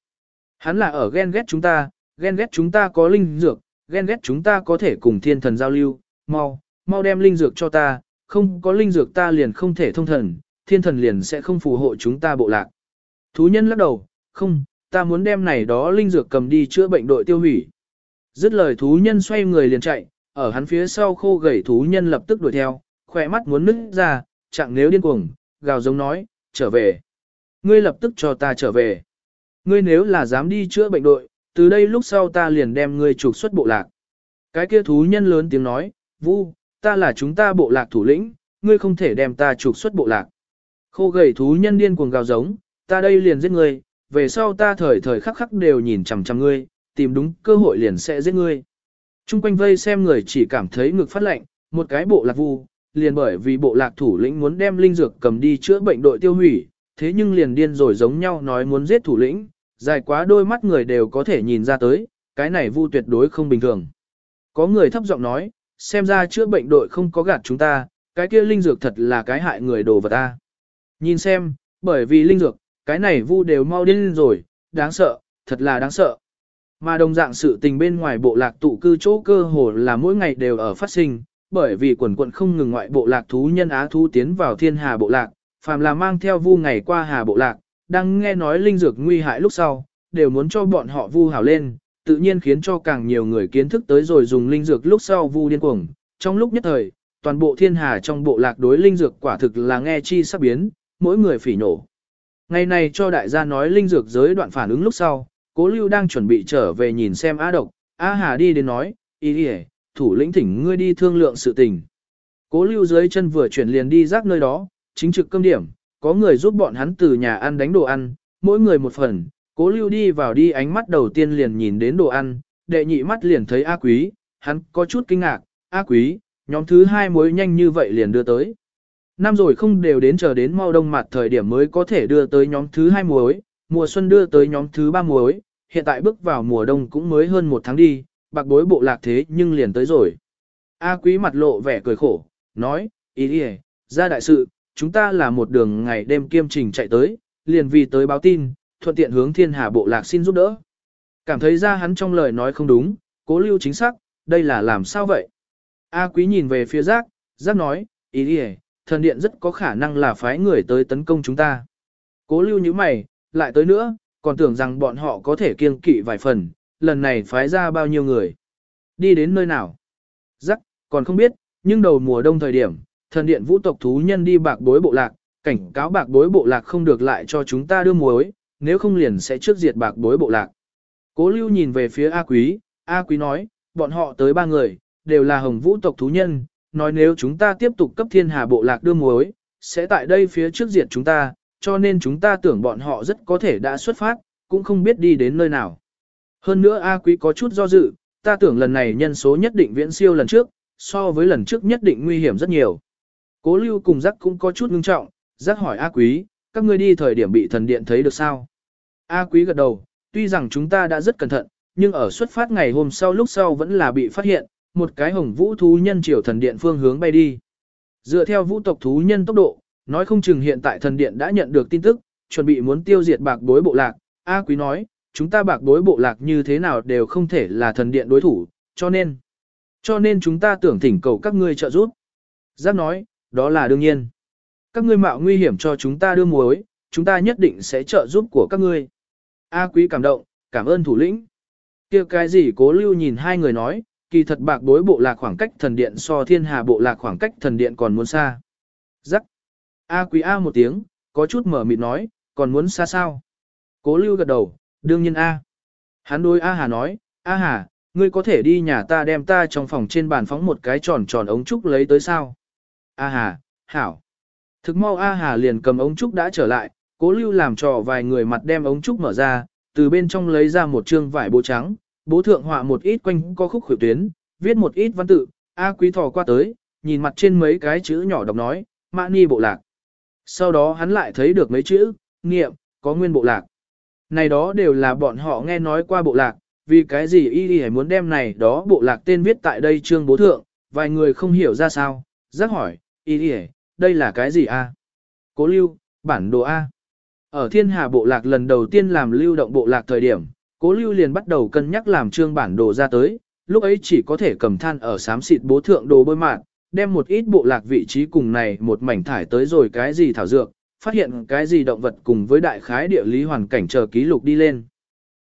Hắn là ở ghen ghét chúng ta, ghen ghét chúng ta có linh dược, ghen ghét chúng ta có thể cùng thiên thần giao lưu, mau, mau đem linh dược cho ta, không có linh dược ta liền không thể thông thần, thiên thần liền sẽ không phù hộ chúng ta bộ lạc. Thú nhân lắc đầu, không, ta muốn đem này đó linh dược cầm đi chữa bệnh đội tiêu hủy. Dứt lời thú nhân xoay người liền chạy, ở hắn phía sau khô gầy thú nhân lập tức đuổi theo, khỏe mắt muốn nứt ra, chẳng nếu điên cuồng, gào giống nói, trở về. Ngươi lập tức cho ta trở về. Ngươi nếu là dám đi chữa bệnh đội, từ đây lúc sau ta liền đem ngươi trục xuất bộ lạc. Cái kia thú nhân lớn tiếng nói, Vu, ta là chúng ta bộ lạc thủ lĩnh, ngươi không thể đem ta trục xuất bộ lạc. Khô gầy thú nhân điên cuồng gào giống, ta đây liền giết ngươi, về sau ta thời thời khắc khắc đều nhìn chằm chằm ngươi, tìm đúng cơ hội liền sẽ giết ngươi. Trung quanh vây xem người chỉ cảm thấy ngực phát lạnh, một cái bộ lạc vu, liền bởi vì bộ lạc thủ lĩnh muốn đem linh dược cầm đi chữa bệnh đội tiêu hủy, thế nhưng liền điên rồi giống nhau nói muốn giết thủ lĩnh, dài quá đôi mắt người đều có thể nhìn ra tới, cái này vu tuyệt đối không bình thường. Có người thấp giọng nói, xem ra chữa bệnh đội không có gạt chúng ta, cái kia linh dược thật là cái hại người đồ vật ta. Nhìn xem, bởi vì linh dược, cái này vu đều mau điên rồi, đáng sợ, thật là đáng sợ. Mà đồng dạng sự tình bên ngoài bộ lạc tụ cư chỗ cơ hồ là mỗi ngày đều ở phát sinh, bởi vì quần quận không ngừng ngoại bộ lạc thú nhân á thú tiến vào thiên hà bộ lạc, phàm là mang theo vu ngày qua hà bộ lạc, đang nghe nói linh dược nguy hại lúc sau, đều muốn cho bọn họ vu hào lên, tự nhiên khiến cho càng nhiều người kiến thức tới rồi dùng linh dược lúc sau vu điên cuồng. Trong lúc nhất thời, toàn bộ thiên hà trong bộ lạc đối linh dược quả thực là nghe chi sắp biến, mỗi người phỉ nổ. Ngày này cho đại gia nói linh dược giới đoạn phản ứng lúc sau, cố lưu đang chuẩn bị trở về nhìn xem á độc, á hà đi đến nói, ý đi thủ lĩnh thỉnh ngươi đi thương lượng sự tình. Cố lưu dưới chân vừa chuyển liền đi rác nơi đó, chính trực cơm điểm, có người giúp bọn hắn từ nhà ăn đánh đồ ăn, mỗi người một phần, cố lưu đi vào đi ánh mắt đầu tiên liền nhìn đến đồ ăn, đệ nhị mắt liền thấy A Quý, hắn có chút kinh ngạc, A Quý, nhóm thứ hai muối nhanh như vậy liền đưa tới. Năm rồi không đều đến chờ đến mau đông mặt thời điểm mới có thể đưa tới nhóm thứ hai muối, mùa xuân đưa tới nhóm thứ ba muối, hiện tại bước vào mùa đông cũng mới hơn một tháng đi, bạc bối bộ lạc thế nhưng liền tới rồi. A quý mặt lộ vẻ cười khổ, nói, ý đi ra đại sự, chúng ta là một đường ngày đêm kiêm trình chạy tới, liền vì tới báo tin, thuận tiện hướng thiên hà bộ lạc xin giúp đỡ. Cảm thấy ra hắn trong lời nói không đúng, cố lưu chính xác, đây là làm sao vậy? A quý nhìn về phía giác, giác nói, ý đi thần điện rất có khả năng là phái người tới tấn công chúng ta. Cố lưu như mày, lại tới nữa, còn tưởng rằng bọn họ có thể kiêng kỵ vài phần, lần này phái ra bao nhiêu người. Đi đến nơi nào? Rắc, còn không biết, nhưng đầu mùa đông thời điểm, thần điện vũ tộc thú nhân đi bạc bối bộ lạc, cảnh cáo bạc bối bộ lạc không được lại cho chúng ta đưa muối, nếu không liền sẽ trước diệt bạc bối bộ lạc. Cố lưu nhìn về phía A Quý, A Quý nói, bọn họ tới ba người, đều là hồng vũ tộc thú nhân, nói nếu chúng ta tiếp tục cấp thiên hà bộ lạc đưa muối, sẽ tại đây phía trước diệt chúng ta, cho nên chúng ta tưởng bọn họ rất có thể đã xuất phát, cũng không biết đi đến nơi nào. Hơn nữa A Quý có chút do dự, ta tưởng lần này nhân số nhất định viễn siêu lần trước, so với lần trước nhất định nguy hiểm rất nhiều. Cố lưu cùng giác cũng có chút ngưng trọng, giác hỏi A Quý, các ngươi đi thời điểm bị thần điện thấy được sao? A Quý gật đầu, tuy rằng chúng ta đã rất cẩn thận, nhưng ở xuất phát ngày hôm sau lúc sau vẫn là bị phát hiện, một cái hồng vũ thú nhân chiều thần điện phương hướng bay đi. Dựa theo vũ tộc thú nhân tốc độ, nói không chừng hiện tại thần điện đã nhận được tin tức, chuẩn bị muốn tiêu diệt bạc bối bộ lạc. A Quý nói, chúng ta bạc bối bộ lạc như thế nào đều không thể là thần điện đối thủ, cho nên, cho nên chúng ta tưởng thỉnh cầu các ngươi trợ giúp. Giáp nói, đó là đương nhiên. Các ngươi mạo nguy hiểm cho chúng ta đưa muối, chúng ta nhất định sẽ trợ giúp của các ngươi. A quý cảm động, cảm ơn thủ lĩnh. kia cái gì cố lưu nhìn hai người nói, kỳ thật bạc bối bộ lạc khoảng cách thần điện so thiên hà bộ lạc khoảng cách thần điện còn muốn xa. Rắc. A quý A một tiếng, có chút mở mịt nói, còn muốn xa sao? Cố lưu gật đầu, đương nhiên A. Hắn đối A Hà nói, A Hà, ngươi có thể đi nhà ta đem ta trong phòng trên bàn phóng một cái tròn tròn ống trúc lấy tới sao? A Hà, hảo. Thực mau A Hà liền cầm ống trúc đã trở lại, cố lưu làm trò vài người mặt đem ống trúc mở ra, từ bên trong lấy ra một trương vải bố trắng, bố thượng họa một ít quanh có khúc khuỷu tuyến, viết một ít văn tự, A quý thò qua tới, nhìn mặt trên mấy cái chữ nhỏ đọc nói, mã ni bộ lạc. Sau đó hắn lại thấy được mấy chữ, nghiệm, có nguyên bộ lạc. Này đó đều là bọn họ nghe nói qua bộ lạc, vì cái gì y y muốn đem này đó bộ lạc tên viết tại đây trương bố thượng, vài người không hiểu ra sao, giác hỏi, y y đây là cái gì a? Cố lưu, bản đồ A. Ở thiên hà bộ lạc lần đầu tiên làm lưu động bộ lạc thời điểm, cố lưu liền bắt đầu cân nhắc làm trương bản đồ ra tới, lúc ấy chỉ có thể cầm than ở xám xịt bố thượng đồ bôi mạn, đem một ít bộ lạc vị trí cùng này một mảnh thải tới rồi cái gì thảo dược, phát hiện cái gì động vật cùng với đại khái địa lý hoàn cảnh chờ ký lục đi lên.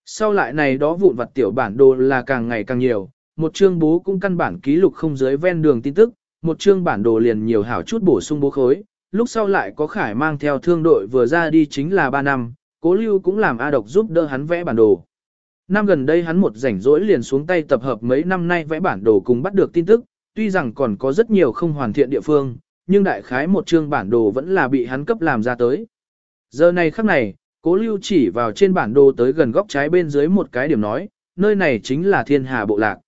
Sau lại này đó vụn vặt tiểu bản đồ là càng ngày càng nhiều, một chương bố cũng căn bản ký lục không dưới ven đường tin tức, một chương bản đồ liền nhiều hảo chút bổ sung bố khối, lúc sau lại có khải mang theo thương đội vừa ra đi chính là 3 năm, cố lưu cũng làm A độc giúp đỡ hắn vẽ bản đồ. Năm gần đây hắn một rảnh rỗi liền xuống tay tập hợp mấy năm nay vẽ bản đồ cùng bắt được tin tức, tuy rằng còn có rất nhiều không hoàn thiện địa phương, nhưng đại khái một chương bản đồ vẫn là bị hắn cấp làm ra tới. Giờ này khắc này, cố lưu chỉ vào trên bản đồ tới gần góc trái bên dưới một cái điểm nói, nơi này chính là thiên hà bộ lạc.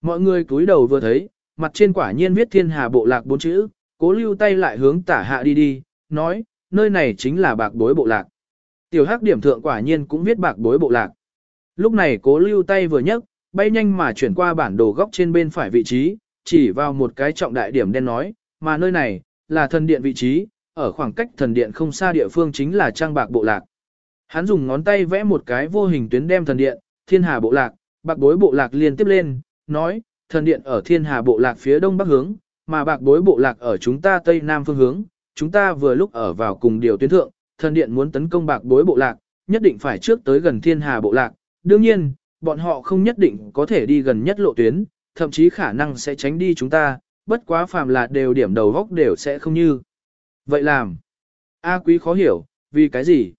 Mọi người cúi đầu vừa thấy, mặt trên quả nhiên viết thiên hà bộ lạc bốn chữ, cố lưu tay lại hướng tả hạ đi đi, nói, nơi này chính là bạc bối bộ lạc. Tiểu hắc điểm thượng quả nhiên cũng viết bạc bối bộ lạc. Lúc này cố lưu tay vừa nhấc, bay nhanh mà chuyển qua bản đồ góc trên bên phải vị trí, chỉ vào một cái trọng đại điểm đen nói, mà nơi này, là thần điện vị trí, ở khoảng cách thần điện không xa địa phương chính là trang bạc bộ lạc. Hắn dùng ngón tay vẽ một cái vô hình tuyến đem thần điện, thiên hà bộ lạc, bạc bối bộ lạc liên tiếp lên, nói, thần điện ở thiên hà bộ lạc phía đông bắc hướng, mà bạc bối bộ lạc ở chúng ta tây nam phương hướng, chúng ta vừa lúc ở vào cùng điều tuyến thượng, thần điện muốn tấn công bạc bối bộ lạc, nhất định phải trước tới gần thiên hà bộ lạc. Đương nhiên, bọn họ không nhất định có thể đi gần nhất lộ tuyến, thậm chí khả năng sẽ tránh đi chúng ta, bất quá phàm là đều điểm đầu góc đều sẽ không như. Vậy làm. A quý khó hiểu, vì cái gì?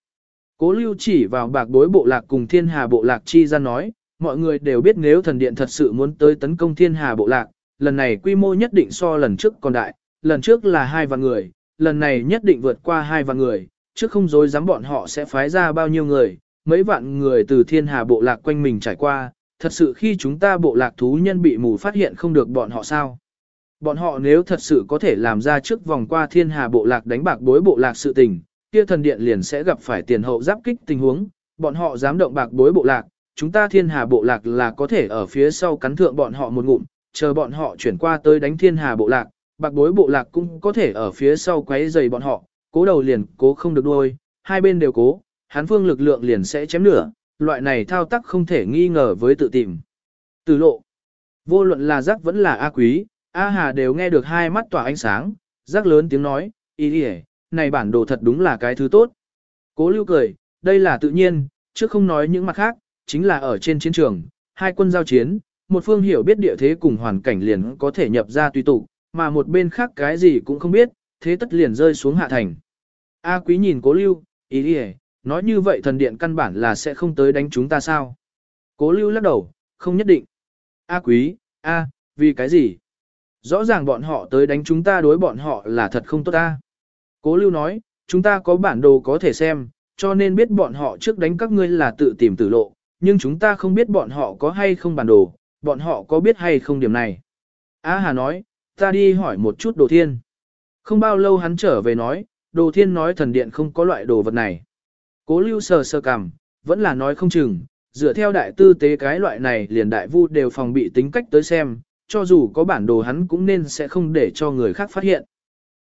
Cố lưu chỉ vào bạc bối bộ lạc cùng thiên hà bộ lạc chi ra nói, mọi người đều biết nếu thần điện thật sự muốn tới tấn công thiên hà bộ lạc, lần này quy mô nhất định so lần trước còn đại, lần trước là hai vạn người, lần này nhất định vượt qua hai vạn người, trước không dối dám bọn họ sẽ phái ra bao nhiêu người, mấy vạn người từ thiên hà bộ lạc quanh mình trải qua, thật sự khi chúng ta bộ lạc thú nhân bị mù phát hiện không được bọn họ sao. Bọn họ nếu thật sự có thể làm ra trước vòng qua thiên hà bộ lạc đánh bạc bối bộ lạc sự tình, kia thần điện liền sẽ gặp phải tiền hậu giáp kích tình huống, bọn họ dám động bạc bối bộ lạc, chúng ta thiên hà bộ lạc là có thể ở phía sau cắn thượng bọn họ một ngụm, chờ bọn họ chuyển qua tới đánh thiên hà bộ lạc, bạc bối bộ lạc cũng có thể ở phía sau quấy giày bọn họ, cố đầu liền cố không được đuôi, hai bên đều cố, hán phương lực lượng liền sẽ chém nửa, loại này thao tác không thể nghi ngờ với tự tìm. Từ lộ, vô luận là giác vẫn là A quý, A Hà đều nghe được hai mắt tỏa ánh sáng, rắc lớn tiếng nói, ý ý, này bản đồ thật đúng là cái thứ tốt. Cố lưu cười, đây là tự nhiên, chứ không nói những mặt khác, chính là ở trên chiến trường, hai quân giao chiến, một phương hiểu biết địa thế cùng hoàn cảnh liền có thể nhập ra tùy tụ, mà một bên khác cái gì cũng không biết, thế tất liền rơi xuống hạ thành. A quý nhìn cố lưu, ý ý, nói như vậy thần điện căn bản là sẽ không tới đánh chúng ta sao. Cố lưu lắc đầu, không nhất định. A quý, A, vì cái gì? Rõ ràng bọn họ tới đánh chúng ta đối bọn họ là thật không tốt ta. Cố lưu nói, chúng ta có bản đồ có thể xem, cho nên biết bọn họ trước đánh các ngươi là tự tìm tử lộ, nhưng chúng ta không biết bọn họ có hay không bản đồ, bọn họ có biết hay không điểm này. A Hà nói, ta đi hỏi một chút đồ thiên. Không bao lâu hắn trở về nói, đồ thiên nói thần điện không có loại đồ vật này. Cố lưu sờ sờ cằm, vẫn là nói không chừng, dựa theo đại tư tế cái loại này liền đại vu đều phòng bị tính cách tới xem, cho dù có bản đồ hắn cũng nên sẽ không để cho người khác phát hiện.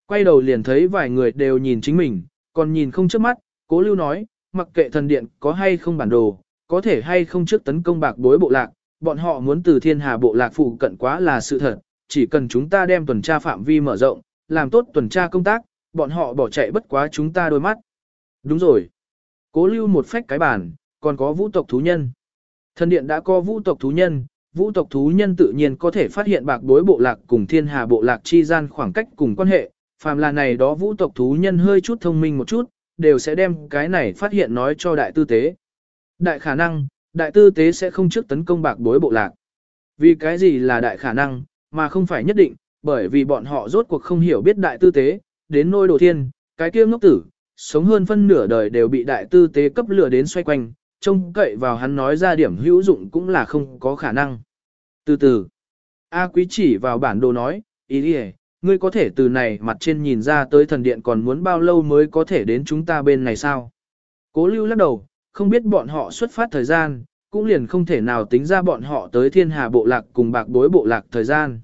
Quay đầu liền thấy vài người đều nhìn chính mình, còn nhìn không trước mắt, cố lưu nói, mặc kệ thần điện có hay không bản đồ, có thể hay không trước tấn công bạc bối bộ lạc, bọn họ muốn từ thiên hà bộ lạc phụ cận quá là sự thật, chỉ cần chúng ta đem tuần tra phạm vi mở rộng, làm tốt tuần tra công tác, bọn họ bỏ chạy bất quá chúng ta đôi mắt. Đúng rồi. Cố lưu một phách cái bản, còn có vũ tộc thú nhân. Thần điện đã có vũ tộc thú nhân, vũ tộc thú nhân tự nhiên có thể phát hiện bạc bối bộ lạc cùng thiên hà bộ lạc chi gian khoảng cách cùng quan hệ, phàm là này đó vũ tộc thú nhân hơi chút thông minh một chút, đều sẽ đem cái này phát hiện nói cho đại tư tế. Đại khả năng, đại tư tế sẽ không trước tấn công bạc bối bộ lạc. Vì cái gì là đại khả năng, mà không phải nhất định, bởi vì bọn họ rốt cuộc không hiểu biết đại tư tế, đến nôi đồ thiên, cái kia ngốc tử, sống hơn phân nửa đời đều bị đại tư tế cấp lửa đến xoay quanh, trông cậy vào hắn nói ra điểm hữu dụng cũng là không có khả năng. Từ từ, A quý chỉ vào bản đồ nói, ý đi ngươi có thể từ này mặt trên nhìn ra tới thần điện còn muốn bao lâu mới có thể đến chúng ta bên này sao? Cố lưu lắc đầu, không biết bọn họ xuất phát thời gian, cũng liền không thể nào tính ra bọn họ tới thiên hà bộ lạc cùng bạc bối bộ lạc thời gian.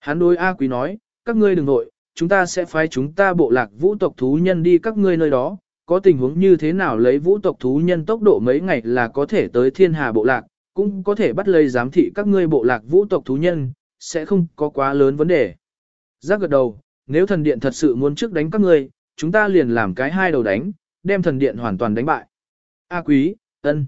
Hắn đối A quý nói, các ngươi đừng nội, chúng ta sẽ phái chúng ta bộ lạc vũ tộc thú nhân đi các ngươi nơi đó, có tình huống như thế nào lấy vũ tộc thú nhân tốc độ mấy ngày là có thể tới thiên hà bộ lạc, cũng có thể bắt lấy giám thị các ngươi bộ lạc vũ tộc thú nhân, sẽ không có quá lớn vấn đề. Giác gật đầu, nếu thần điện thật sự muốn trước đánh các ngươi, chúng ta liền làm cái hai đầu đánh, đem thần điện hoàn toàn đánh bại. A quý, ân.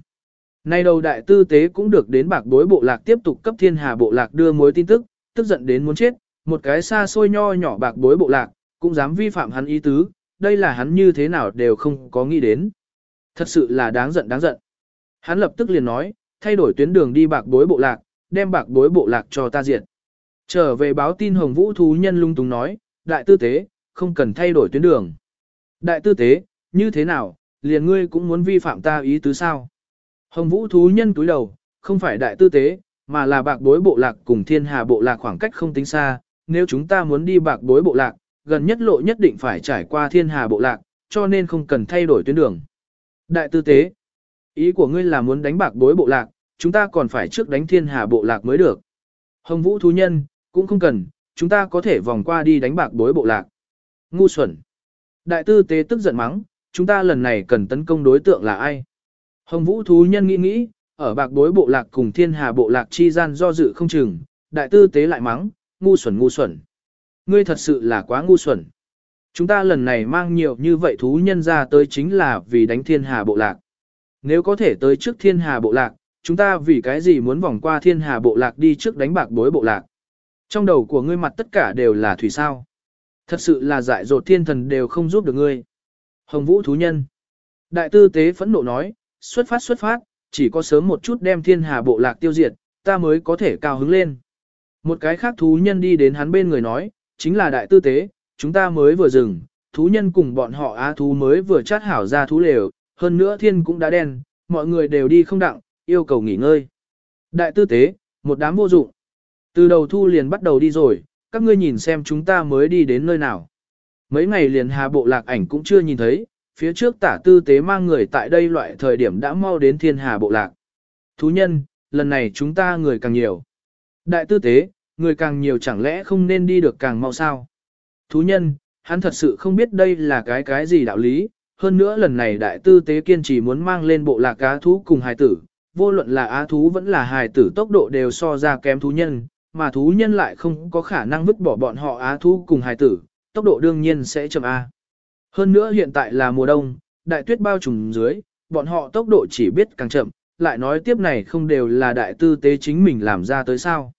Nay đầu đại tư tế cũng được đến bạc bối bộ lạc tiếp tục cấp thiên hà bộ lạc đưa mối tin tức, tức giận đến muốn chết, một cái xa xôi nho nhỏ bạc bối bộ lạc, cũng dám vi phạm hắn ý tứ, đây là hắn như thế nào đều không có nghĩ đến. Thật sự là đáng giận đáng giận. Hắn lập tức liền nói, thay đổi tuyến đường đi bạc bối bộ lạc, đem bạc bối bộ lạc cho ta diệt. Trở về báo tin Hồng Vũ thú nhân lung tung nói, đại tư tế, không cần thay đổi tuyến đường. Đại tư tế, như thế nào, liền ngươi cũng muốn vi phạm ta ý tứ sao? Hồng Vũ thú nhân túi đầu, không phải đại tư tế, mà là bạc bối bộ lạc cùng thiên hà bộ lạc khoảng cách không tính xa, nếu chúng ta muốn đi bạc bối bộ lạc, gần nhất lộ nhất định phải trải qua thiên hà bộ lạc, cho nên không cần thay đổi tuyến đường. Đại tư tế, ý của ngươi là muốn đánh bạc bối bộ lạc, chúng ta còn phải trước đánh thiên hà bộ lạc mới được. Hồng Vũ thú nhân, cũng không cần, chúng ta có thể vòng qua đi đánh bạc bối bộ lạc. Ngu xuẩn. Đại tư tế tức giận mắng, chúng ta lần này cần tấn công đối tượng là ai? Hồng Vũ thú nhân nghĩ nghĩ, ở bạc bối bộ lạc cùng thiên hà bộ lạc chi gian do dự không chừng, đại tư tế lại mắng, ngu xuẩn ngu xuẩn. Ngươi thật sự là quá ngu xuẩn. Chúng ta lần này mang nhiều như vậy thú nhân ra tới chính là vì đánh thiên hà bộ lạc. Nếu có thể tới trước thiên hà bộ lạc, chúng ta vì cái gì muốn vòng qua thiên hà bộ lạc đi trước đánh bạc bối bộ lạc. Trong đầu của ngươi mặt tất cả đều là thủy sao. Thật sự là dại dột thiên thần đều không giúp được ngươi. Hồng Vũ thú nhân. Đại tư tế phẫn nộ nói, xuất phát xuất phát, chỉ có sớm một chút đem thiên hà bộ lạc tiêu diệt, ta mới có thể cao hứng lên. Một cái khác thú nhân đi đến hắn bên người nói, chính là đại tư tế, chúng ta mới vừa dừng, thú nhân cùng bọn họ á thú mới vừa chát hảo ra thú lều, hơn nữa thiên cũng đã đen, mọi người đều đi không đặng, yêu cầu nghỉ ngơi. Đại tư tế, một đám vô dụng. Từ đầu thu liền bắt đầu đi rồi, các ngươi nhìn xem chúng ta mới đi đến nơi nào. Mấy ngày liền hà bộ lạc ảnh cũng chưa nhìn thấy, phía trước tả tư tế mang người tại đây loại thời điểm đã mau đến thiên hà bộ lạc. Thú nhân, lần này chúng ta người càng nhiều. Đại tư tế, người càng nhiều chẳng lẽ không nên đi được càng mau sao? Thú nhân, hắn thật sự không biết đây là cái cái gì đạo lý, hơn nữa lần này đại tư tế kiên trì muốn mang lên bộ lạc cá thú cùng hài tử, vô luận là á thú vẫn là hài tử tốc độ đều so ra kém thú nhân, mà thú nhân lại không có khả năng vứt bỏ bọn họ á thú cùng hài tử, tốc độ đương nhiên sẽ chậm A. Hơn nữa hiện tại là mùa đông, đại tuyết bao trùm dưới, bọn họ tốc độ chỉ biết càng chậm, lại nói tiếp này không đều là đại tư tế chính mình làm ra tới sao.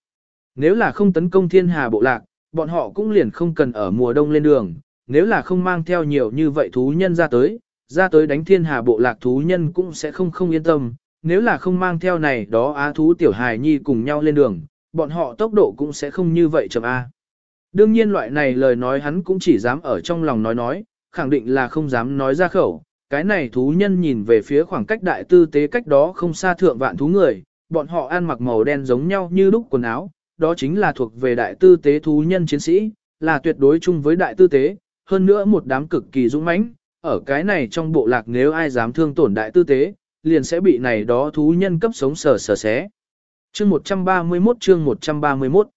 Nếu là không tấn công thiên hà bộ lạc, bọn họ cũng liền không cần ở mùa đông lên đường, nếu là không mang theo nhiều như vậy thú nhân ra tới, ra tới đánh thiên hà bộ lạc thú nhân cũng sẽ không không yên tâm, nếu là không mang theo này đó á thú tiểu hài nhi cùng nhau lên đường, bọn họ tốc độ cũng sẽ không như vậy chậm A. Đương nhiên loại này lời nói hắn cũng chỉ dám ở trong lòng nói nói, khẳng định là không dám nói ra khẩu. Cái này thú nhân nhìn về phía khoảng cách đại tư tế cách đó không xa thượng vạn thú người, bọn họ ăn mặc màu đen giống nhau như lúc quần áo, đó chính là thuộc về đại tư tế thú nhân chiến sĩ, là tuyệt đối chung với đại tư tế, hơn nữa một đám cực kỳ dũng mãnh, ở cái này trong bộ lạc nếu ai dám thương tổn đại tư tế, liền sẽ bị này đó thú nhân cấp sống sờ sờ xé. Chương 131 chương 131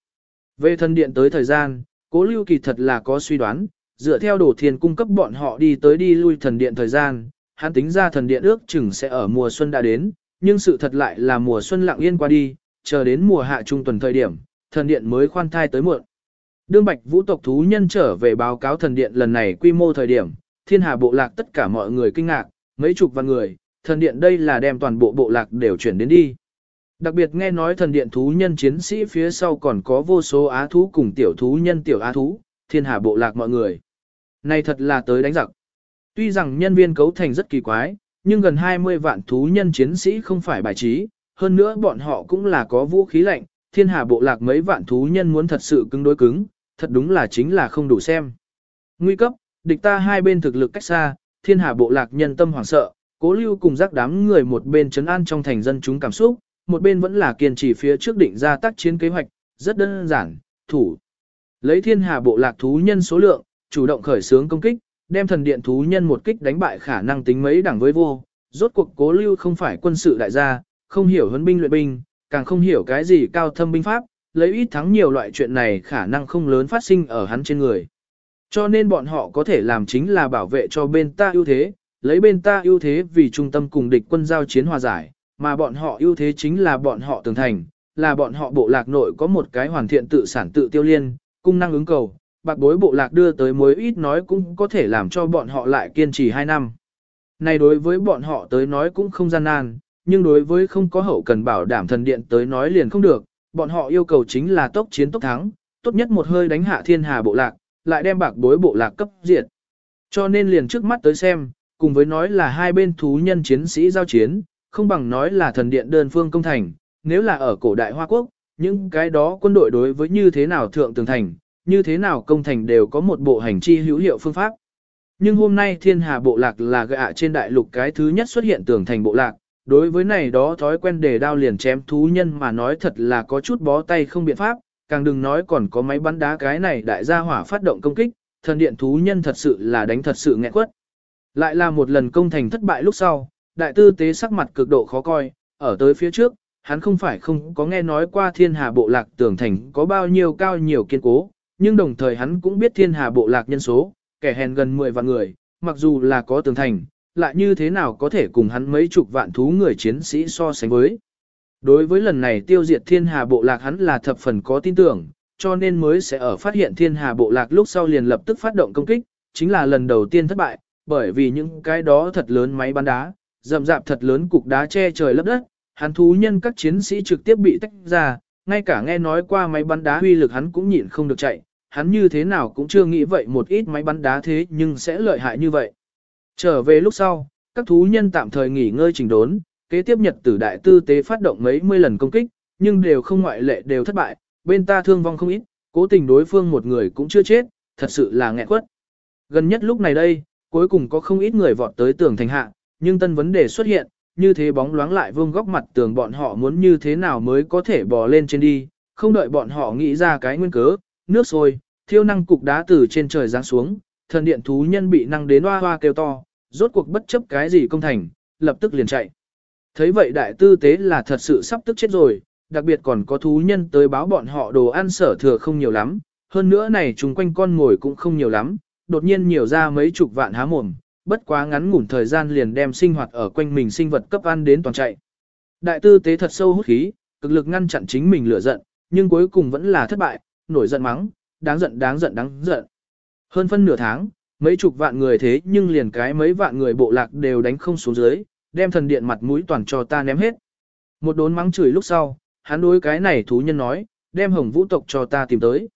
Về thần điện tới thời gian, cố lưu kỳ thật là có suy đoán, dựa theo đồ thiền cung cấp bọn họ đi tới đi lui thần điện thời gian, hắn tính ra thần điện ước chừng sẽ ở mùa xuân đã đến, nhưng sự thật lại là mùa xuân lặng yên qua đi, chờ đến mùa hạ trung tuần thời điểm, thần điện mới khoan thai tới muộn. Đương Bạch Vũ tộc thú nhân trở về báo cáo thần điện lần này quy mô thời điểm, thiên hà bộ lạc tất cả mọi người kinh ngạc, mấy chục vạn người, thần điện đây là đem toàn bộ bộ lạc đều chuyển đến đi. Đặc biệt nghe nói thần điện thú nhân chiến sĩ phía sau còn có vô số á thú cùng tiểu thú nhân tiểu á thú, thiên hà bộ lạc mọi người. Này thật là tới đánh giặc. Tuy rằng nhân viên cấu thành rất kỳ quái, nhưng gần 20 vạn thú nhân chiến sĩ không phải bài trí, hơn nữa bọn họ cũng là có vũ khí lạnh, thiên hà bộ lạc mấy vạn thú nhân muốn thật sự cứng đối cứng, thật đúng là chính là không đủ xem. Nguy cấp, địch ta hai bên thực lực cách xa, thiên hà bộ lạc nhân tâm hoảng sợ, cố lưu cùng giác đám người một bên chấn an trong thành dân chúng cảm xúc, một bên vẫn là kiên trì phía trước định ra tác chiến kế hoạch, rất đơn giản, thủ. Lấy thiên hà bộ lạc thú nhân số lượng, chủ động khởi xướng công kích, đem thần điện thú nhân một kích đánh bại khả năng tính mấy đẳng với vô. Rốt cuộc cố lưu không phải quân sự đại gia, không hiểu huấn binh luyện binh, càng không hiểu cái gì cao thâm binh pháp, lấy ít thắng nhiều loại chuyện này khả năng không lớn phát sinh ở hắn trên người. Cho nên bọn họ có thể làm chính là bảo vệ cho bên ta ưu thế, lấy bên ta ưu thế vì trung tâm cùng địch quân giao chiến hòa giải, mà bọn họ ưu thế chính là bọn họ tường thành, là bọn họ bộ lạc nội có một cái hoàn thiện tự sản tự tiêu liên, cung năng ứng cầu, bạc bối bộ lạc đưa tới mối ít nói cũng có thể làm cho bọn họ lại kiên trì 2 năm. Này đối với bọn họ tới nói cũng không gian nan, nhưng đối với không có hậu cần bảo đảm thần điện tới nói liền không được, bọn họ yêu cầu chính là tốc chiến tốc thắng, tốt nhất một hơi đánh hạ thiên hà bộ lạc, lại đem bạc bối bộ lạc cấp diệt. Cho nên liền trước mắt tới xem, cùng với nói là hai bên thú nhân chiến sĩ giao chiến, không bằng nói là thần điện đơn phương công thành, nếu là ở cổ đại Hoa Quốc, những cái đó quân đội đối với như thế nào thượng tường thành, như thế nào công thành đều có một bộ hành chi hữu hiệu phương pháp. Nhưng hôm nay thiên hà bộ lạc là gạ trên đại lục cái thứ nhất xuất hiện tường thành bộ lạc, đối với này đó thói quen để đao liền chém thú nhân mà nói thật là có chút bó tay không biện pháp, càng đừng nói còn có máy bắn đá cái này đại gia hỏa phát động công kích, thần điện thú nhân thật sự là đánh thật sự nghẹn quất. Lại là một lần công thành thất bại lúc sau, đại tư tế sắc mặt cực độ khó coi, ở tới phía trước, hắn không phải không có nghe nói qua thiên hà bộ lạc tường thành có bao nhiêu cao nhiều kiên cố, nhưng đồng thời hắn cũng biết thiên hà bộ lạc nhân số, kẻ hèn gần 10 vạn người, mặc dù là có tường thành, lại như thế nào có thể cùng hắn mấy chục vạn thú người chiến sĩ so sánh với. Đối với lần này tiêu diệt thiên hà bộ lạc hắn là thập phần có tin tưởng, cho nên mới sẽ ở phát hiện thiên hà bộ lạc lúc sau liền lập tức phát động công kích, chính là lần đầu tiên thất bại, bởi vì những cái đó thật lớn máy bắn đá, rậm rạp thật lớn cục đá che trời lấp đất, hắn thú nhân các chiến sĩ trực tiếp bị tách ra, ngay cả nghe nói qua máy bắn đá uy lực hắn cũng nhịn không được chạy, hắn như thế nào cũng chưa nghĩ vậy một ít máy bắn đá thế nhưng sẽ lợi hại như vậy. Trở về lúc sau, các thú nhân tạm thời nghỉ ngơi chỉnh đốn, kế tiếp nhật tử đại tư tế phát động mấy mươi lần công kích, nhưng đều không ngoại lệ đều thất bại, bên ta thương vong không ít, cố tình đối phương một người cũng chưa chết, thật sự là nghẹn quất. Gần nhất lúc này đây, cuối cùng có không ít người vọt tới tường thành hạ, nhưng tân vấn đề xuất hiện, như thế bóng loáng lại vương góc mặt tường bọn họ muốn như thế nào mới có thể bò lên trên đi, không đợi bọn họ nghĩ ra cái nguyên cớ, nước sôi, thiêu năng cục đá từ trên trời giáng xuống, thần điện thú nhân bị năng đến hoa hoa kêu to, rốt cuộc bất chấp cái gì công thành, lập tức liền chạy. Thấy vậy đại tư tế là thật sự sắp tức chết rồi, đặc biệt còn có thú nhân tới báo bọn họ đồ ăn sở thừa không nhiều lắm, hơn nữa này chung quanh con ngồi cũng không nhiều lắm, đột nhiên nhiều ra mấy chục vạn há mồm, bất quá ngắn ngủn thời gian liền đem sinh hoạt ở quanh mình sinh vật cấp ăn đến toàn chạy. Đại tư tế thật sâu hút khí, cực lực ngăn chặn chính mình lửa giận, nhưng cuối cùng vẫn là thất bại, nổi giận mắng, đáng giận đáng giận đáng giận. Hơn phân nửa tháng, mấy chục vạn người thế nhưng liền cái mấy vạn người bộ lạc đều đánh không xuống dưới, đem thần điện mặt mũi toàn cho ta ném hết. Một đốn mắng chửi lúc sau, hắn đối cái này thú nhân nói, đem hồng vũ tộc cho ta tìm tới.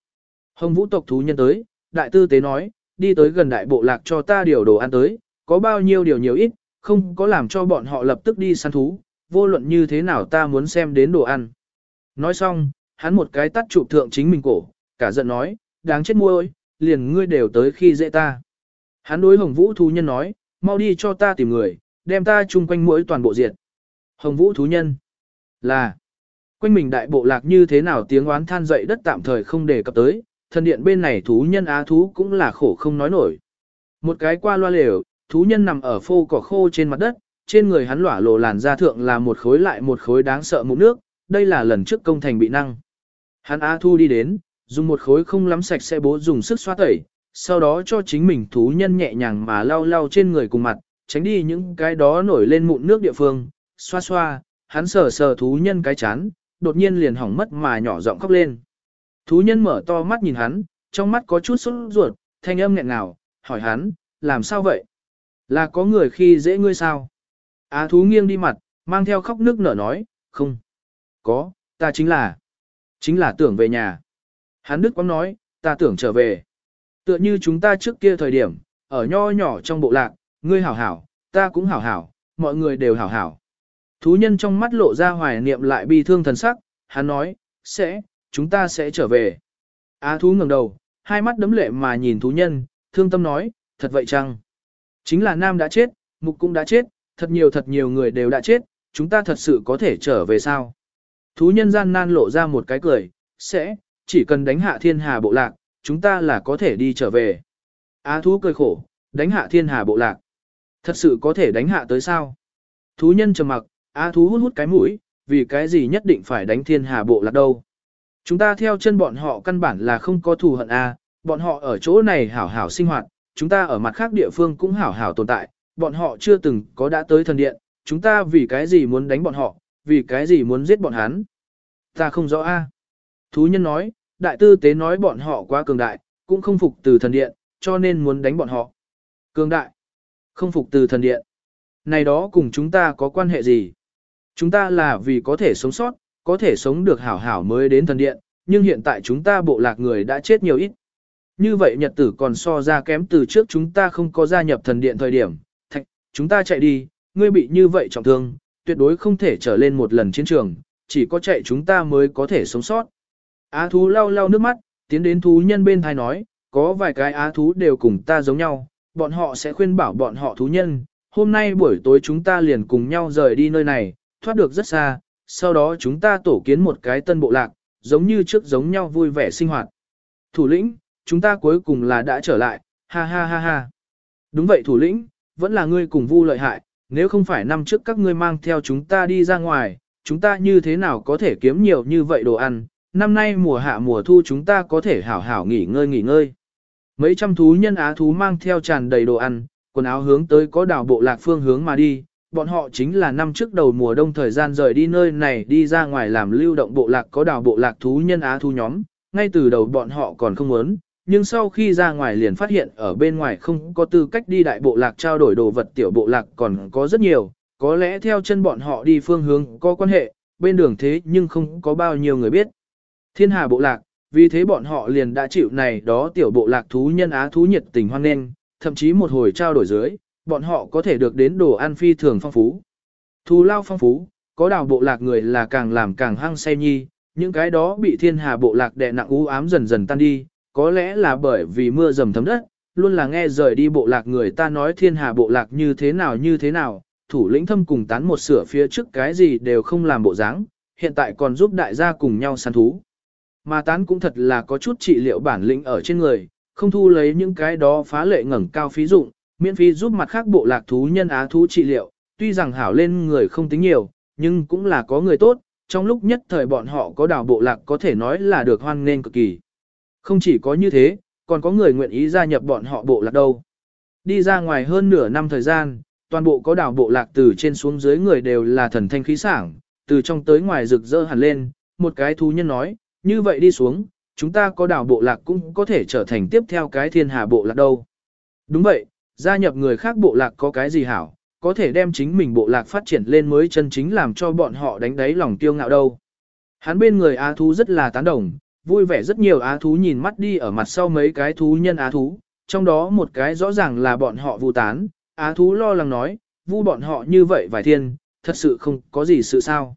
Hồng vũ tộc thú nhân tới, đại tư tế nói, đi tới gần đại bộ lạc cho ta điều đồ ăn tới, có bao nhiêu điều nhiều ít, không có làm cho bọn họ lập tức đi săn thú, vô luận như thế nào ta muốn xem đến đồ ăn. Nói xong, hắn một cái tắt chụp thượng chính mình cổ, cả giận nói, đáng chết muôi, liền ngươi đều tới khi dễ ta. Hắn đối hồng vũ thú nhân nói, mau đi cho ta tìm người, đem ta chung quanh mỗi toàn bộ diệt. Hồng vũ thú nhân là quanh mình đại bộ lạc như thế nào tiếng oán than dậy đất tạm thời không đề cập tới, thần điện bên này thú nhân á thú cũng là khổ không nói nổi. Một cái qua loa lều, thú nhân nằm ở phô cỏ khô trên mặt đất, trên người hắn lỏa lộ làn da thượng là một khối lại một khối đáng sợ mụn nước, đây là lần trước công thành bị năng. Hắn á thu đi đến, dùng một khối không lắm sạch sẽ bố dùng sức xoa tẩy, sau đó cho chính mình thú nhân nhẹ nhàng mà lau lau trên người cùng mặt, tránh đi những cái đó nổi lên mụn nước địa phương, xoa xoa, hắn sờ sờ thú nhân cái chán, đột nhiên liền hỏng mất mà nhỏ giọng khóc lên. Thú nhân mở to mắt nhìn hắn, trong mắt có chút sốt ruột, thanh âm nghẹn ngào, hỏi hắn, làm sao vậy? Là có người khi dễ ngươi sao? Á thú nghiêng đi mặt, mang theo khóc nước nở nói, không. Có, ta chính là, chính là tưởng về nhà. Hắn Đức quang nói, ta tưởng trở về. Tựa như chúng ta trước kia thời điểm, ở nho nhỏ trong bộ lạc, ngươi hảo hảo, ta cũng hảo hảo, mọi người đều hảo hảo. Thú nhân trong mắt lộ ra hoài niệm lại bi thương thần sắc, hắn nói, sẽ, chúng ta sẽ trở về. Á thú ngẩng đầu, hai mắt đấm lệ mà nhìn thú nhân, thương tâm nói, thật vậy chăng? Chính là nam đã chết, mục cũng đã chết, thật nhiều thật nhiều người đều đã chết, chúng ta thật sự có thể trở về sao? Thú nhân gian nan lộ ra một cái cười, sẽ, chỉ cần đánh hạ thiên hà bộ lạc, chúng ta là có thể đi trở về. Á thú cười khổ, đánh hạ thiên hà bộ lạc. Thật sự có thể đánh hạ tới sao? Thú nhân trầm mặc, á thú hút hút cái mũi, vì cái gì nhất định phải đánh thiên hà bộ lạc đâu? Chúng ta theo chân bọn họ căn bản là không có thù hận a, à, bọn họ ở chỗ này hảo hảo sinh hoạt, chúng ta ở mặt khác địa phương cũng hảo hảo tồn tại, bọn họ chưa từng có đã tới thần điện, chúng ta vì cái gì muốn đánh bọn họ, vì cái gì muốn giết bọn hắn. Ta không rõ a. Thú nhân nói, đại tư tế nói bọn họ quá cường đại, cũng không phục từ thần điện, cho nên muốn đánh bọn họ. Cường đại, không phục từ thần điện. Này đó cùng chúng ta có quan hệ gì? Chúng ta là vì có thể sống sót, có thể sống được hảo hảo mới đến thần điện, nhưng hiện tại chúng ta bộ lạc người đã chết nhiều ít. Như vậy nhật tử còn so ra kém từ trước chúng ta không có gia nhập thần điện thời điểm. Thạch, chúng ta chạy đi, ngươi bị như vậy trọng thương, tuyệt đối không thể trở lên một lần chiến trường, chỉ có chạy chúng ta mới có thể sống sót. Á thú lau lau nước mắt, tiến đến thú nhân bên thai nói, có vài cái á thú đều cùng ta giống nhau, bọn họ sẽ khuyên bảo bọn họ thú nhân, hôm nay buổi tối chúng ta liền cùng nhau rời đi nơi này, thoát được rất xa, sau đó chúng ta tổ kiến một cái tân bộ lạc, giống như trước giống nhau vui vẻ sinh hoạt. Thủ lĩnh, chúng ta cuối cùng là đã trở lại, ha ha ha ha. Đúng vậy thủ lĩnh, vẫn là ngươi cùng vu lợi hại, nếu không phải năm trước các ngươi mang theo chúng ta đi ra ngoài, chúng ta như thế nào có thể kiếm nhiều như vậy đồ ăn, năm nay mùa hạ mùa thu chúng ta có thể hảo hảo nghỉ ngơi nghỉ ngơi. Mấy trăm thú nhân á thú mang theo tràn đầy đồ ăn, quần áo hướng tới có đảo bộ lạc phương hướng mà đi, bọn họ chính là năm trước đầu mùa đông thời gian rời đi nơi này đi ra ngoài làm lưu động bộ lạc có đảo bộ lạc thú nhân á thú nhóm, ngay từ đầu bọn họ còn không muốn, nhưng sau khi ra ngoài liền phát hiện ở bên ngoài không có tư cách đi đại bộ lạc trao đổi đồ vật tiểu bộ lạc còn có rất nhiều, có lẽ theo chân bọn họ đi phương hướng có quan hệ, bên đường thế nhưng không có bao nhiêu người biết. Thiên hà bộ lạc, vì thế bọn họ liền đã chịu này đó tiểu bộ lạc thú nhân á thú nhiệt tình hoan nghênh, thậm chí một hồi trao đổi dưới, bọn họ có thể được đến đồ ăn phi thường phong phú. Thù lao phong phú, có đào bộ lạc người là càng làm càng hăng say nhi, những cái đó bị thiên hà bộ lạc đè nặng u ám dần dần tan đi, có lẽ là bởi vì mưa dầm thấm đất, luôn là nghe rời đi bộ lạc người ta nói thiên hà bộ lạc như thế nào như thế nào, thủ lĩnh thâm cùng tán một sửa phía trước cái gì đều không làm bộ dáng, hiện tại còn giúp đại gia cùng nhau săn thú. Mà tán cũng thật là có chút trị liệu bản lĩnh ở trên người, không thu lấy những cái đó phá lệ ngẩng cao phí dụng, miễn phí giúp mặt khác bộ lạc thú nhân á thú trị liệu, tuy rằng hảo lên người không tính nhiều, nhưng cũng là có người tốt, trong lúc nhất thời bọn họ có đảo bộ lạc có thể nói là được hoan nghênh cực kỳ. Không chỉ có như thế, còn có người nguyện ý gia nhập bọn họ bộ lạc đâu. Đi ra ngoài hơn nửa năm thời gian, toàn bộ có đảo bộ lạc từ trên xuống dưới người đều là thần thanh khí sảng, từ trong tới ngoài rực rỡ hẳn lên, một cái thú nhân nói, như vậy đi xuống, chúng ta có đảo bộ lạc cũng có thể trở thành tiếp theo cái thiên hà bộ lạc đâu. Đúng vậy, gia nhập người khác bộ lạc có cái gì hảo, có thể đem chính mình bộ lạc phát triển lên mới chân chính làm cho bọn họ đánh đáy lòng tiêu ngạo đâu. Hắn bên người á thú rất là tán đồng, vui vẻ rất nhiều á thú nhìn mắt đi ở mặt sau mấy cái thú nhân á thú, trong đó một cái rõ ràng là bọn họ vu tán, á thú lo lắng nói, vu bọn họ như vậy vài thiên, thật sự không có gì sự sao.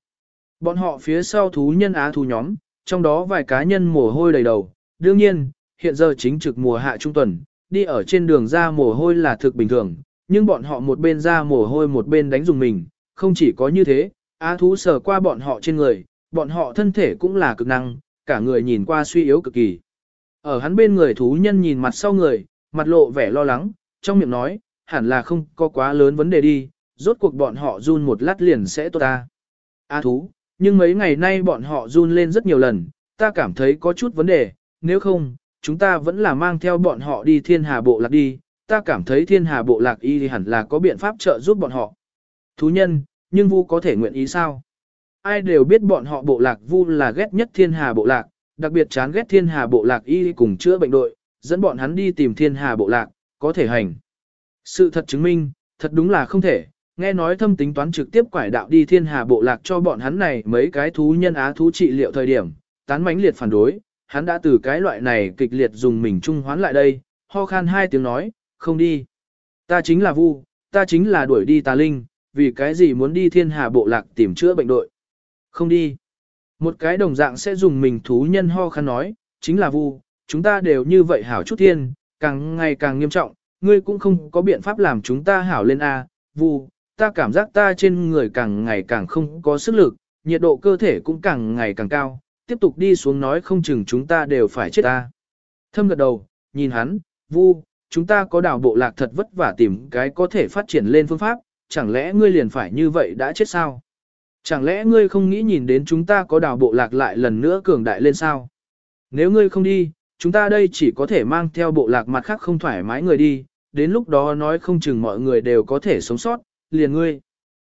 Bọn họ phía sau thú nhân á thú nhóm, trong đó vài cá nhân mồ hôi đầy đầu, đương nhiên, hiện giờ chính trực mùa hạ trung tuần, đi ở trên đường ra mồ hôi là thực bình thường, nhưng bọn họ một bên ra mồ hôi một bên đánh dùng mình, không chỉ có như thế, á thú sờ qua bọn họ trên người, bọn họ thân thể cũng là cực năng, cả người nhìn qua suy yếu cực kỳ. Ở hắn bên người thú nhân nhìn mặt sau người, mặt lộ vẻ lo lắng, trong miệng nói, hẳn là không có quá lớn vấn đề đi, rốt cuộc bọn họ run một lát liền sẽ tốt ta. A thú, nhưng mấy ngày nay bọn họ run lên rất nhiều lần, ta cảm thấy có chút vấn đề, nếu không, chúng ta vẫn là mang theo bọn họ đi thiên hà bộ lạc đi, ta cảm thấy thiên hà bộ lạc y thì hẳn là có biện pháp trợ giúp bọn họ. Thú nhân, nhưng vu có thể nguyện ý sao? Ai đều biết bọn họ bộ lạc vu là ghét nhất thiên hà bộ lạc, đặc biệt chán ghét thiên hà bộ lạc y cùng chữa bệnh đội, dẫn bọn hắn đi tìm thiên hà bộ lạc, có thể hành. Sự thật chứng minh, thật đúng là không thể, nghe nói thâm tính toán trực tiếp quải đạo đi thiên hà bộ lạc cho bọn hắn này mấy cái thú nhân á thú trị liệu thời điểm, tán mãnh liệt phản đối, hắn đã từ cái loại này kịch liệt dùng mình trung hoán lại đây, ho khan hai tiếng nói, không đi. Ta chính là vu, ta chính là đuổi đi tà linh, vì cái gì muốn đi thiên hà bộ lạc tìm chữa bệnh đội. Không đi. Một cái đồng dạng sẽ dùng mình thú nhân ho khan nói, chính là vu, chúng ta đều như vậy hảo chút thiên, càng ngày càng nghiêm trọng, ngươi cũng không có biện pháp làm chúng ta hảo lên A, vu, ta cảm giác ta trên người càng ngày càng không có sức lực, nhiệt độ cơ thể cũng càng ngày càng cao, tiếp tục đi xuống nói không chừng chúng ta đều phải chết ta. Thâm gật đầu, nhìn hắn, vu, chúng ta có đảo bộ lạc thật vất vả tìm cái có thể phát triển lên phương pháp, chẳng lẽ ngươi liền phải như vậy đã chết sao? Chẳng lẽ ngươi không nghĩ nhìn đến chúng ta có đảo bộ lạc lại lần nữa cường đại lên sao? Nếu ngươi không đi, chúng ta đây chỉ có thể mang theo bộ lạc mặt khác không thoải mái người đi, đến lúc đó nói không chừng mọi người đều có thể sống sót, liền ngươi.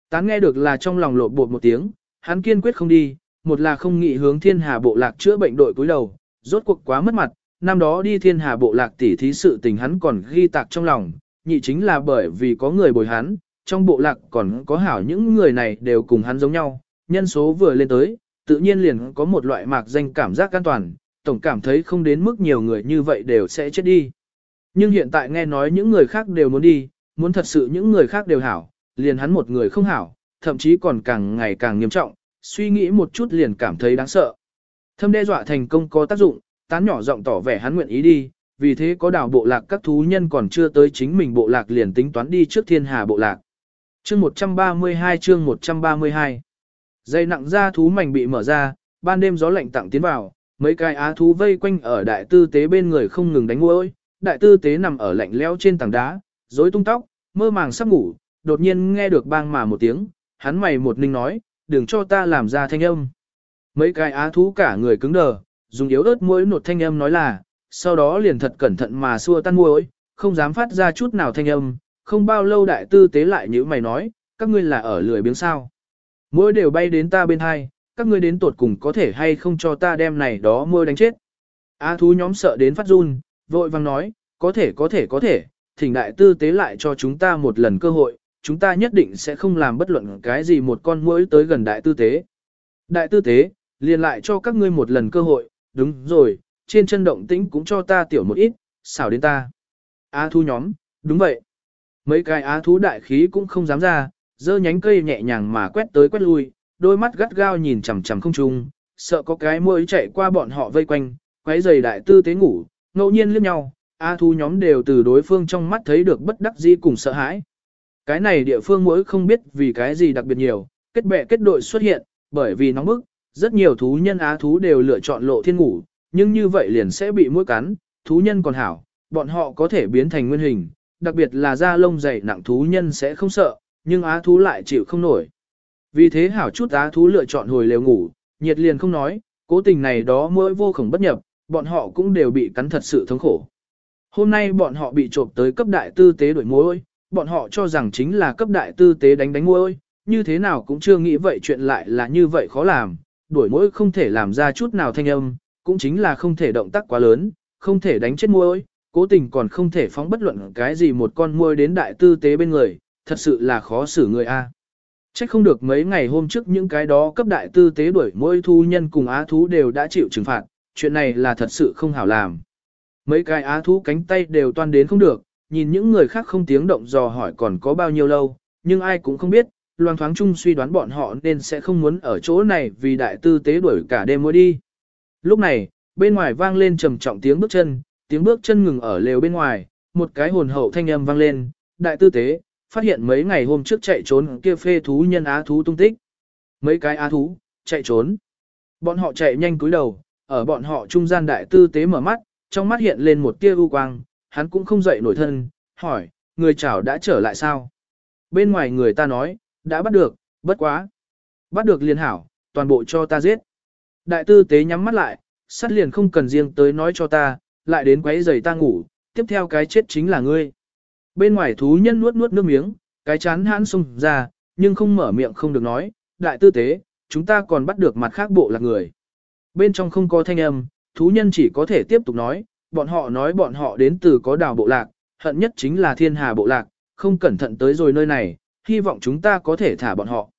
Tán nghe được là trong lòng lộ bột một tiếng, hắn kiên quyết không đi, một là không nghĩ hướng thiên hà bộ lạc chữa bệnh đội cúi đầu, rốt cuộc quá mất mặt, năm đó đi thiên hà bộ lạc tỉ thí sự tình hắn còn ghi tạc trong lòng, nhị chính là bởi vì có người bồi hắn, trong bộ lạc còn có hảo những người này đều cùng hắn giống nhau, nhân số vừa lên tới, tự nhiên liền có một loại mạc danh cảm giác an toàn, tổng cảm thấy không đến mức nhiều người như vậy đều sẽ chết đi. Nhưng hiện tại nghe nói những người khác đều muốn đi, muốn thật sự những người khác đều hảo, liền hắn một người không hảo, thậm chí còn càng ngày càng nghiêm trọng, suy nghĩ một chút liền cảm thấy đáng sợ. Thâm đe dọa thành công có tác dụng, tán nhỏ giọng tỏ vẻ hắn nguyện ý đi, vì thế có đảo bộ lạc các thú nhân còn chưa tới chính mình bộ lạc liền tính toán đi trước thiên hà bộ lạc. Chương 132 chương 132 Dây nặng ra thú mảnh bị mở ra, ban đêm gió lạnh tặng tiến vào, mấy cái á thú vây quanh ở đại tư tế bên người không ngừng đánh môi, đại tư tế nằm ở lạnh leo trên tảng đá, rối tung tóc, mơ màng sắp ngủ, đột nhiên nghe được bang mà một tiếng, hắn mày một ninh nói, đừng cho ta làm ra thanh âm. Mấy cái á thú cả người cứng đờ, dùng yếu ớt mũi nột thanh âm nói là, sau đó liền thật cẩn thận mà xua tan mũi, không dám phát ra chút nào thanh âm, không bao lâu đại tư tế lại như mày nói, các ngươi là ở lười biếng sao. Mũi đều bay đến ta bên hai, các ngươi đến tột cùng có thể hay không cho ta đem này đó mũi đánh chết. Á thú nhóm sợ đến phát run, vội vang nói, có thể có thể có thể, thỉnh đại tư tế lại cho chúng ta một lần cơ hội, chúng ta nhất định sẽ không làm bất luận cái gì một con muỗi tới gần đại tư tế. Đại tư tế, liền lại cho các ngươi một lần cơ hội, đúng rồi, trên chân động tĩnh cũng cho ta tiểu một ít, xảo đến ta. Á thú nhóm, đúng vậy. Mấy cái á thú đại khí cũng không dám ra, dơ nhánh cây nhẹ nhàng mà quét tới quét lui, đôi mắt gắt gao nhìn chằm chằm không trung, sợ có cái muỗi chạy qua bọn họ vây quanh, quấy giày đại tư tế ngủ, ngẫu nhiên liếc nhau, á thú nhóm đều từ đối phương trong mắt thấy được bất đắc dĩ cùng sợ hãi. Cái này địa phương mỗi không biết vì cái gì đặc biệt nhiều, kết bè kết đội xuất hiện, bởi vì nóng bức, rất nhiều thú nhân á thú đều lựa chọn lộ thiên ngủ, nhưng như vậy liền sẽ bị mũi cắn, thú nhân còn hảo, bọn họ có thể biến thành nguyên hình, đặc biệt là da lông dày nặng thú nhân sẽ không sợ, nhưng á thú lại chịu không nổi. Vì thế hảo chút á thú lựa chọn hồi lều ngủ, nhiệt liền không nói, cố tình này đó mỗi vô khổng bất nhập, bọn họ cũng đều bị cắn thật sự thống khổ. Hôm nay bọn họ bị trộm tới cấp đại tư tế đổi mối, bọn họ cho rằng chính là cấp đại tư tế đánh đánh ngôi, như thế nào cũng chưa nghĩ vậy chuyện lại là như vậy khó làm, đuổi mỗi không thể làm ra chút nào thanh âm, cũng chính là không thể động tác quá lớn, không thể đánh chết muỗi, cố tình còn không thể phóng bất luận cái gì một con muỗi đến đại tư tế bên người, thật sự là khó xử người a. Chắc không được mấy ngày hôm trước những cái đó cấp đại tư tế đuổi mỗi thu nhân cùng á thú đều đã chịu trừng phạt, chuyện này là thật sự không hảo làm. Mấy cái á thú cánh tay đều toan đến không được, nhìn những người khác không tiếng động dò hỏi còn có bao nhiêu lâu, nhưng ai cũng không biết, loang thoáng chung suy đoán bọn họ nên sẽ không muốn ở chỗ này vì đại tư tế đuổi cả đêm mới đi. Lúc này, bên ngoài vang lên trầm trọng tiếng bước chân, tiếng bước chân ngừng ở lều bên ngoài, một cái hồn hậu thanh âm vang lên, đại tư tế, phát hiện mấy ngày hôm trước chạy trốn kia phê thú nhân á thú tung tích. Mấy cái á thú, chạy trốn. Bọn họ chạy nhanh cúi đầu, ở bọn họ trung gian đại tư tế mở mắt, trong mắt hiện lên một tia u quang, hắn cũng không dậy nổi thân, hỏi, người chảo đã trở lại sao? Bên ngoài người ta nói, đã bắt được, bất quá. Bắt được liền hảo, toàn bộ cho ta giết. Đại tư tế nhắm mắt lại, sát liền không cần riêng tới nói cho ta, lại đến quấy giày ta ngủ, tiếp theo cái chết chính là ngươi. Bên ngoài thú nhân nuốt nuốt nước miếng, cái chán hãn sung ra, nhưng không mở miệng không được nói, đại tư tế, chúng ta còn bắt được mặt khác bộ là người. Bên trong không có thanh âm, thú nhân chỉ có thể tiếp tục nói, bọn họ nói bọn họ đến từ có đảo bộ lạc, hận nhất chính là thiên hà bộ lạc, không cẩn thận tới rồi nơi này, hy vọng chúng ta có thể thả bọn họ.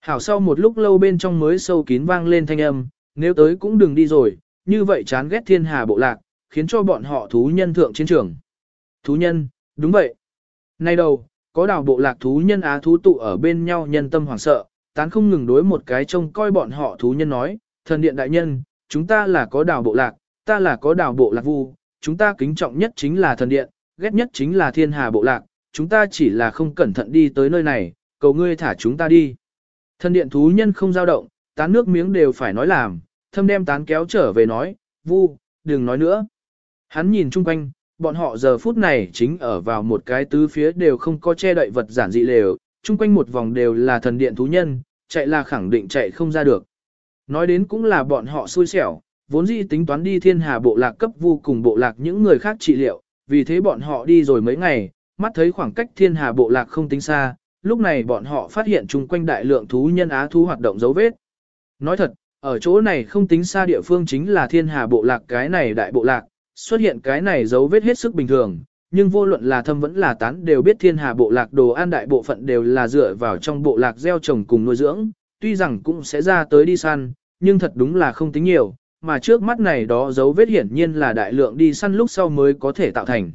Hảo sau một lúc lâu bên trong mới sâu kín vang lên thanh âm, nếu tới cũng đừng đi rồi, như vậy chán ghét thiên hà bộ lạc, khiến cho bọn họ thú nhân thượng chiến trường. Thú nhân, đúng vậy. Nay đầu, có đảo bộ lạc thú nhân á thú tụ ở bên nhau nhân tâm hoảng sợ, tán không ngừng đối một cái trông coi bọn họ thú nhân nói, thần điện đại nhân, chúng ta là có đảo bộ lạc, ta là có đảo bộ lạc vu, chúng ta kính trọng nhất chính là thần điện, ghét nhất chính là thiên hà bộ lạc, chúng ta chỉ là không cẩn thận đi tới nơi này, cầu ngươi thả chúng ta đi. Thần điện thú nhân không dao động, tán nước miếng đều phải nói làm, thâm đem tán kéo trở về nói, vu, đừng nói nữa. Hắn nhìn chung quanh, bọn họ giờ phút này chính ở vào một cái tứ phía đều không có che đậy vật giản dị lều, chung quanh một vòng đều là thần điện thú nhân, chạy là khẳng định chạy không ra được. Nói đến cũng là bọn họ xui xẻo, vốn dĩ tính toán đi thiên hà bộ lạc cấp vu cùng bộ lạc những người khác trị liệu, vì thế bọn họ đi rồi mấy ngày, mắt thấy khoảng cách thiên hà bộ lạc không tính xa, lúc này bọn họ phát hiện chung quanh đại lượng thú nhân á thú hoạt động dấu vết. Nói thật, ở chỗ này không tính xa địa phương chính là thiên hà bộ lạc cái này đại bộ lạc, xuất hiện cái này dấu vết hết sức bình thường, nhưng vô luận là thâm vẫn là tán đều biết thiên hà bộ lạc đồ an đại bộ phận đều là dựa vào trong bộ lạc gieo trồng cùng nuôi dưỡng, tuy rằng cũng sẽ ra tới đi săn, nhưng thật đúng là không tính nhiều, mà trước mắt này đó dấu vết hiển nhiên là đại lượng đi săn lúc sau mới có thể tạo thành.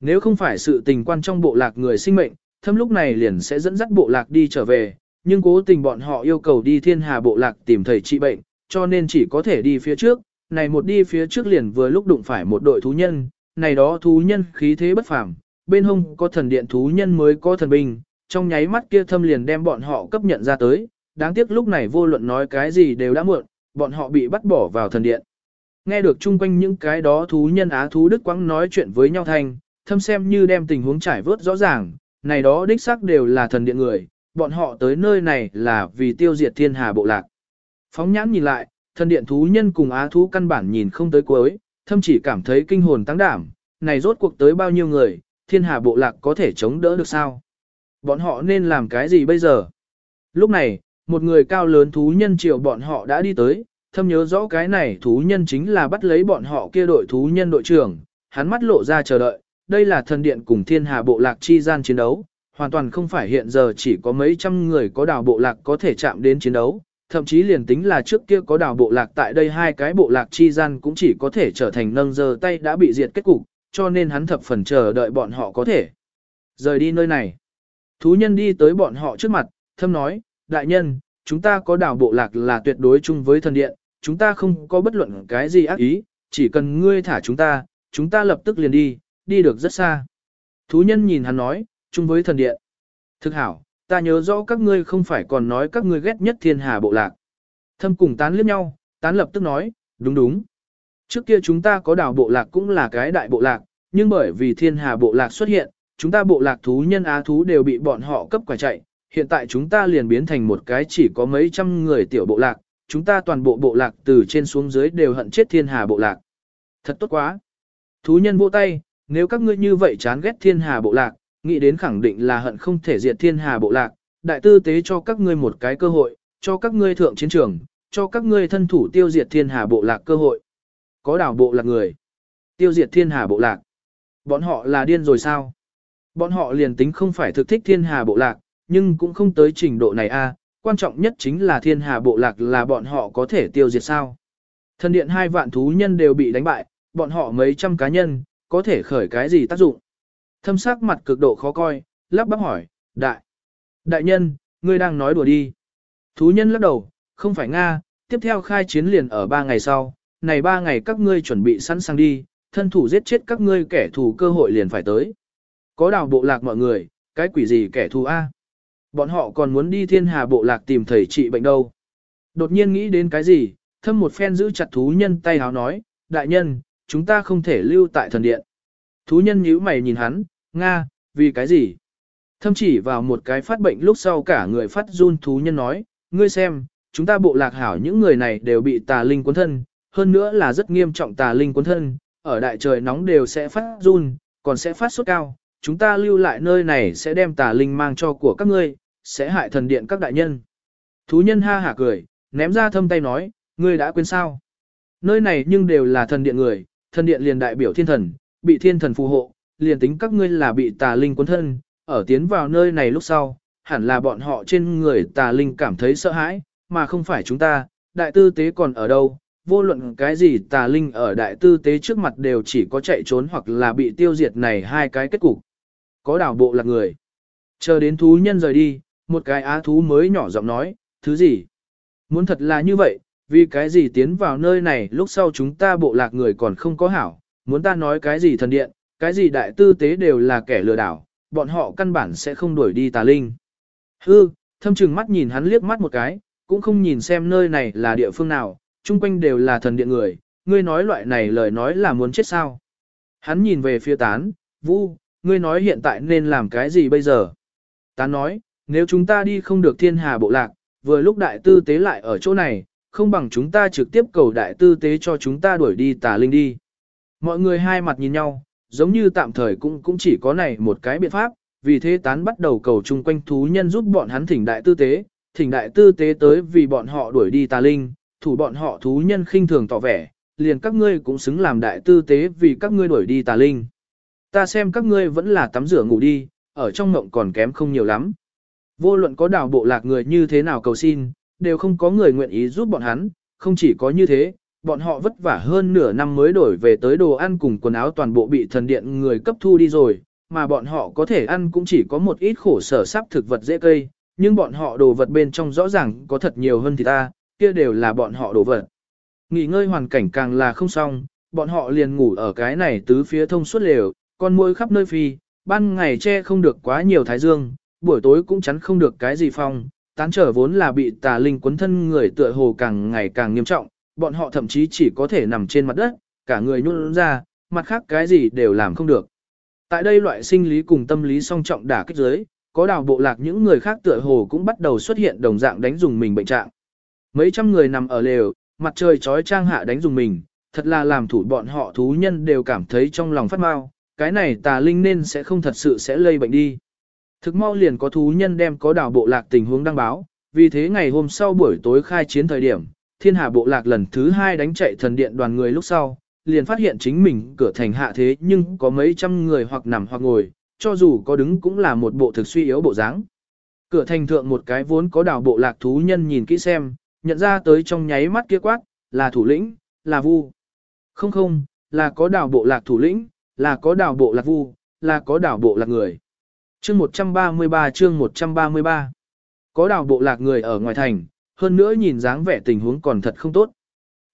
Nếu không phải sự tình quan trong bộ lạc người sinh mệnh, thâm lúc này liền sẽ dẫn dắt bộ lạc đi trở về, nhưng cố tình bọn họ yêu cầu đi thiên hà bộ lạc tìm thầy trị bệnh, cho nên chỉ có thể đi phía trước, này một đi phía trước liền vừa lúc đụng phải một đội thú nhân, này đó thú nhân khí thế bất phàm, bên hông có thần điện thú nhân mới có thần binh, trong nháy mắt kia thâm liền đem bọn họ cấp nhận ra tới, đáng tiếc lúc này vô luận nói cái gì đều đã muộn, bọn họ bị bắt bỏ vào thần điện. Nghe được chung quanh những cái đó thú nhân á thú đức Quang nói chuyện với nhau thành, thâm xem như đem tình huống trải vớt rõ ràng, này đó đích xác đều là thần điện người, bọn họ tới nơi này là vì tiêu diệt thiên hà bộ lạc. Phóng nhãn nhìn lại, thần điện thú nhân cùng á thú căn bản nhìn không tới cuối, thâm chỉ cảm thấy kinh hồn tăng đảm, này rốt cuộc tới bao nhiêu người, thiên hà bộ lạc có thể chống đỡ được sao? Bọn họ nên làm cái gì bây giờ? Lúc này, một người cao lớn thú nhân triệu bọn họ đã đi tới, thâm nhớ rõ cái này thú nhân chính là bắt lấy bọn họ kia đội thú nhân đội trưởng, hắn mắt lộ ra chờ đợi, đây là thần điện cùng thiên hà bộ lạc chi gian chiến đấu, hoàn toàn không phải hiện giờ chỉ có mấy trăm người có đảo bộ lạc có thể chạm đến chiến đấu, thậm chí liền tính là trước kia có đảo bộ lạc tại đây hai cái bộ lạc chi gian cũng chỉ có thể trở thành nâng giờ tay đã bị diệt kết cục, cho nên hắn thập phần chờ đợi bọn họ có thể rời đi nơi này. Thú nhân đi tới bọn họ trước mặt, thâm nói, đại nhân, chúng ta có đảo bộ lạc là tuyệt đối chung với thần điện, chúng ta không có bất luận cái gì ác ý, chỉ cần ngươi thả chúng ta, chúng ta lập tức liền đi, đi được rất xa. Thú nhân nhìn hắn nói, chung với thần điện. Thực hảo, ta nhớ rõ các ngươi không phải còn nói các ngươi ghét nhất thiên hà bộ lạc. Thâm cùng tán liếc nhau, tán lập tức nói, đúng đúng. Trước kia chúng ta có đảo bộ lạc cũng là cái đại bộ lạc, nhưng bởi vì thiên hà bộ lạc xuất hiện, chúng ta bộ lạc thú nhân á thú đều bị bọn họ cấp quả chạy. Hiện tại chúng ta liền biến thành một cái chỉ có mấy trăm người tiểu bộ lạc, chúng ta toàn bộ bộ lạc từ trên xuống dưới đều hận chết thiên hà bộ lạc. Thật tốt quá. Thú nhân vỗ tay, nếu các ngươi như vậy chán ghét thiên hà bộ lạc, nghĩ đến khẳng định là hận không thể diệt thiên hà bộ lạc, đại tư tế cho các ngươi một cái cơ hội, cho các ngươi thượng chiến trường, cho các ngươi thân thủ tiêu diệt thiên hà bộ lạc cơ hội. Có đảo bộ lạc người. Tiêu diệt thiên hà bộ lạc. Bọn họ là điên rồi sao? Bọn họ liền tính không phải thực thích thiên hà bộ lạc, nhưng cũng không tới trình độ này a. quan trọng nhất chính là thiên hà bộ lạc là bọn họ có thể tiêu diệt sao. Thần điện hai vạn thú nhân đều bị đánh bại, bọn họ mấy trăm cá nhân, có thể khởi cái gì tác dụng. Thâm sắc mặt cực độ khó coi, lắp bắp hỏi, đại. Đại nhân, ngươi đang nói đùa đi. Thú nhân lắc đầu, không phải Nga, tiếp theo khai chiến liền ở ba ngày sau, này ba ngày các ngươi chuẩn bị sẵn sàng đi, thân thủ giết chết các ngươi kẻ thù cơ hội liền phải tới. Có đào bộ lạc mọi người, cái quỷ gì kẻ thù A. Bọn họ còn muốn đi thiên hà bộ lạc tìm thầy trị bệnh đâu. Đột nhiên nghĩ đến cái gì, thâm một phen giữ chặt thú nhân tay háo nói, đại nhân, chúng ta không thể lưu tại thần điện. Thú nhân nhíu mày nhìn hắn, Nga, vì cái gì? Thâm chỉ vào một cái phát bệnh lúc sau cả người phát run thú nhân nói, ngươi xem, chúng ta bộ lạc hảo những người này đều bị tà linh cuốn thân, hơn nữa là rất nghiêm trọng tà linh cuốn thân, ở đại trời nóng đều sẽ phát run, còn sẽ phát sốt cao, chúng ta lưu lại nơi này sẽ đem tà linh mang cho của các ngươi, sẽ hại thần điện các đại nhân. Thú nhân ha hả cười, ném ra thâm tay nói, ngươi đã quên sao? Nơi này nhưng đều là thần điện người, thần điện liền đại biểu thiên thần, bị thiên thần phù hộ, liền tính các ngươi là bị tà linh cuốn thân, ở tiến vào nơi này lúc sau, hẳn là bọn họ trên người tà linh cảm thấy sợ hãi, mà không phải chúng ta, đại tư tế còn ở đâu, vô luận cái gì tà linh ở đại tư tế trước mặt đều chỉ có chạy trốn hoặc là bị tiêu diệt này hai cái kết cục. Có đảo bộ là người. Chờ đến thú nhân rời đi, một cái á thú mới nhỏ giọng nói, thứ gì? Muốn thật là như vậy, vì cái gì tiến vào nơi này lúc sau chúng ta bộ lạc người còn không có hảo, muốn ta nói cái gì thần điện, cái gì đại tư tế đều là kẻ lừa đảo, bọn họ căn bản sẽ không đuổi đi tà linh. Hư, thâm trừng mắt nhìn hắn liếc mắt một cái, cũng không nhìn xem nơi này là địa phương nào, chung quanh đều là thần điện người, ngươi nói loại này lời nói là muốn chết sao. Hắn nhìn về phía tán, vu, ngươi nói hiện tại nên làm cái gì bây giờ. Tán nói, nếu chúng ta đi không được thiên hà bộ lạc, vừa lúc đại tư tế lại ở chỗ này, không bằng chúng ta trực tiếp cầu đại tư tế cho chúng ta đuổi đi tà linh đi. Mọi người hai mặt nhìn nhau, giống như tạm thời cũng cũng chỉ có này một cái biện pháp, vì thế tán bắt đầu cầu chung quanh thú nhân giúp bọn hắn thỉnh đại tư tế, thỉnh đại tư tế tới vì bọn họ đuổi đi tà linh, thủ bọn họ thú nhân khinh thường tỏ vẻ, liền các ngươi cũng xứng làm đại tư tế vì các ngươi đuổi đi tà linh. Ta xem các ngươi vẫn là tắm rửa ngủ đi, ở trong mộng còn kém không nhiều lắm. Vô luận có đảo bộ lạc người như thế nào cầu xin, đều không có người nguyện ý giúp bọn hắn, không chỉ có như thế, bọn họ vất vả hơn nửa năm mới đổi về tới đồ ăn cùng quần áo toàn bộ bị thần điện người cấp thu đi rồi, mà bọn họ có thể ăn cũng chỉ có một ít khổ sở sắp thực vật dễ cây, nhưng bọn họ đồ vật bên trong rõ ràng có thật nhiều hơn thì ta, kia đều là bọn họ đổ vật. Nghỉ ngơi hoàn cảnh càng là không xong, bọn họ liền ngủ ở cái này tứ phía thông suốt lều, con muỗi khắp nơi phi, ban ngày che không được quá nhiều thái dương, buổi tối cũng chắn không được cái gì phong, tán trở vốn là bị tà linh quấn thân người tựa hồ càng ngày càng nghiêm trọng, bọn họ thậm chí chỉ có thể nằm trên mặt đất, cả người nhún ra, mặt khác cái gì đều làm không được. Tại đây loại sinh lý cùng tâm lý song trọng đả kích giới, có đào bộ lạc những người khác tựa hồ cũng bắt đầu xuất hiện đồng dạng đánh dùng mình bệnh trạng. Mấy trăm người nằm ở lều, mặt trời trói trang hạ đánh dùng mình, thật là làm thủ bọn họ thú nhân đều cảm thấy trong lòng phát mau, cái này tà linh nên sẽ không thật sự sẽ lây bệnh đi. Thực mau liền có thú nhân đem có đảo bộ lạc tình huống đăng báo, vì thế ngày hôm sau buổi tối khai chiến thời điểm, thiên hà bộ lạc lần thứ hai đánh chạy thần điện đoàn người lúc sau, liền phát hiện chính mình cửa thành hạ thế nhưng có mấy trăm người hoặc nằm hoặc ngồi, cho dù có đứng cũng là một bộ thực suy yếu bộ dáng. Cửa thành thượng một cái vốn có đảo bộ lạc thú nhân nhìn kỹ xem, nhận ra tới trong nháy mắt kia quát, là thủ lĩnh, là vu. Không không, là có đảo bộ lạc thủ lĩnh, là có đảo bộ lạc vu, là có đảo bộ lạc người. Chương 133 chương 133 Có đảo bộ lạc người ở ngoài thành, hơn nữa nhìn dáng vẻ tình huống còn thật không tốt.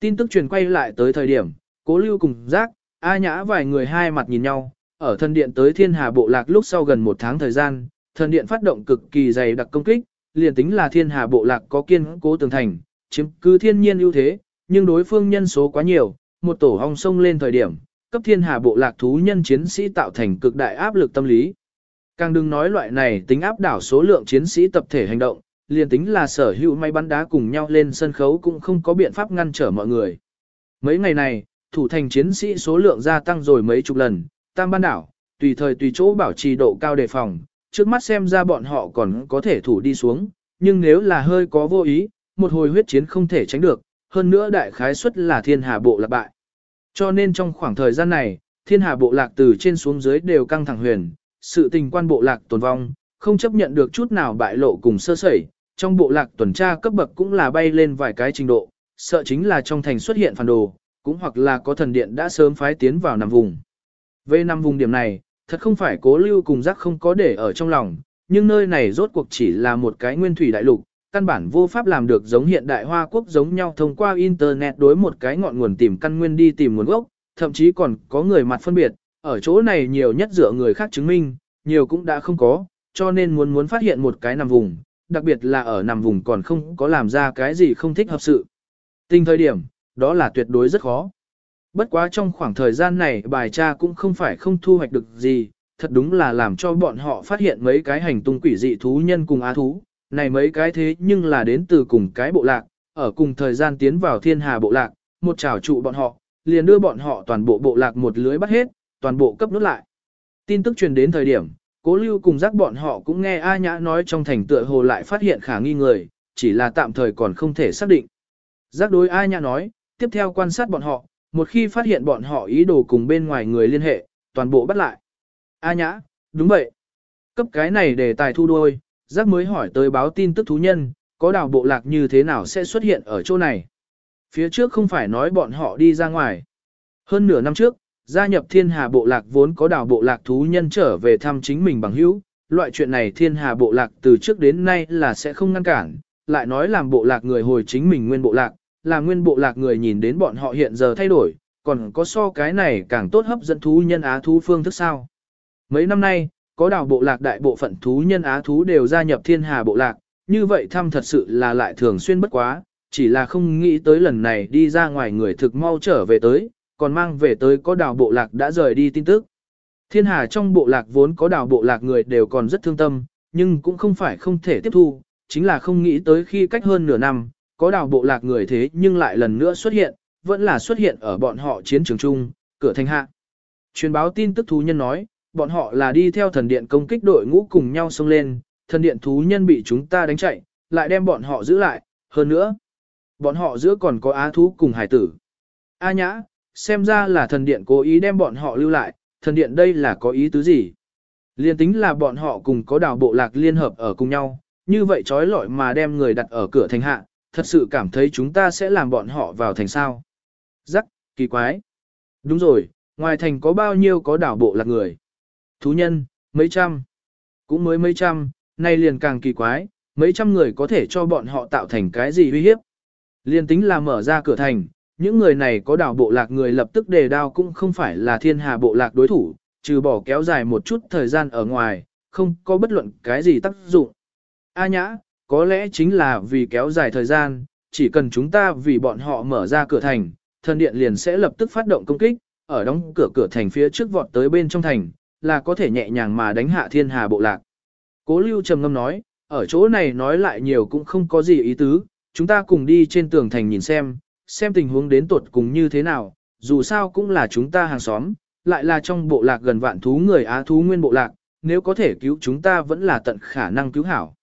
Tin tức truyền quay lại tới thời điểm, cố lưu cùng giác, A nhã vài người hai mặt nhìn nhau, ở thần điện tới thiên hà bộ lạc lúc sau gần một tháng thời gian, thần điện phát động cực kỳ dày đặc công kích, liền tính là thiên hà bộ lạc có kiên cố tường thành, chiếm cứ thiên nhiên ưu thế, nhưng đối phương nhân số quá nhiều, một tổ hong sông lên thời điểm, cấp thiên hà bộ lạc thú nhân chiến sĩ tạo thành cực đại áp lực tâm lý. Càng đừng nói loại này tính áp đảo số lượng chiến sĩ tập thể hành động, liền tính là sở hữu may bắn đá cùng nhau lên sân khấu cũng không có biện pháp ngăn trở mọi người. Mấy ngày này, thủ thành chiến sĩ số lượng gia tăng rồi mấy chục lần, tam ban đảo, tùy thời tùy chỗ bảo trì độ cao đề phòng, trước mắt xem ra bọn họ còn có thể thủ đi xuống, nhưng nếu là hơi có vô ý, một hồi huyết chiến không thể tránh được, hơn nữa đại khái suất là thiên hà bộ lạc bại. Cho nên trong khoảng thời gian này, thiên hà bộ lạc từ trên xuống dưới đều căng thẳng huyền, sự tình quan bộ lạc tồn vong, không chấp nhận được chút nào bại lộ cùng sơ sẩy, trong bộ lạc tuần tra cấp bậc cũng là bay lên vài cái trình độ, sợ chính là trong thành xuất hiện phản đồ, cũng hoặc là có thần điện đã sớm phái tiến vào nằm vùng. Về năm vùng điểm này, thật không phải cố lưu cùng giác không có để ở trong lòng, nhưng nơi này rốt cuộc chỉ là một cái nguyên thủy đại lục, căn bản vô pháp làm được giống hiện đại Hoa Quốc giống nhau thông qua Internet đối một cái ngọn nguồn tìm căn nguyên đi tìm nguồn gốc, thậm chí còn có người mặt phân biệt, ở chỗ này nhiều nhất dựa người khác chứng minh, nhiều cũng đã không có, cho nên muốn muốn phát hiện một cái nằm vùng, đặc biệt là ở nằm vùng còn không có làm ra cái gì không thích hợp sự. Tình thời điểm, đó là tuyệt đối rất khó. Bất quá trong khoảng thời gian này bài tra cũng không phải không thu hoạch được gì, thật đúng là làm cho bọn họ phát hiện mấy cái hành tung quỷ dị thú nhân cùng á thú, này mấy cái thế nhưng là đến từ cùng cái bộ lạc, ở cùng thời gian tiến vào thiên hà bộ lạc, một trảo trụ bọn họ, liền đưa bọn họ toàn bộ bộ lạc một lưới bắt hết, toàn bộ cấp nút lại. Tin tức truyền đến thời điểm, cố lưu cùng giác bọn họ cũng nghe A Nhã nói trong thành tựa hồ lại phát hiện khả nghi người, chỉ là tạm thời còn không thể xác định. Giác đối A Nhã nói, tiếp theo quan sát bọn họ, một khi phát hiện bọn họ ý đồ cùng bên ngoài người liên hệ, toàn bộ bắt lại. A Nhã, đúng vậy. Cấp cái này để tài thu đôi, giác mới hỏi tới báo tin tức thú nhân, có đào bộ lạc như thế nào sẽ xuất hiện ở chỗ này. Phía trước không phải nói bọn họ đi ra ngoài. Hơn nửa năm trước, gia nhập thiên hà bộ lạc vốn có đào bộ lạc thú nhân trở về thăm chính mình bằng hữu. Loại chuyện này thiên hà bộ lạc từ trước đến nay là sẽ không ngăn cản, lại nói làm bộ lạc người hồi chính mình nguyên bộ lạc, là nguyên bộ lạc người nhìn đến bọn họ hiện giờ thay đổi, còn có so cái này càng tốt hấp dẫn thú nhân á thú phương thức sao. Mấy năm nay, có đào bộ lạc đại bộ phận thú nhân á thú đều gia nhập thiên hà bộ lạc, như vậy thăm thật sự là lại thường xuyên bất quá, chỉ là không nghĩ tới lần này đi ra ngoài người thực mau trở về tới, còn mang về tới có đào bộ lạc đã rời đi tin tức. Thiên hà trong bộ lạc vốn có đào bộ lạc người đều còn rất thương tâm, nhưng cũng không phải không thể tiếp thu, chính là không nghĩ tới khi cách hơn nửa năm, có đào bộ lạc người thế nhưng lại lần nữa xuất hiện, vẫn là xuất hiện ở bọn họ chiến trường chung, cửa thành hạ. Truyền báo tin tức thú nhân nói, bọn họ là đi theo thần điện công kích đội ngũ cùng nhau xông lên, thần điện thú nhân bị chúng ta đánh chạy, lại đem bọn họ giữ lại, hơn nữa. Bọn họ giữa còn có á thú cùng hải tử. A nhã, xem ra là thần điện cố ý đem bọn họ lưu lại, thần điện đây là có ý tứ gì? Liên tính là bọn họ cùng có đào bộ lạc liên hợp ở cùng nhau, như vậy trói lọi mà đem người đặt ở cửa thành hạ, thật sự cảm thấy chúng ta sẽ làm bọn họ vào thành sao. Rắc, kỳ quái. Đúng rồi, ngoài thành có bao nhiêu có đảo bộ lạc người. Thú nhân, mấy trăm. Cũng mới mấy trăm, nay liền càng kỳ quái, mấy trăm người có thể cho bọn họ tạo thành cái gì uy hiếp. Liên tính là mở ra cửa thành, những người này có đảo bộ lạc người lập tức đề đao cũng không phải là thiên hà bộ lạc đối thủ, trừ bỏ kéo dài một chút thời gian ở ngoài, không có bất luận cái gì tác dụng. A nhã, có lẽ chính là vì kéo dài thời gian, chỉ cần chúng ta vì bọn họ mở ra cửa thành, thần điện liền sẽ lập tức phát động công kích, ở đóng cửa cửa thành phía trước vọt tới bên trong thành, là có thể nhẹ nhàng mà đánh hạ thiên hà bộ lạc. Cố lưu trầm ngâm nói, ở chỗ này nói lại nhiều cũng không có gì ý tứ, chúng ta cùng đi trên tường thành nhìn xem, xem tình huống đến tuột cùng như thế nào, dù sao cũng là chúng ta hàng xóm, lại là trong bộ lạc gần vạn thú người Á thú nguyên bộ lạc, nếu có thể cứu chúng ta vẫn là tận khả năng cứu hảo.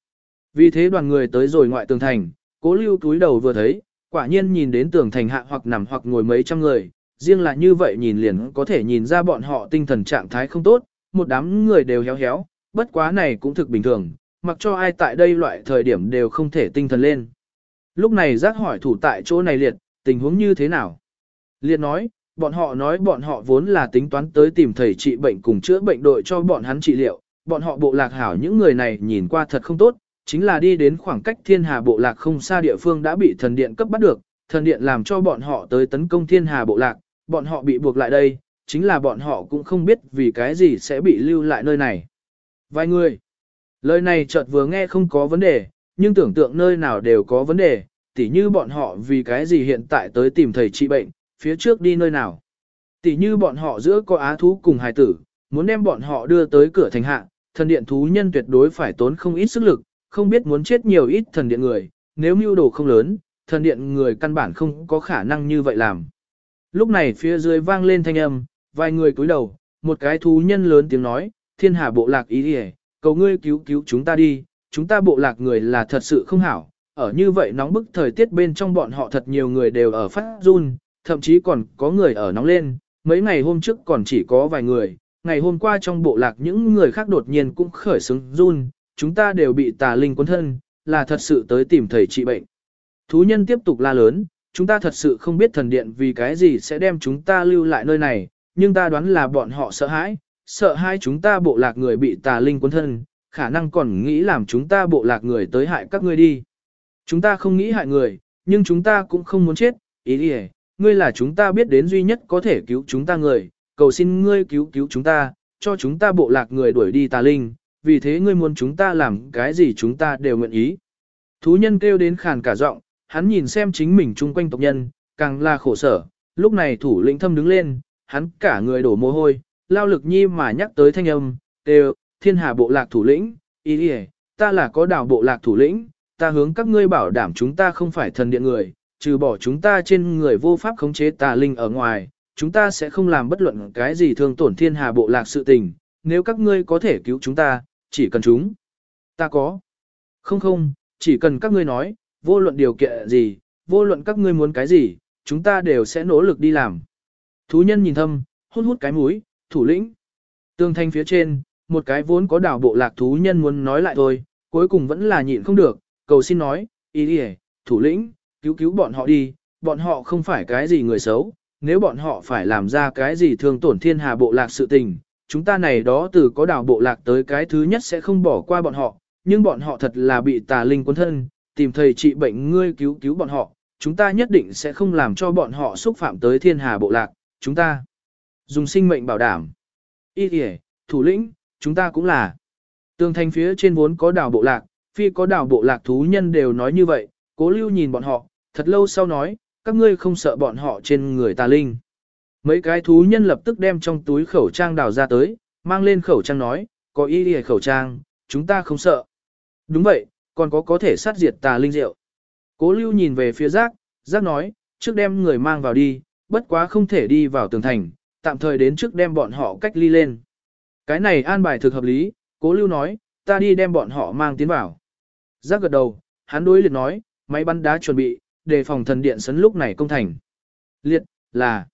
Vì thế đoàn người tới rồi ngoại tường thành, cố lưu túi đầu vừa thấy, quả nhiên nhìn đến tường thành hạ hoặc nằm hoặc ngồi mấy trăm người, riêng là như vậy nhìn liền có thể nhìn ra bọn họ tinh thần trạng thái không tốt, một đám người đều héo héo, bất quá này cũng thực bình thường, mặc cho ai tại đây loại thời điểm đều không thể tinh thần lên. Lúc này giác hỏi thủ tại chỗ này liệt, tình huống như thế nào? Liệt nói, bọn họ nói bọn họ vốn là tính toán tới tìm thầy trị bệnh cùng chữa bệnh đội cho bọn hắn trị liệu, bọn họ bộ lạc hảo những người này nhìn qua thật không tốt, chính là đi đến khoảng cách thiên hà bộ lạc không xa địa phương đã bị thần điện cấp bắt được, thần điện làm cho bọn họ tới tấn công thiên hà bộ lạc, bọn họ bị buộc lại đây, chính là bọn họ cũng không biết vì cái gì sẽ bị lưu lại nơi này. Vài người, lời này chợt vừa nghe không có vấn đề, nhưng tưởng tượng nơi nào đều có vấn đề, tỉ như bọn họ vì cái gì hiện tại tới tìm thầy trị bệnh, phía trước đi nơi nào. Tỉ như bọn họ giữa có á thú cùng hài tử, muốn đem bọn họ đưa tới cửa thành hạ, thần điện thú nhân tuyệt đối phải tốn không ít sức lực, không biết muốn chết nhiều ít thần điện người, nếu mưu đồ không lớn, thần điện người căn bản không có khả năng như vậy làm. Lúc này phía dưới vang lên thanh âm, vài người cúi đầu, một cái thú nhân lớn tiếng nói, thiên hà bộ lạc ý đi cầu ngươi cứu cứu chúng ta đi, chúng ta bộ lạc người là thật sự không hảo, ở như vậy nóng bức thời tiết bên trong bọn họ thật nhiều người đều ở phát run, thậm chí còn có người ở nóng lên, mấy ngày hôm trước còn chỉ có vài người, ngày hôm qua trong bộ lạc những người khác đột nhiên cũng khởi xứng run, chúng ta đều bị tà linh cuốn thân, là thật sự tới tìm thầy trị bệnh. Thú nhân tiếp tục la lớn, chúng ta thật sự không biết thần điện vì cái gì sẽ đem chúng ta lưu lại nơi này, nhưng ta đoán là bọn họ sợ hãi, sợ hai chúng ta bộ lạc người bị tà linh cuốn thân, khả năng còn nghĩ làm chúng ta bộ lạc người tới hại các ngươi đi. Chúng ta không nghĩ hại người, nhưng chúng ta cũng không muốn chết, ý đi ngươi là chúng ta biết đến duy nhất có thể cứu chúng ta người, cầu xin ngươi cứu cứu chúng ta, cho chúng ta bộ lạc người đuổi đi tà linh, vì thế ngươi muốn chúng ta làm cái gì chúng ta đều nguyện ý. Thú nhân kêu đến khàn cả giọng, hắn nhìn xem chính mình chung quanh tộc nhân, càng là khổ sở, lúc này thủ lĩnh thâm đứng lên, hắn cả người đổ mồ hôi, lao lực nhi mà nhắc tới thanh âm, đều, thiên hà bộ lạc thủ lĩnh, ý đi ta là có đảo bộ lạc thủ lĩnh, ta hướng các ngươi bảo đảm chúng ta không phải thần điện người, trừ bỏ chúng ta trên người vô pháp khống chế tà linh ở ngoài, chúng ta sẽ không làm bất luận cái gì thương tổn thiên hà bộ lạc sự tình, nếu các ngươi có thể cứu chúng ta, chỉ cần chúng. Ta có. Không không, chỉ cần các ngươi nói, vô luận điều kiện gì, vô luận các ngươi muốn cái gì, chúng ta đều sẽ nỗ lực đi làm. Thú nhân nhìn thâm, hút hút cái mũi, thủ lĩnh. Tương thanh phía trên, một cái vốn có đảo bộ lạc thú nhân muốn nói lại thôi, cuối cùng vẫn là nhịn không được, cầu xin nói, ý đi thủ lĩnh, cứu cứu bọn họ đi, bọn họ không phải cái gì người xấu, nếu bọn họ phải làm ra cái gì thương tổn thiên hà bộ lạc sự tình, chúng ta này đó từ có đảo bộ lạc tới cái thứ nhất sẽ không bỏ qua bọn họ, nhưng bọn họ thật là bị tà linh cuốn thân, tìm thầy trị bệnh ngươi cứu cứu bọn họ, chúng ta nhất định sẽ không làm cho bọn họ xúc phạm tới thiên hà bộ lạc, chúng ta dùng sinh mệnh bảo đảm. Ý kìa, thủ lĩnh, chúng ta cũng là. Tường thành phía trên vốn có đảo bộ lạc, phi có đảo bộ lạc thú nhân đều nói như vậy, cố lưu nhìn bọn họ, thật lâu sau nói, các ngươi không sợ bọn họ trên người tà linh. Mấy cái thú nhân lập tức đem trong túi khẩu trang đào ra tới, mang lên khẩu trang nói, có ý đi khẩu trang, chúng ta không sợ. Đúng vậy, còn có có thể sát diệt tà linh rượu. Cố lưu nhìn về phía giác, giác nói, trước đem người mang vào đi, bất quá không thể đi vào tường thành, tạm thời đến trước đem bọn họ cách ly lên. Cái này an bài thực hợp lý, cố lưu nói, ta đi đem bọn họ mang tiến vào. Giác gật đầu, hắn đối liệt nói, máy bắn đá chuẩn bị, đề phòng thần điện sấn lúc này công thành. Liệt, là,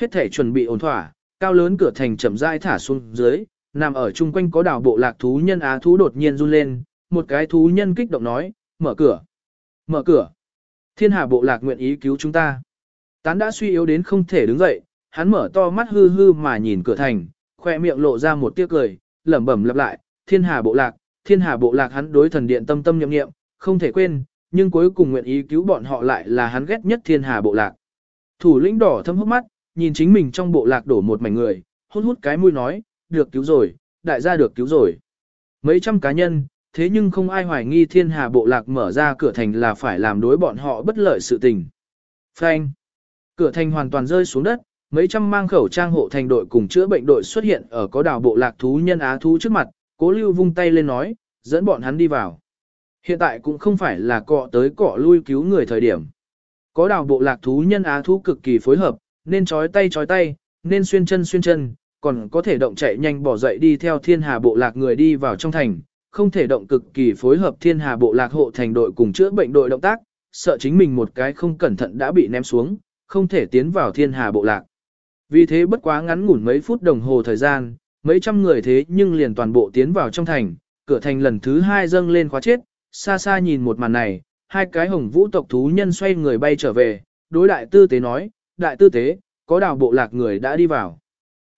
hết thể chuẩn bị ổn thỏa, cao lớn cửa thành chậm rãi thả xuống dưới, nằm ở chung quanh có đảo bộ lạc thú nhân á thú đột nhiên run lên, một cái thú nhân kích động nói, mở cửa, mở cửa. Thiên hà bộ lạc nguyện ý cứu chúng ta. Tán đã suy yếu đến không thể đứng dậy, hắn mở to mắt hư hư mà nhìn cửa thành, khoe miệng lộ ra một tiếc cười, lẩm bẩm lặp lại, thiên hà bộ lạc, thiên hà bộ lạc hắn đối thần điện tâm tâm nhậm nghiệm, không thể quên, nhưng cuối cùng nguyện ý cứu bọn họ lại là hắn ghét nhất thiên hà bộ lạc. Thủ lĩnh đỏ thâm hốc mắt, nhìn chính mình trong bộ lạc đổ một mảnh người, hôn hút cái mũi nói, được cứu rồi, đại gia được cứu rồi. Mấy trăm cá nhân, thế nhưng không ai hoài nghi thiên hà bộ lạc mở ra cửa thành là phải làm đối bọn họ bất lợi sự tình. Phanh. Cửa thành hoàn toàn rơi xuống đất, mấy trăm mang khẩu trang hộ thành đội cùng chữa bệnh đội xuất hiện ở có đảo bộ lạc thú nhân á thú trước mặt, cố lưu vung tay lên nói, dẫn bọn hắn đi vào. Hiện tại cũng không phải là cọ tới cọ lui cứu người thời điểm. Có đảo bộ lạc thú nhân á thú cực kỳ phối hợp, nên chói tay chói tay, nên xuyên chân xuyên chân, còn có thể động chạy nhanh bỏ dậy đi theo thiên hà bộ lạc người đi vào trong thành, không thể động cực kỳ phối hợp thiên hà bộ lạc hộ thành đội cùng chữa bệnh đội động tác, sợ chính mình một cái không cẩn thận đã bị ném xuống, không thể tiến vào thiên hà bộ lạc. Vì thế bất quá ngắn ngủn mấy phút đồng hồ thời gian, mấy trăm người thế nhưng liền toàn bộ tiến vào trong thành, cửa thành lần thứ hai dâng lên khóa chết, xa xa nhìn một màn này, hai cái hồng vũ tộc thú nhân xoay người bay trở về, đối đại tư tế nói, đại tư tế, có đào bộ lạc người đã đi vào.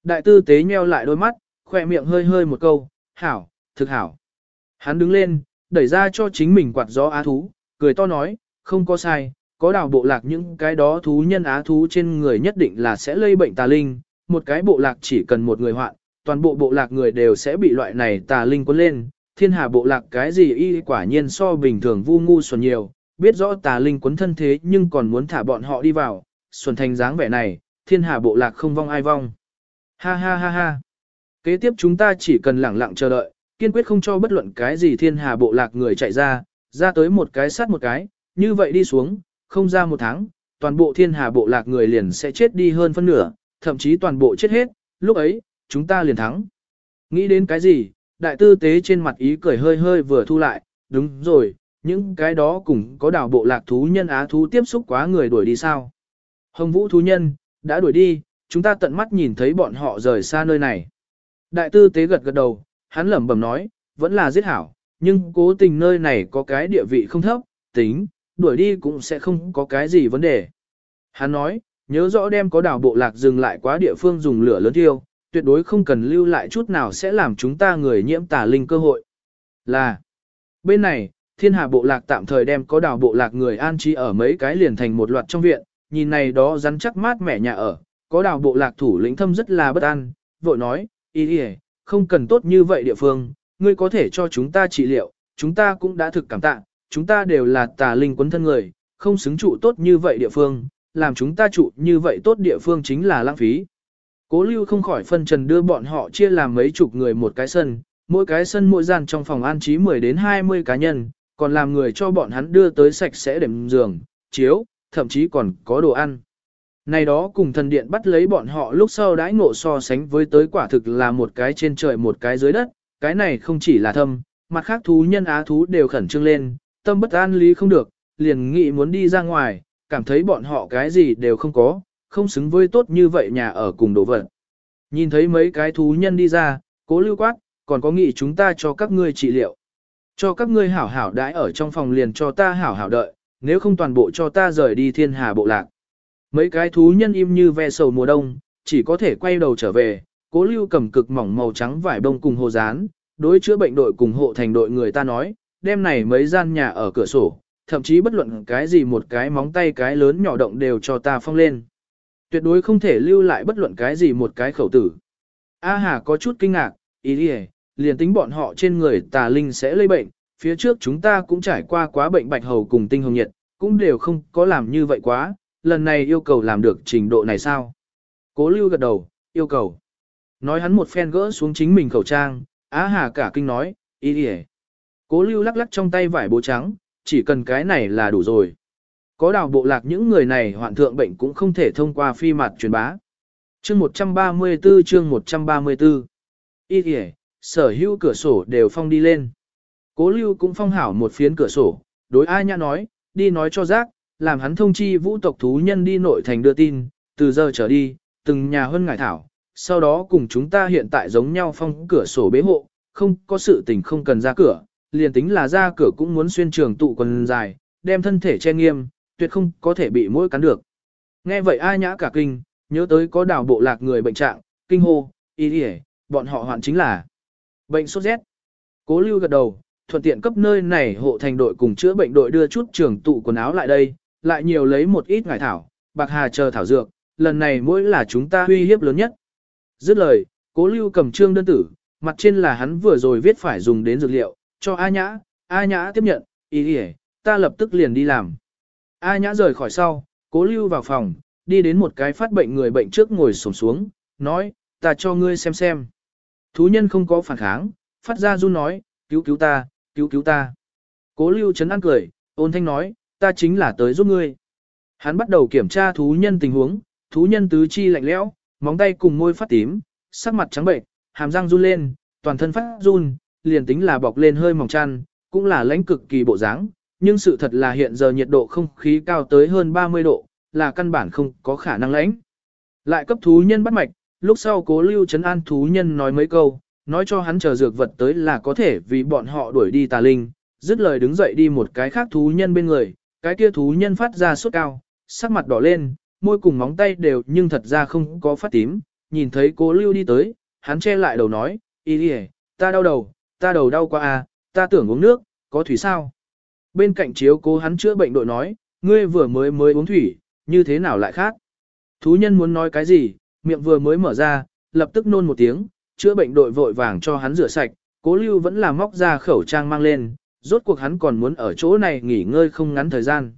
Đại tư tế nheo lại đôi mắt, khỏe miệng hơi hơi một câu, hảo, thực hảo. Hắn đứng lên, đẩy ra cho chính mình quạt gió á thú, cười to nói, không có sai, có đào bộ lạc những cái đó thú nhân á thú trên người nhất định là sẽ lây bệnh tà linh, một cái bộ lạc chỉ cần một người hoạn, toàn bộ bộ lạc người đều sẽ bị loại này tà linh cuốn lên, thiên hà bộ lạc cái gì y quả nhiên so bình thường vu ngu xuẩn nhiều, biết rõ tà linh cuốn thân thế nhưng còn muốn thả bọn họ đi vào, xuẩn thành dáng vẻ này, thiên hà bộ lạc không vong ai vong. Ha ha ha ha. Kế tiếp chúng ta chỉ cần lẳng lặng chờ đợi, kiên quyết không cho bất luận cái gì thiên hà bộ lạc người chạy ra, ra tới một cái sát một cái, như vậy đi xuống, không ra một tháng, toàn bộ thiên hà bộ lạc người liền sẽ chết đi hơn phân nửa, thậm chí toàn bộ chết hết, lúc ấy, chúng ta liền thắng. Nghĩ đến cái gì, đại tư tế trên mặt ý cười hơi hơi vừa thu lại, đúng rồi, những cái đó cũng có đảo bộ lạc thú nhân á thú tiếp xúc quá người đuổi đi sao. Hồng vũ thú nhân, đã đuổi đi, chúng ta tận mắt nhìn thấy bọn họ rời xa nơi này. Đại tư tế gật gật đầu, hắn lẩm bẩm nói, vẫn là giết hảo, nhưng cố tình nơi này có cái địa vị không thấp, tính, đuổi đi cũng sẽ không có cái gì vấn đề. Hắn nói, nhớ rõ đem có đảo bộ lạc dừng lại quá địa phương dùng lửa lớn thiêu, tuyệt đối không cần lưu lại chút nào sẽ làm chúng ta người nhiễm tà linh cơ hội. Là, bên này, thiên hà bộ lạc tạm thời đem có đảo bộ lạc người an trí ở mấy cái liền thành một loạt trong viện, nhìn này đó rắn chắc mát mẻ nhà ở, có đào bộ lạc thủ lĩnh thâm rất là bất an, vội nói, ý ý, không cần tốt như vậy địa phương, ngươi có thể cho chúng ta trị liệu, chúng ta cũng đã thực cảm tạ, chúng ta đều là tà linh quấn thân người, không xứng trụ tốt như vậy địa phương, làm chúng ta trụ như vậy tốt địa phương chính là lãng phí. Cố lưu không khỏi phân trần đưa bọn họ chia làm mấy chục người một cái sân, mỗi cái sân mỗi gian trong phòng an trí 10 đến 20 cá nhân, còn làm người cho bọn hắn đưa tới sạch sẽ đệm giường, chiếu, thậm chí còn có đồ ăn. Này đó cùng thần điện bắt lấy bọn họ lúc sau đãi ngộ so sánh với tới quả thực là một cái trên trời một cái dưới đất, cái này không chỉ là thâm, mặt khác thú nhân á thú đều khẩn trương lên, tâm bất an lý không được, liền nghĩ muốn đi ra ngoài, cảm thấy bọn họ cái gì đều không có, không xứng với tốt như vậy nhà ở cùng đồ vật. Nhìn thấy mấy cái thú nhân đi ra, cố lưu quát, còn có nghĩ chúng ta cho các ngươi trị liệu. Cho các ngươi hảo hảo đãi ở trong phòng liền cho ta hảo hảo đợi, nếu không toàn bộ cho ta rời đi thiên hà bộ lạc. Mấy cái thú nhân im như ve sầu mùa đông, chỉ có thể quay đầu trở về, cố lưu cầm cực mỏng màu trắng vải bông cùng hồ dán, đối chữa bệnh đội cùng hộ thành đội người ta nói, đêm này mấy gian nhà ở cửa sổ, thậm chí bất luận cái gì một cái móng tay cái lớn nhỏ động đều cho ta phong lên. Tuyệt đối không thể lưu lại bất luận cái gì một cái khẩu tử. A Hà có chút kinh ngạc, ý đi liền tính bọn họ trên người tà linh sẽ lây bệnh, phía trước chúng ta cũng trải qua quá bệnh bạch hầu cùng tinh hồng nhiệt, cũng đều không có làm như vậy quá, lần này yêu cầu làm được trình độ này sao? Cố lưu gật đầu, yêu cầu. Nói hắn một phen gỡ xuống chính mình khẩu trang, Á Hà cả kinh nói, ý ý Cố lưu lắc lắc trong tay vải bố trắng, chỉ cần cái này là đủ rồi. Có đào bộ lạc những người này hoạn thượng bệnh cũng không thể thông qua phi mặt truyền bá. Chương 134 chương 134 Ý ý sở hữu cửa sổ đều phong đi lên. Cố lưu cũng phong hảo một phiến cửa sổ, đối ai nhã nói, đi nói cho giác, làm hắn thông chi vũ tộc thú nhân đi nội thành đưa tin, từ giờ trở đi, từng nhà hơn ngải thảo, sau đó cùng chúng ta hiện tại giống nhau phong cửa sổ bế hộ, không có sự tình không cần ra cửa, liền tính là ra cửa cũng muốn xuyên trường tụ quần dài, đem thân thể che nghiêm, tuyệt không có thể bị mũi cắn được. Nghe vậy ai nhã cả kinh, nhớ tới có đảo bộ lạc người bệnh trạng, kinh hô, ý đi bọn họ hoạn chính là bệnh sốt rét. Cố lưu gật đầu, thuận tiện cấp nơi này hộ thành đội cùng chữa bệnh đội đưa chút trường tụ quần áo lại đây, lại nhiều lấy một ít ngải thảo, bạc hà chờ thảo dược, lần này mỗi là chúng ta uy hiếp lớn nhất. Dứt lời, cố lưu cầm trương đơn tử, mặt trên là hắn vừa rồi viết phải dùng đến dược liệu, cho A Nhã, A Nhã tiếp nhận, ý ý, ta lập tức liền đi làm. A Nhã rời khỏi sau, cố lưu vào phòng, đi đến một cái phát bệnh người bệnh trước ngồi sổm xuống, nói, ta cho ngươi xem xem. Thú nhân không có phản kháng, phát ra run nói, cứu cứu ta, cứu cứu ta. Cố lưu chấn an cười, ôn thanh nói, ta chính là tới giúp ngươi. Hắn bắt đầu kiểm tra thú nhân tình huống, thú nhân tứ chi lạnh lẽo, móng tay cùng môi phát tím, sắc mặt trắng bệnh, hàm răng run lên, toàn thân phát run, liền tính là bọc lên hơi mỏng chăn, cũng là lãnh cực kỳ bộ dáng, nhưng sự thật là hiện giờ nhiệt độ không khí cao tới hơn 30 độ, là căn bản không có khả năng lãnh. Lại cấp thú nhân bắt mạch, lúc sau cố lưu chấn an thú nhân nói mấy câu, nói cho hắn chờ dược vật tới là có thể vì bọn họ đuổi đi tà linh, dứt lời đứng dậy đi một cái khác thú nhân bên người, cái kia thú nhân phát ra sốt cao, sắc mặt đỏ lên, môi cùng móng tay đều nhưng thật ra không có phát tím, nhìn thấy cố lưu đi tới, hắn che lại đầu nói, y đi ta đau đầu, ta đầu đau quá à, ta tưởng uống nước, có thủy sao? Bên cạnh chiếu cố hắn chữa bệnh đội nói, ngươi vừa mới mới uống thủy, như thế nào lại khác? Thú nhân muốn nói cái gì, miệng vừa mới mở ra, lập tức nôn một tiếng, chữa bệnh đội vội vàng cho hắn rửa sạch, cố lưu vẫn là móc ra khẩu trang mang lên, rốt cuộc hắn còn muốn ở chỗ này nghỉ ngơi không ngắn thời gian.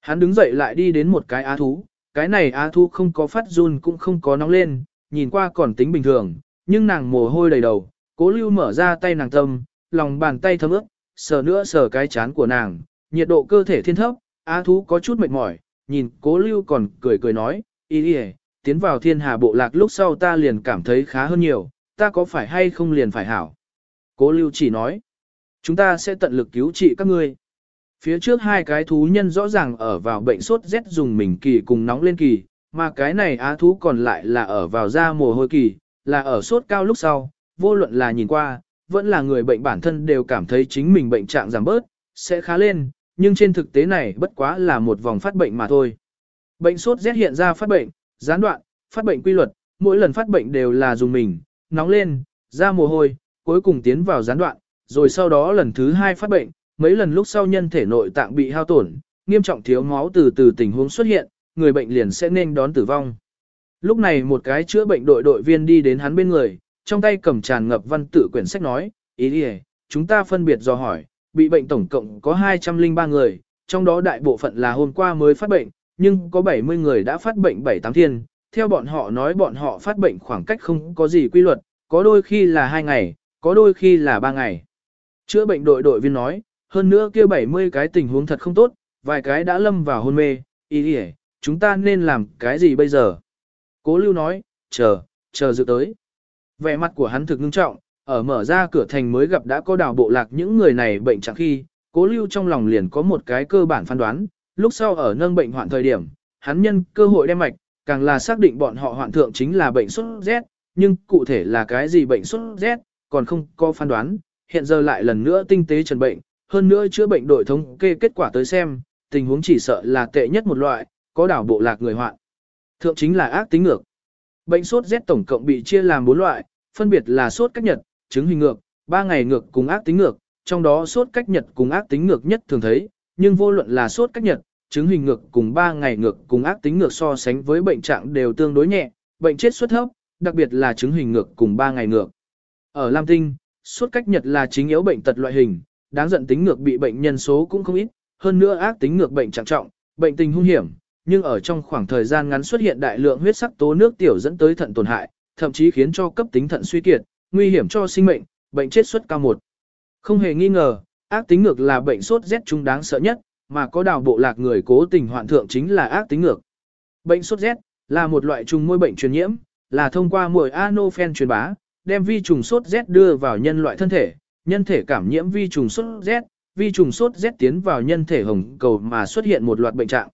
Hắn đứng dậy lại đi đến một cái á thú, cái này á thú không có phát run cũng không có nóng lên, nhìn qua còn tính bình thường, nhưng nàng mồ hôi đầy đầu, cố lưu mở ra tay nàng tâm, lòng bàn tay thấm ướt, sờ nữa sờ cái chán của nàng, nhiệt độ cơ thể thiên thấp, á thú có chút mệt mỏi, nhìn cố lưu còn cười cười nói, ý đi tiến vào thiên hà bộ lạc lúc sau ta liền cảm thấy khá hơn nhiều, ta có phải hay không liền phải hảo. Cố lưu chỉ nói, chúng ta sẽ tận lực cứu trị các ngươi. Phía trước hai cái thú nhân rõ ràng ở vào bệnh sốt rét dùng mình kỳ cùng nóng lên kỳ, mà cái này á thú còn lại là ở vào da mồ hôi kỳ, là ở sốt cao lúc sau, vô luận là nhìn qua, vẫn là người bệnh bản thân đều cảm thấy chính mình bệnh trạng giảm bớt, sẽ khá lên, nhưng trên thực tế này bất quá là một vòng phát bệnh mà thôi. Bệnh sốt rét hiện ra phát bệnh, gián đoạn, phát bệnh quy luật, mỗi lần phát bệnh đều là dùng mình, nóng lên, ra mồ hôi, cuối cùng tiến vào gián đoạn, rồi sau đó lần thứ hai phát bệnh, mấy lần lúc sau nhân thể nội tạng bị hao tổn, nghiêm trọng thiếu máu từ từ tình huống xuất hiện, người bệnh liền sẽ nên đón tử vong. Lúc này một cái chữa bệnh đội đội viên đi đến hắn bên người, trong tay cầm tràn ngập văn tự quyển sách nói, ý đi chúng ta phân biệt do hỏi, bị bệnh tổng cộng có 203 người, trong đó đại bộ phận là hôm qua mới phát bệnh, nhưng có 70 người đã phát bệnh 7-8 thiên, theo bọn họ nói bọn họ phát bệnh khoảng cách không có gì quy luật, có đôi khi là 2 ngày, có đôi khi là 3 ngày. Chữa bệnh đội đội viên nói, hơn nữa kia 70 cái tình huống thật không tốt, vài cái đã lâm vào hôn mê, ý đi chúng ta nên làm cái gì bây giờ? Cố lưu nói, chờ, chờ dự tới. Vẻ mặt của hắn thực ngưng trọng, ở mở ra cửa thành mới gặp đã có đào bộ lạc những người này bệnh chẳng khi, cố lưu trong lòng liền có một cái cơ bản phán đoán, lúc sau ở nâng bệnh hoạn thời điểm, hắn nhân cơ hội đem mạch, càng là xác định bọn họ hoạn thượng chính là bệnh sốt rét, nhưng cụ thể là cái gì bệnh sốt rét, còn không có phán đoán, hiện giờ lại lần nữa tinh tế trần bệnh, hơn nữa chữa bệnh đội thống kê kết quả tới xem, tình huống chỉ sợ là tệ nhất một loại, có đảo bộ lạc người hoạn. Thượng chính là ác tính ngược. Bệnh sốt rét tổng cộng bị chia làm 4 loại, phân biệt là sốt cách nhật, chứng hình ngược, 3 ngày ngược cùng ác tính ngược, trong đó sốt cách nhật cùng ác tính ngược nhất thường thấy, nhưng vô luận là sốt cách nhật, chứng hình ngược cùng 3 ngày ngược cùng ác tính ngược so sánh với bệnh trạng đều tương đối nhẹ, bệnh chết xuất thấp, đặc biệt là chứng hình ngược cùng 3 ngày ngược. Ở Lam Tinh, suốt cách nhật là chính yếu bệnh tật loại hình, đáng giận tính ngược bị bệnh nhân số cũng không ít, hơn nữa ác tính ngược bệnh trạng trọng, bệnh tình hung hiểm, nhưng ở trong khoảng thời gian ngắn xuất hiện đại lượng huyết sắc tố nước tiểu dẫn tới thận tổn hại, thậm chí khiến cho cấp tính thận suy kiệt, nguy hiểm cho sinh mệnh, bệnh chết suất cao một. Không hề nghi ngờ, ác tính ngược là bệnh sốt rét trung đáng sợ nhất, mà có đào bộ lạc người cố tình hoạn thượng chính là ác tính ngược. Bệnh sốt rét là một loại trùng môi bệnh truyền nhiễm, là thông qua muỗi anophen truyền bá, đem vi trùng sốt rét đưa vào nhân loại thân thể, nhân thể cảm nhiễm vi trùng sốt rét, vi trùng sốt rét tiến vào nhân thể hồng cầu mà xuất hiện một loạt bệnh trạng.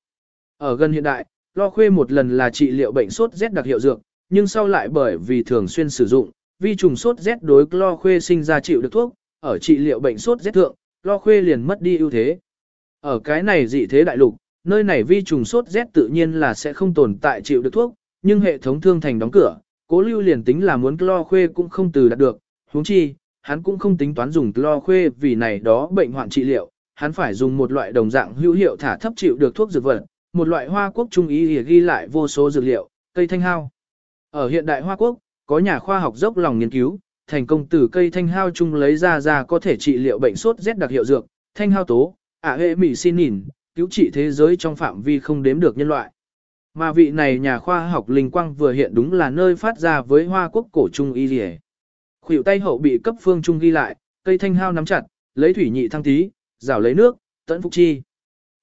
Ở gần hiện đại, lo khuê một lần là trị liệu bệnh sốt rét đặc hiệu dược, nhưng sau lại bởi vì thường xuyên sử dụng, vi trùng sốt rét đối lo khuê sinh ra chịu được thuốc, ở trị liệu bệnh sốt rét thượng, lo khuê liền mất đi ưu thế. Ở cái này dị thế đại lục, nơi này vi trùng sốt rét tự nhiên là sẽ không tồn tại chịu được thuốc, nhưng hệ thống thương thành đóng cửa, cố lưu liền tính là muốn lo khuê cũng không từ đạt được, huống chi, hắn cũng không tính toán dùng lo khuê vì này đó bệnh hoạn trị liệu, hắn phải dùng một loại đồng dạng hữu hiệu thả thấp chịu được thuốc dược vật, một loại hoa quốc trung ý ghi lại vô số dược liệu, cây thanh hao. Ở hiện đại hoa quốc, có nhà khoa học dốc lòng nghiên cứu, thành công từ cây thanh hao chung lấy ra ra có thể trị liệu bệnh sốt rét đặc hiệu dược, thanh hao tố, ả hệ mỹ xin nhìn, cứu trị thế giới trong phạm vi không đếm được nhân loại. Mà vị này nhà khoa học linh quang vừa hiện đúng là nơi phát ra với hoa quốc cổ trung y rìa. Khuỷu tay hậu bị cấp phương trung ghi lại, cây thanh hao nắm chặt, lấy thủy nhị thăng tí, rào lấy nước, tận phúc chi.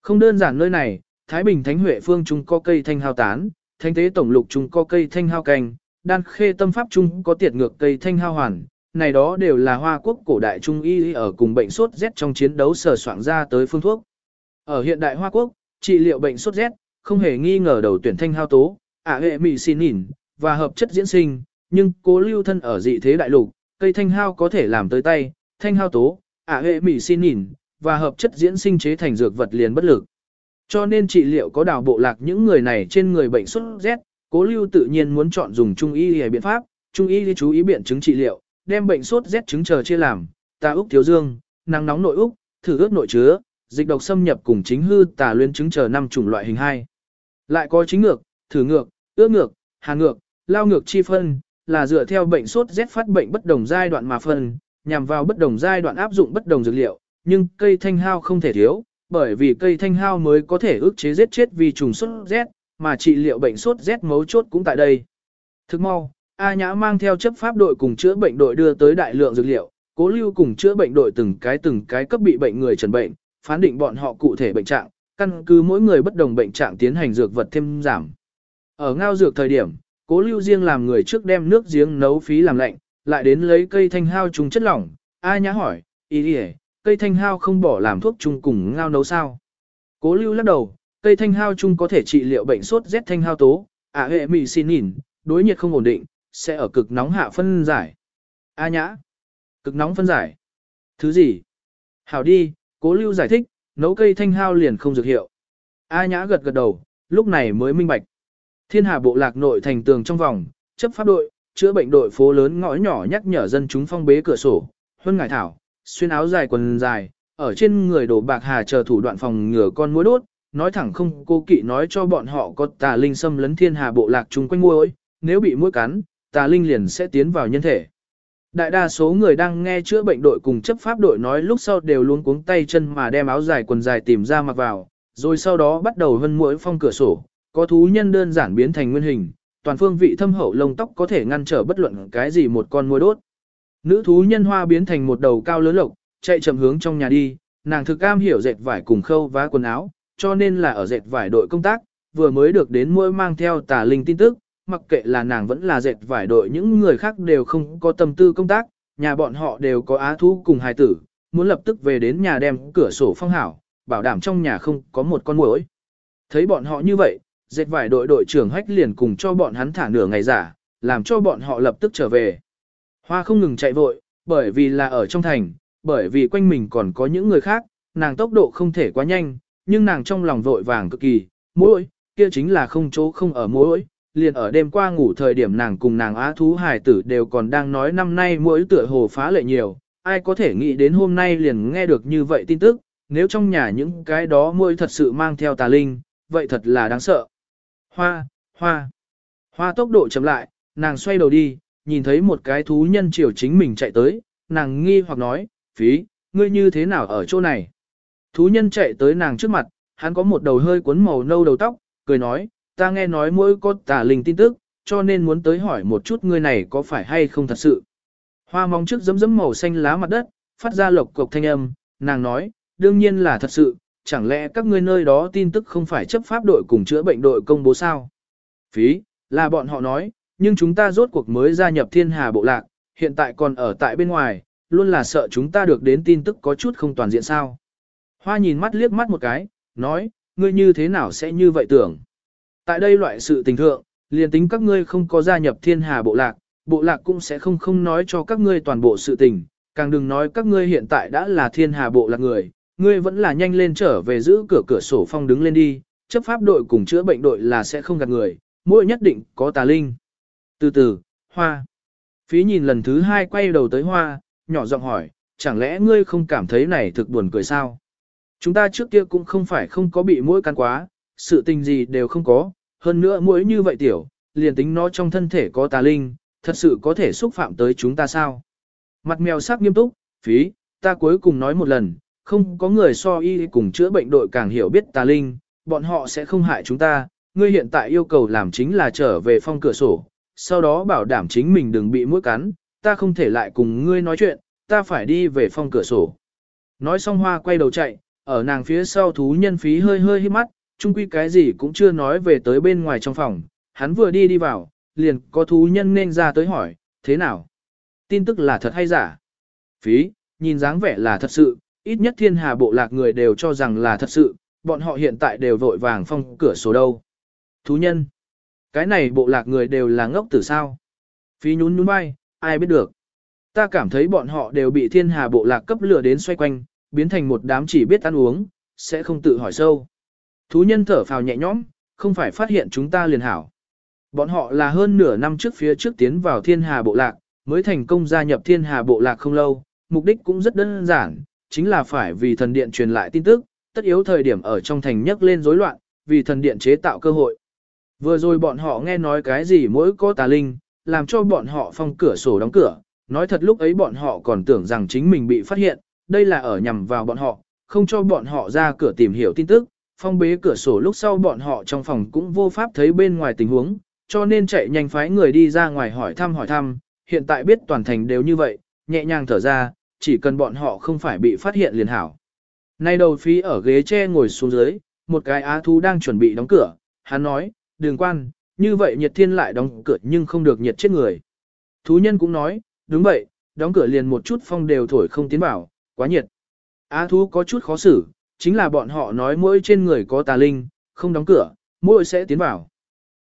Không đơn giản nơi này, Thái Bình Thánh Huệ Phương trung có cây thanh hao tán, Thánh Tế Tổng Lục trung có cây thanh hao canh, Đan Khê Tâm Pháp trung có tiệt ngược cây thanh hao hoàn, này đó đều là hoa quốc cổ đại trung y ở cùng bệnh sốt rét trong chiến đấu sở soạn ra tới phương thuốc. Ở hiện đại hoa quốc, trị liệu bệnh sốt rét, không hề nghi ngờ đầu tuyển thanh hao tố, ả hệ mị xin nhìn, và hợp chất diễn sinh, nhưng cố lưu thân ở dị thế đại lục, cây thanh hao có thể làm tới tay, thanh hao tố, ả hệ mị xin nhìn, và hợp chất diễn sinh chế thành dược vật liền bất lực. Cho nên trị liệu có đào bộ lạc những người này trên người bệnh sốt rét, cố lưu tự nhiên muốn chọn dùng trung y hay biện pháp, trung y chú ý biện chứng trị liệu, đem bệnh sốt rét chứng chờ chia làm, tà úc thiếu dương, nắng nóng nội úc, thử ướt nội chứa, dịch độc xâm nhập cùng chính hư tà luyên chứng chờ năm chủng loại hình hai. Lại có chính ngược, thử ngược, ước ngược, hà ngược, lao ngược chi phân, là dựa theo bệnh sốt rét phát bệnh bất đồng giai đoạn mà phân, nhằm vào bất đồng giai đoạn áp dụng bất đồng dược liệu, nhưng cây thanh hao không thể thiếu, bởi vì cây thanh hao mới có thể ức chế giết chết vì trùng sốt rét, mà trị liệu bệnh sốt rét mấu chốt cũng tại đây. Thức mau, A Nhã mang theo chấp pháp đội cùng chữa bệnh đội đưa tới đại lượng dược liệu, cố lưu cùng chữa bệnh đội từng cái từng cái cấp bị bệnh người trần bệnh, phán định bọn họ cụ thể bệnh trạng, căn cứ mỗi người bất đồng bệnh trạng tiến hành dược vật thêm giảm. Ở ngao dược thời điểm, cố lưu riêng làm người trước đem nước giếng nấu phí làm lạnh, lại đến lấy cây thanh hao trùng chất lỏng. A Nhã hỏi, ý đi cây thanh hao không bỏ làm thuốc chung cùng ngao nấu sao. Cố lưu lắc đầu, cây thanh hao chung có thể trị liệu bệnh sốt rét thanh hao tố, ả hệ mì xin nhìn, đối nhiệt không ổn định, sẽ ở cực nóng hạ phân giải. A nhã, cực nóng phân giải. Thứ gì? Hảo đi, cố lưu giải thích, nấu cây thanh hao liền không dược hiệu. A nhã gật gật đầu, lúc này mới minh bạch. Thiên hà bộ lạc nội thành tường trong vòng, chấp pháp đội, chữa bệnh đội phố lớn ngõ nhỏ nhắc nhở dân chúng phong bế cửa sổ, huân ngải thảo, xuyên áo dài quần dài, ở trên người đổ bạc hà chờ thủ đoạn phòng ngừa con muỗi đốt, nói thẳng không cô kỵ nói cho bọn họ có tà linh xâm lấn thiên hà bộ lạc chung quanh muỗi, nếu bị muỗi cắn, tà linh liền sẽ tiến vào nhân thể. Đại đa số người đang nghe chữa bệnh đội cùng chấp pháp đội nói lúc sau đều luôn cuống tay chân mà đem áo dài quần dài tìm ra mặc vào, rồi sau đó bắt đầu hân mũi phong cửa sổ, có thú nhân đơn giản biến thành nguyên hình, toàn phương vị thâm hậu lông tóc có thể ngăn trở bất luận cái gì một con mũi đốt. Nữ thú nhân hoa biến thành một đầu cao lớn lộc, chạy chậm hướng trong nhà đi, nàng thực cam hiểu dệt vải cùng khâu vá quần áo, cho nên là ở dệt vải đội công tác, vừa mới được đến mũi mang theo tà linh tin tức, mặc kệ là nàng vẫn là dệt vải đội những người khác đều không có tâm tư công tác, nhà bọn họ đều có á thú cùng hài tử, muốn lập tức về đến nhà đem cửa sổ phong hảo, bảo đảm trong nhà không có một con muỗi. Thấy bọn họ như vậy, dệt vải đội đội trưởng hách liền cùng cho bọn hắn thả nửa ngày giả, làm cho bọn họ lập tức trở về. Hoa không ngừng chạy vội, bởi vì là ở trong thành, bởi vì quanh mình còn có những người khác, nàng tốc độ không thể quá nhanh, nhưng nàng trong lòng vội vàng cực kỳ, mỗi, kia chính là không chỗ không ở mỗi, liền ở đêm qua ngủ thời điểm nàng cùng nàng á thú hải tử đều còn đang nói năm nay mỗi tựa hồ phá lệ nhiều, ai có thể nghĩ đến hôm nay liền nghe được như vậy tin tức, nếu trong nhà những cái đó mỗi thật sự mang theo tà linh, vậy thật là đáng sợ. Hoa, hoa, hoa tốc độ chậm lại, nàng xoay đầu đi, nhìn thấy một cái thú nhân chiều chính mình chạy tới, nàng nghi hoặc nói, phí, ngươi như thế nào ở chỗ này? Thú nhân chạy tới nàng trước mặt, hắn có một đầu hơi cuốn màu nâu đầu tóc, cười nói, ta nghe nói mỗi có tà linh tin tức, cho nên muốn tới hỏi một chút ngươi này có phải hay không thật sự. Hoa mong trước giấm giấm màu xanh lá mặt đất, phát ra lộc cục thanh âm, nàng nói, đương nhiên là thật sự, chẳng lẽ các ngươi nơi đó tin tức không phải chấp pháp đội cùng chữa bệnh đội công bố sao? Phí, là bọn họ nói, nhưng chúng ta rốt cuộc mới gia nhập thiên hà bộ lạc, hiện tại còn ở tại bên ngoài, luôn là sợ chúng ta được đến tin tức có chút không toàn diện sao. Hoa nhìn mắt liếc mắt một cái, nói, ngươi như thế nào sẽ như vậy tưởng. Tại đây loại sự tình thượng, liền tính các ngươi không có gia nhập thiên hà bộ lạc, bộ lạc cũng sẽ không không nói cho các ngươi toàn bộ sự tình, càng đừng nói các ngươi hiện tại đã là thiên hà bộ lạc người, ngươi vẫn là nhanh lên trở về giữ cửa cửa sổ phong đứng lên đi, chấp pháp đội cùng chữa bệnh đội là sẽ không gạt người, mỗi nhất định có tà linh. Từ từ, hoa. Phí nhìn lần thứ hai quay đầu tới hoa, nhỏ giọng hỏi, chẳng lẽ ngươi không cảm thấy này thực buồn cười sao? Chúng ta trước kia cũng không phải không có bị mũi cắn quá, sự tình gì đều không có, hơn nữa mũi như vậy tiểu, liền tính nó trong thân thể có tà linh, thật sự có thể xúc phạm tới chúng ta sao? Mặt mèo sắc nghiêm túc, phí, ta cuối cùng nói một lần, không có người so y cùng chữa bệnh đội càng hiểu biết tà linh, bọn họ sẽ không hại chúng ta, ngươi hiện tại yêu cầu làm chính là trở về phong cửa sổ, sau đó bảo đảm chính mình đừng bị mũi cắn, ta không thể lại cùng ngươi nói chuyện, ta phải đi về phong cửa sổ. Nói xong hoa quay đầu chạy, ở nàng phía sau thú nhân phí hơi hơi hít mắt, chung quy cái gì cũng chưa nói về tới bên ngoài trong phòng, hắn vừa đi đi vào, liền có thú nhân nên ra tới hỏi, thế nào? Tin tức là thật hay giả? Phí, nhìn dáng vẻ là thật sự, ít nhất thiên hà bộ lạc người đều cho rằng là thật sự, bọn họ hiện tại đều vội vàng phong cửa sổ đâu. Thú nhân, cái này bộ lạc người đều là ngốc tử sao? Phí nhún nhún vai, ai biết được. Ta cảm thấy bọn họ đều bị thiên hà bộ lạc cấp lửa đến xoay quanh, biến thành một đám chỉ biết ăn uống, sẽ không tự hỏi sâu. Thú nhân thở phào nhẹ nhõm, không phải phát hiện chúng ta liền hảo. Bọn họ là hơn nửa năm trước phía trước tiến vào thiên hà bộ lạc, mới thành công gia nhập thiên hà bộ lạc không lâu, mục đích cũng rất đơn giản, chính là phải vì thần điện truyền lại tin tức, tất yếu thời điểm ở trong thành nhấc lên rối loạn, vì thần điện chế tạo cơ hội. Vừa rồi bọn họ nghe nói cái gì mỗi có tà linh, làm cho bọn họ phong cửa sổ đóng cửa, nói thật lúc ấy bọn họ còn tưởng rằng chính mình bị phát hiện, đây là ở nhằm vào bọn họ, không cho bọn họ ra cửa tìm hiểu tin tức, phong bế cửa sổ lúc sau bọn họ trong phòng cũng vô pháp thấy bên ngoài tình huống, cho nên chạy nhanh phái người đi ra ngoài hỏi thăm hỏi thăm, hiện tại biết toàn thành đều như vậy, nhẹ nhàng thở ra, chỉ cần bọn họ không phải bị phát hiện liền hảo. Nay đầu phí ở ghế tre ngồi xuống dưới, một cái á thú đang chuẩn bị đóng cửa, hắn nói, đường quan, như vậy nhiệt thiên lại đóng cửa nhưng không được nhiệt chết người. Thú nhân cũng nói, đúng vậy, đóng cửa liền một chút phong đều thổi không tiến vào, quá nhiệt. Á thú có chút khó xử, chính là bọn họ nói mỗi trên người có tà linh, không đóng cửa, mỗi sẽ tiến vào.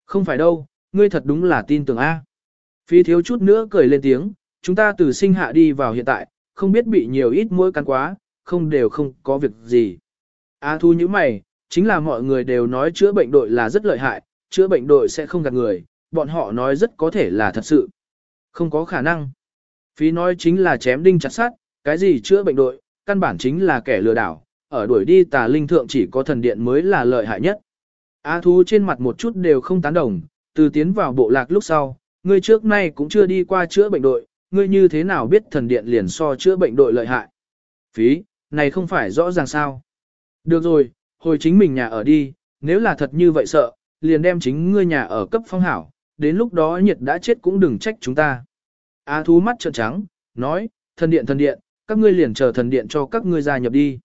Không phải đâu, ngươi thật đúng là tin tưởng A. Phi thiếu chút nữa cười lên tiếng, chúng ta từ sinh hạ đi vào hiện tại, không biết bị nhiều ít mũi cắn quá, không đều không có việc gì. a thu như mày, chính là mọi người đều nói chữa bệnh đội là rất lợi hại, chữa bệnh đội sẽ không gạt người, bọn họ nói rất có thể là thật sự. Không có khả năng. Phí nói chính là chém đinh chặt sát, cái gì chữa bệnh đội, căn bản chính là kẻ lừa đảo, ở đuổi đi tà linh thượng chỉ có thần điện mới là lợi hại nhất. Á thú trên mặt một chút đều không tán đồng, từ tiến vào bộ lạc lúc sau, ngươi trước nay cũng chưa đi qua chữa bệnh đội, ngươi như thế nào biết thần điện liền so chữa bệnh đội lợi hại. Phí, này không phải rõ ràng sao. Được rồi, hồi chính mình nhà ở đi, nếu là thật như vậy sợ, liền đem chính ngươi nhà ở cấp phong hảo, đến lúc đó nhiệt đã chết cũng đừng trách chúng ta. Á thú mắt trợn trắng, nói, thần điện thần điện, các ngươi liền chờ thần điện cho các ngươi gia nhập đi.